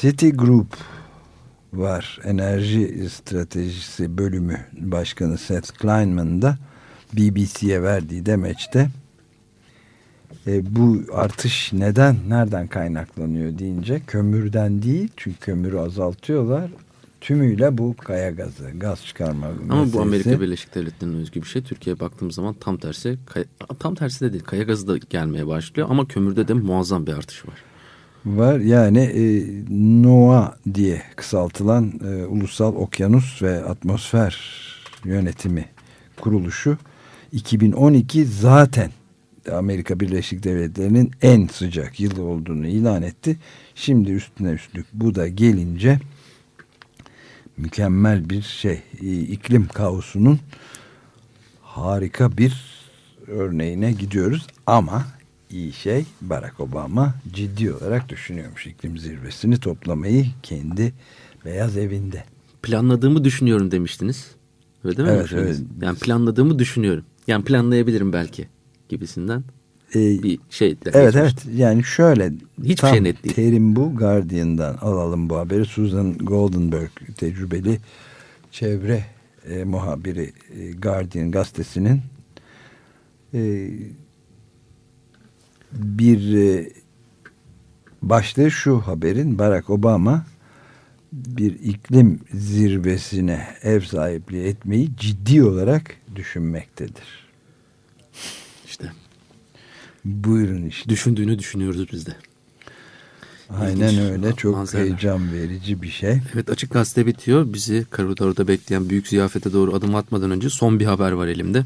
City Group var enerji stratejisi bölümü başkanı Seth Kleinman da BBC'ye verdiği demeçte e, bu artış neden nereden kaynaklanıyor deyince kömürden değil çünkü kömürü azaltıyorlar tümüyle bu kaya gazı gaz çıkarma Ama meselesi. bu Amerika Birleşik Devletleri'nin özgü bir şey. Türkiye'ye baktığımız zaman tam tersi kaya- tam tersi de değil. Kaya gazı da gelmeye başlıyor ama kömürde de muazzam bir artış var. Var. Yani e, NOAA diye kısaltılan e, Ulusal Okyanus ve Atmosfer Yönetimi Kuruluşu 2012 zaten Amerika Birleşik Devletleri'nin en sıcak yılı olduğunu ilan etti. Şimdi üstüne üstlük bu da gelince mükemmel bir şey e, iklim kaosunun harika bir örneğine gidiyoruz ama iyi şey Barack Obama ciddi olarak düşünüyormuş iklim zirvesini toplamayı kendi beyaz evinde. Planladığımı düşünüyorum demiştiniz. Öyle değil mi? Evet, evet. Yani planladığımı düşünüyorum. Yani planlayabilirim belki gibisinden Ee, bir şey. Evet geçmiş. evet yani şöyle Hiçbir tam şey net değil. terim bu Guardian'dan alalım bu haberi Susan Goldenberg tecrübeli çevre e, muhabiri e, Guardian gazetesinin e, bir e, başlığı şu haberin Barack Obama bir iklim zirvesine ev sahipliği etmeyi ciddi olarak düşünmektedir. İşte Buyurun işte. düşündüğünü düşünüyoruz biz de. Aynen İlginç öyle. Çok manzaralar. heyecan verici bir şey. Evet açık gazete bitiyor. Bizi koridorda bekleyen büyük ziyafete doğru adım atmadan önce son bir haber var elimde.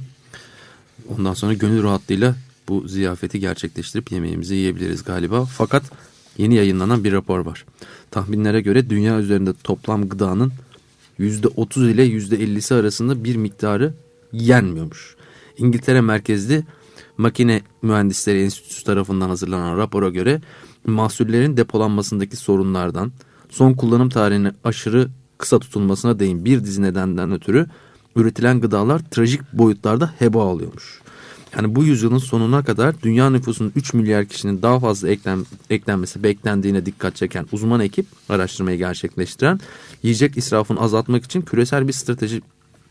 Ondan sonra gönül rahatlığıyla bu ziyafeti gerçekleştirip yemeğimizi yiyebiliriz galiba. Fakat yeni yayınlanan bir rapor var. Tahminlere göre dünya üzerinde toplam gıdanın %30 ile %50'si arasında bir miktarı yenmiyormuş. İngiltere merkezli Makine Mühendisleri Enstitüsü tarafından hazırlanan rapora göre mahsullerin depolanmasındaki sorunlardan son kullanım tarihine aşırı kısa tutulmasına değin bir dizi nedenden ötürü üretilen gıdalar trajik boyutlarda heba alıyormuş. Yani bu yüzyılın sonuna kadar dünya nüfusunun 3 milyar kişinin daha fazla eklen, eklenmesi beklendiğine dikkat çeken uzman ekip araştırmayı gerçekleştiren yiyecek israfını azaltmak için küresel bir strateji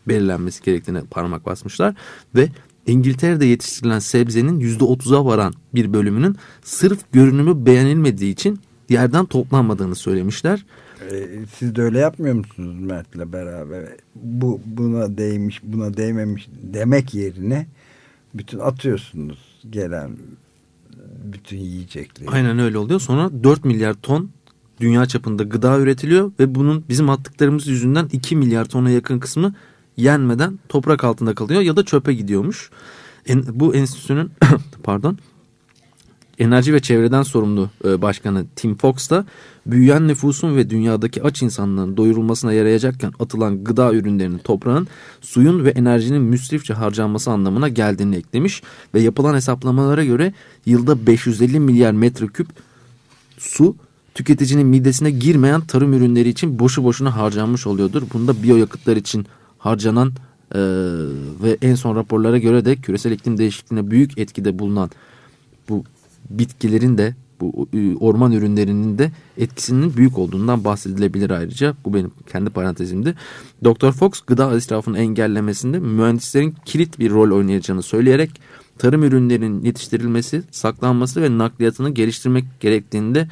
belirlenmesi gerektiğine parmak basmışlar ve İngiltere'de yetiştirilen sebzenin %30'a varan bir bölümünün sırf görünümü beğenilmediği için yerden toplanmadığını söylemişler. Ee, siz de öyle yapmıyor musunuz Mert'le beraber? Bu buna değmiş, buna değmemiş demek yerine bütün atıyorsunuz gelen bütün yiyecekleri. Aynen öyle oluyor. Sonra 4 milyar ton dünya çapında gıda üretiliyor ve bunun bizim attıklarımız yüzünden 2 milyar tona yakın kısmı yenmeden toprak altında kalıyor ya da çöpe gidiyormuş. En, bu enstitünün pardon Enerji ve Çevreden sorumlu e, başkanı Tim Fox da büyüyen nüfusun ve dünyadaki aç insanların doyurulmasına yarayacakken atılan gıda ürünlerinin toprağın suyun ve enerjinin müsrifçe harcanması anlamına geldiğini eklemiş ve yapılan hesaplamalara göre yılda 550 milyar metreküp su tüketicinin midesine girmeyen tarım ürünleri için boşu boşuna harcanmış oluyordur. Bunda biyoyakıtlar için harcanan e, ve en son raporlara göre de küresel iklim değişikliğine büyük etkide bulunan bu bitkilerin de bu orman ürünlerinin de etkisinin büyük olduğundan bahsedilebilir ayrıca. Bu benim kendi parantezimdi. Dr. Fox gıda israfını engellemesinde mühendislerin kilit bir rol oynayacağını söyleyerek tarım ürünlerinin yetiştirilmesi, saklanması ve nakliyatını geliştirmek gerektiğini de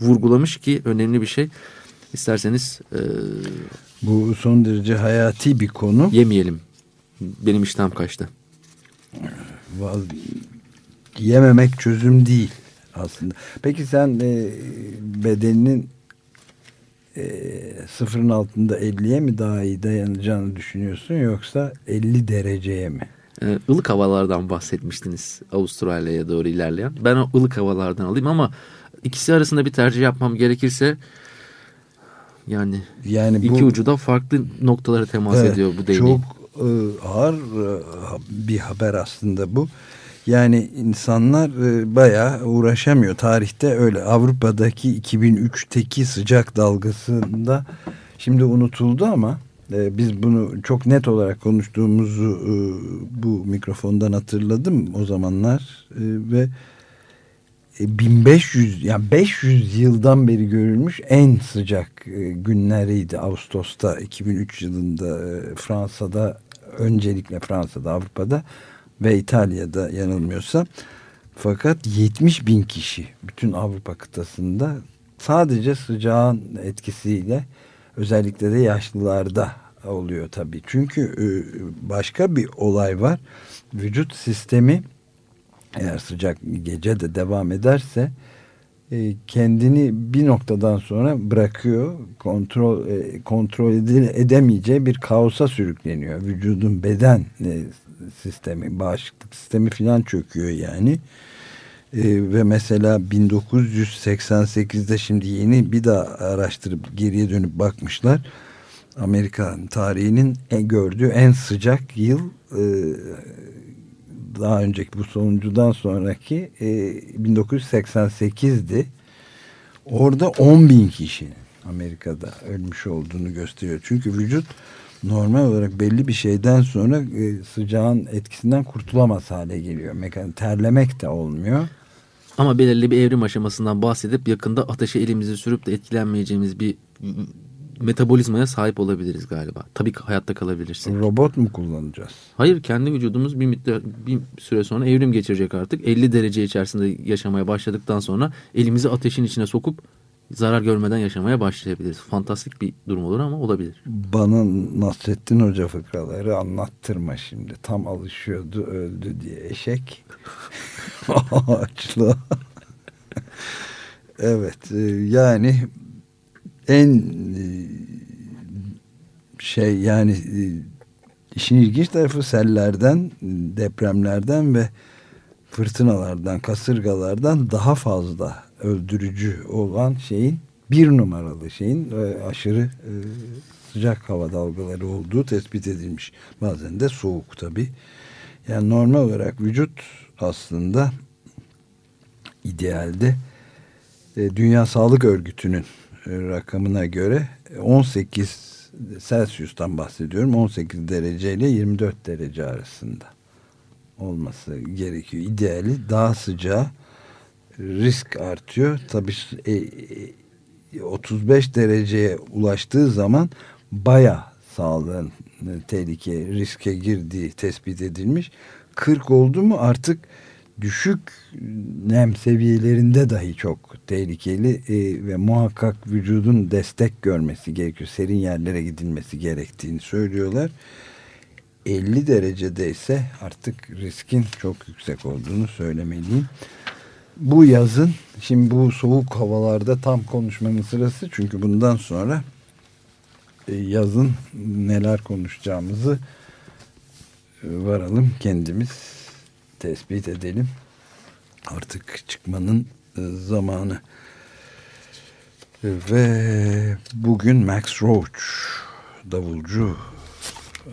vurgulamış ki önemli bir şey. İsterseniz e, bu son derece hayati bir konu. Yemeyelim. Benim iştahım kaçtı. Vaz, yememek çözüm değil aslında. Peki sen e, bedeninin e, sıfırın altında 50'ye mi daha iyi dayanacağını düşünüyorsun yoksa 50 dereceye mi? E, ılık havalardan bahsetmiştiniz Avustralya'ya doğru ilerleyen. Ben o ılık havalardan alayım ama ikisi arasında bir tercih yapmam gerekirse yani, yani iki bu, ucu da farklı noktalara temas evet, ediyor bu değneğin. Çok e, ağır e, bir haber aslında bu. Yani insanlar e, bayağı uğraşamıyor. Tarihte öyle Avrupa'daki 2003'teki sıcak dalgasında şimdi unutuldu ama e, biz bunu çok net olarak konuştuğumuzu e, bu mikrofondan hatırladım o zamanlar e, ve 1500 e, yani 500 yıldan beri görülmüş en sıcak günleriydi Ağustos'ta 2003 yılında Fransa'da öncelikle Fransa'da Avrupa'da ve İtalya'da yanılmıyorsam fakat 70 bin kişi bütün Avrupa kıtasında sadece sıcağın etkisiyle özellikle de yaşlılarda oluyor tabii. Çünkü e, başka bir olay var. Vücut sistemi eğer sıcak gece de devam ederse e, kendini bir noktadan sonra bırakıyor. Kontrol e, kontrol edemeyeceği bir kaosa sürükleniyor. Vücudun beden sistemi, bağışıklık sistemi filan çöküyor yani. Ee, ve mesela 1988'de şimdi yeni bir daha araştırıp geriye dönüp bakmışlar. Amerika tarihinin en gördüğü en sıcak yıl e, daha önceki bu sonuncudan sonraki e, 1988'di. Orada 10 bin kişinin Amerika'da ölmüş olduğunu gösteriyor. Çünkü vücut normal olarak belli bir şeyden sonra e, sıcağın etkisinden kurtulamaz hale geliyor. Mekan terlemek de olmuyor. Ama belirli bir evrim aşamasından bahsedip yakında ateşe elimizi sürüp de etkilenmeyeceğimiz bir metabolizmaya sahip olabiliriz galiba. Tabii ki hayatta kalabilirsin. Robot mu kullanacağız? Hayır kendi vücudumuz bir, müddet, bir süre sonra evrim geçirecek artık. 50 derece içerisinde yaşamaya başladıktan sonra elimizi ateşin içine sokup zarar görmeden yaşamaya başlayabiliriz. Fantastik bir durum olur ama olabilir. Bana Nasrettin Hoca fıkraları anlattırma şimdi. Tam alışıyordu öldü diye eşek. Ağaçlı. evet e, yani en e, şey yani e, işin ilginç tarafı sellerden, depremlerden ve fırtınalardan, kasırgalardan daha fazla öldürücü olan şeyin bir numaralı şeyin e, aşırı e, sıcak hava dalgaları olduğu tespit edilmiş. Bazen de soğuk tabi. Yani normal olarak vücut aslında idealde e, Dünya Sağlık Örgütü'nün rakamına göre 18 Celsius'tan bahsediyorum. 18 derece ile 24 derece arasında olması gerekiyor. İdeali daha sıcağı risk artıyor. Tabii e, 35 e, dereceye ulaştığı zaman baya sağlığın e, tehlike riske girdiği tespit edilmiş. 40 oldu mu artık düşük nem seviyelerinde dahi çok tehlikeli e, ve muhakkak vücudun destek görmesi gerekiyor. Serin yerlere gidilmesi gerektiğini söylüyorlar. 50 derecede ise artık riskin çok yüksek olduğunu söylemeliyim bu yazın şimdi bu soğuk havalarda tam konuşmanın sırası çünkü bundan sonra e, yazın neler konuşacağımızı e, varalım kendimiz tespit edelim. Artık çıkmanın e, zamanı. Ve bugün Max Roach davulcu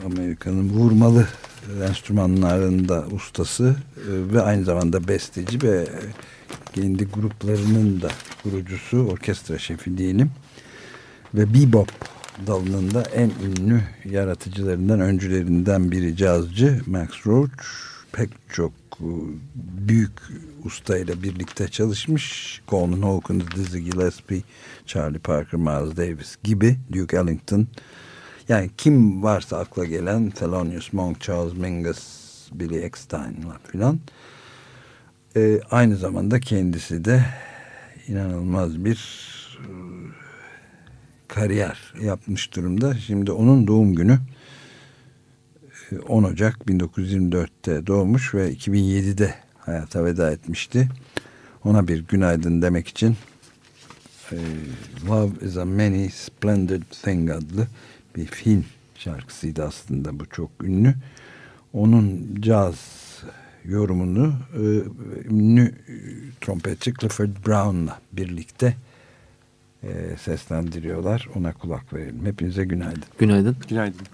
Amerika'nın vurmalı enstrümanlarında ustası ve aynı zamanda besteci ve kendi gruplarının da kurucusu, orkestra şefi diyelim. Ve bebop dalının da en ünlü yaratıcılarından, öncülerinden biri cazcı Max Roach. Pek çok e, büyük ustayla birlikte çalışmış. Coleman Hawkins, Dizzy Gillespie, Charlie Parker, Miles Davis gibi Duke Ellington. Yani kim varsa akla gelen Thelonious Monk, Charles Mingus, Billy Eckstein'la filan. Ee, aynı zamanda kendisi de inanılmaz bir e, kariyer yapmış durumda. Şimdi onun doğum günü 10 e, Ocak 1924'te doğmuş ve 2007'de hayata veda etmişti. Ona bir günaydın demek için e, Love is a Many Splendid Thing adlı bir film şarkısıydı aslında bu çok ünlü. Onun caz yorumunu e, ünlü trompetçi Clifford Brown'la birlikte e, seslendiriyorlar. Ona kulak verelim. Hepinize günaydın. Günaydın. Günaydın.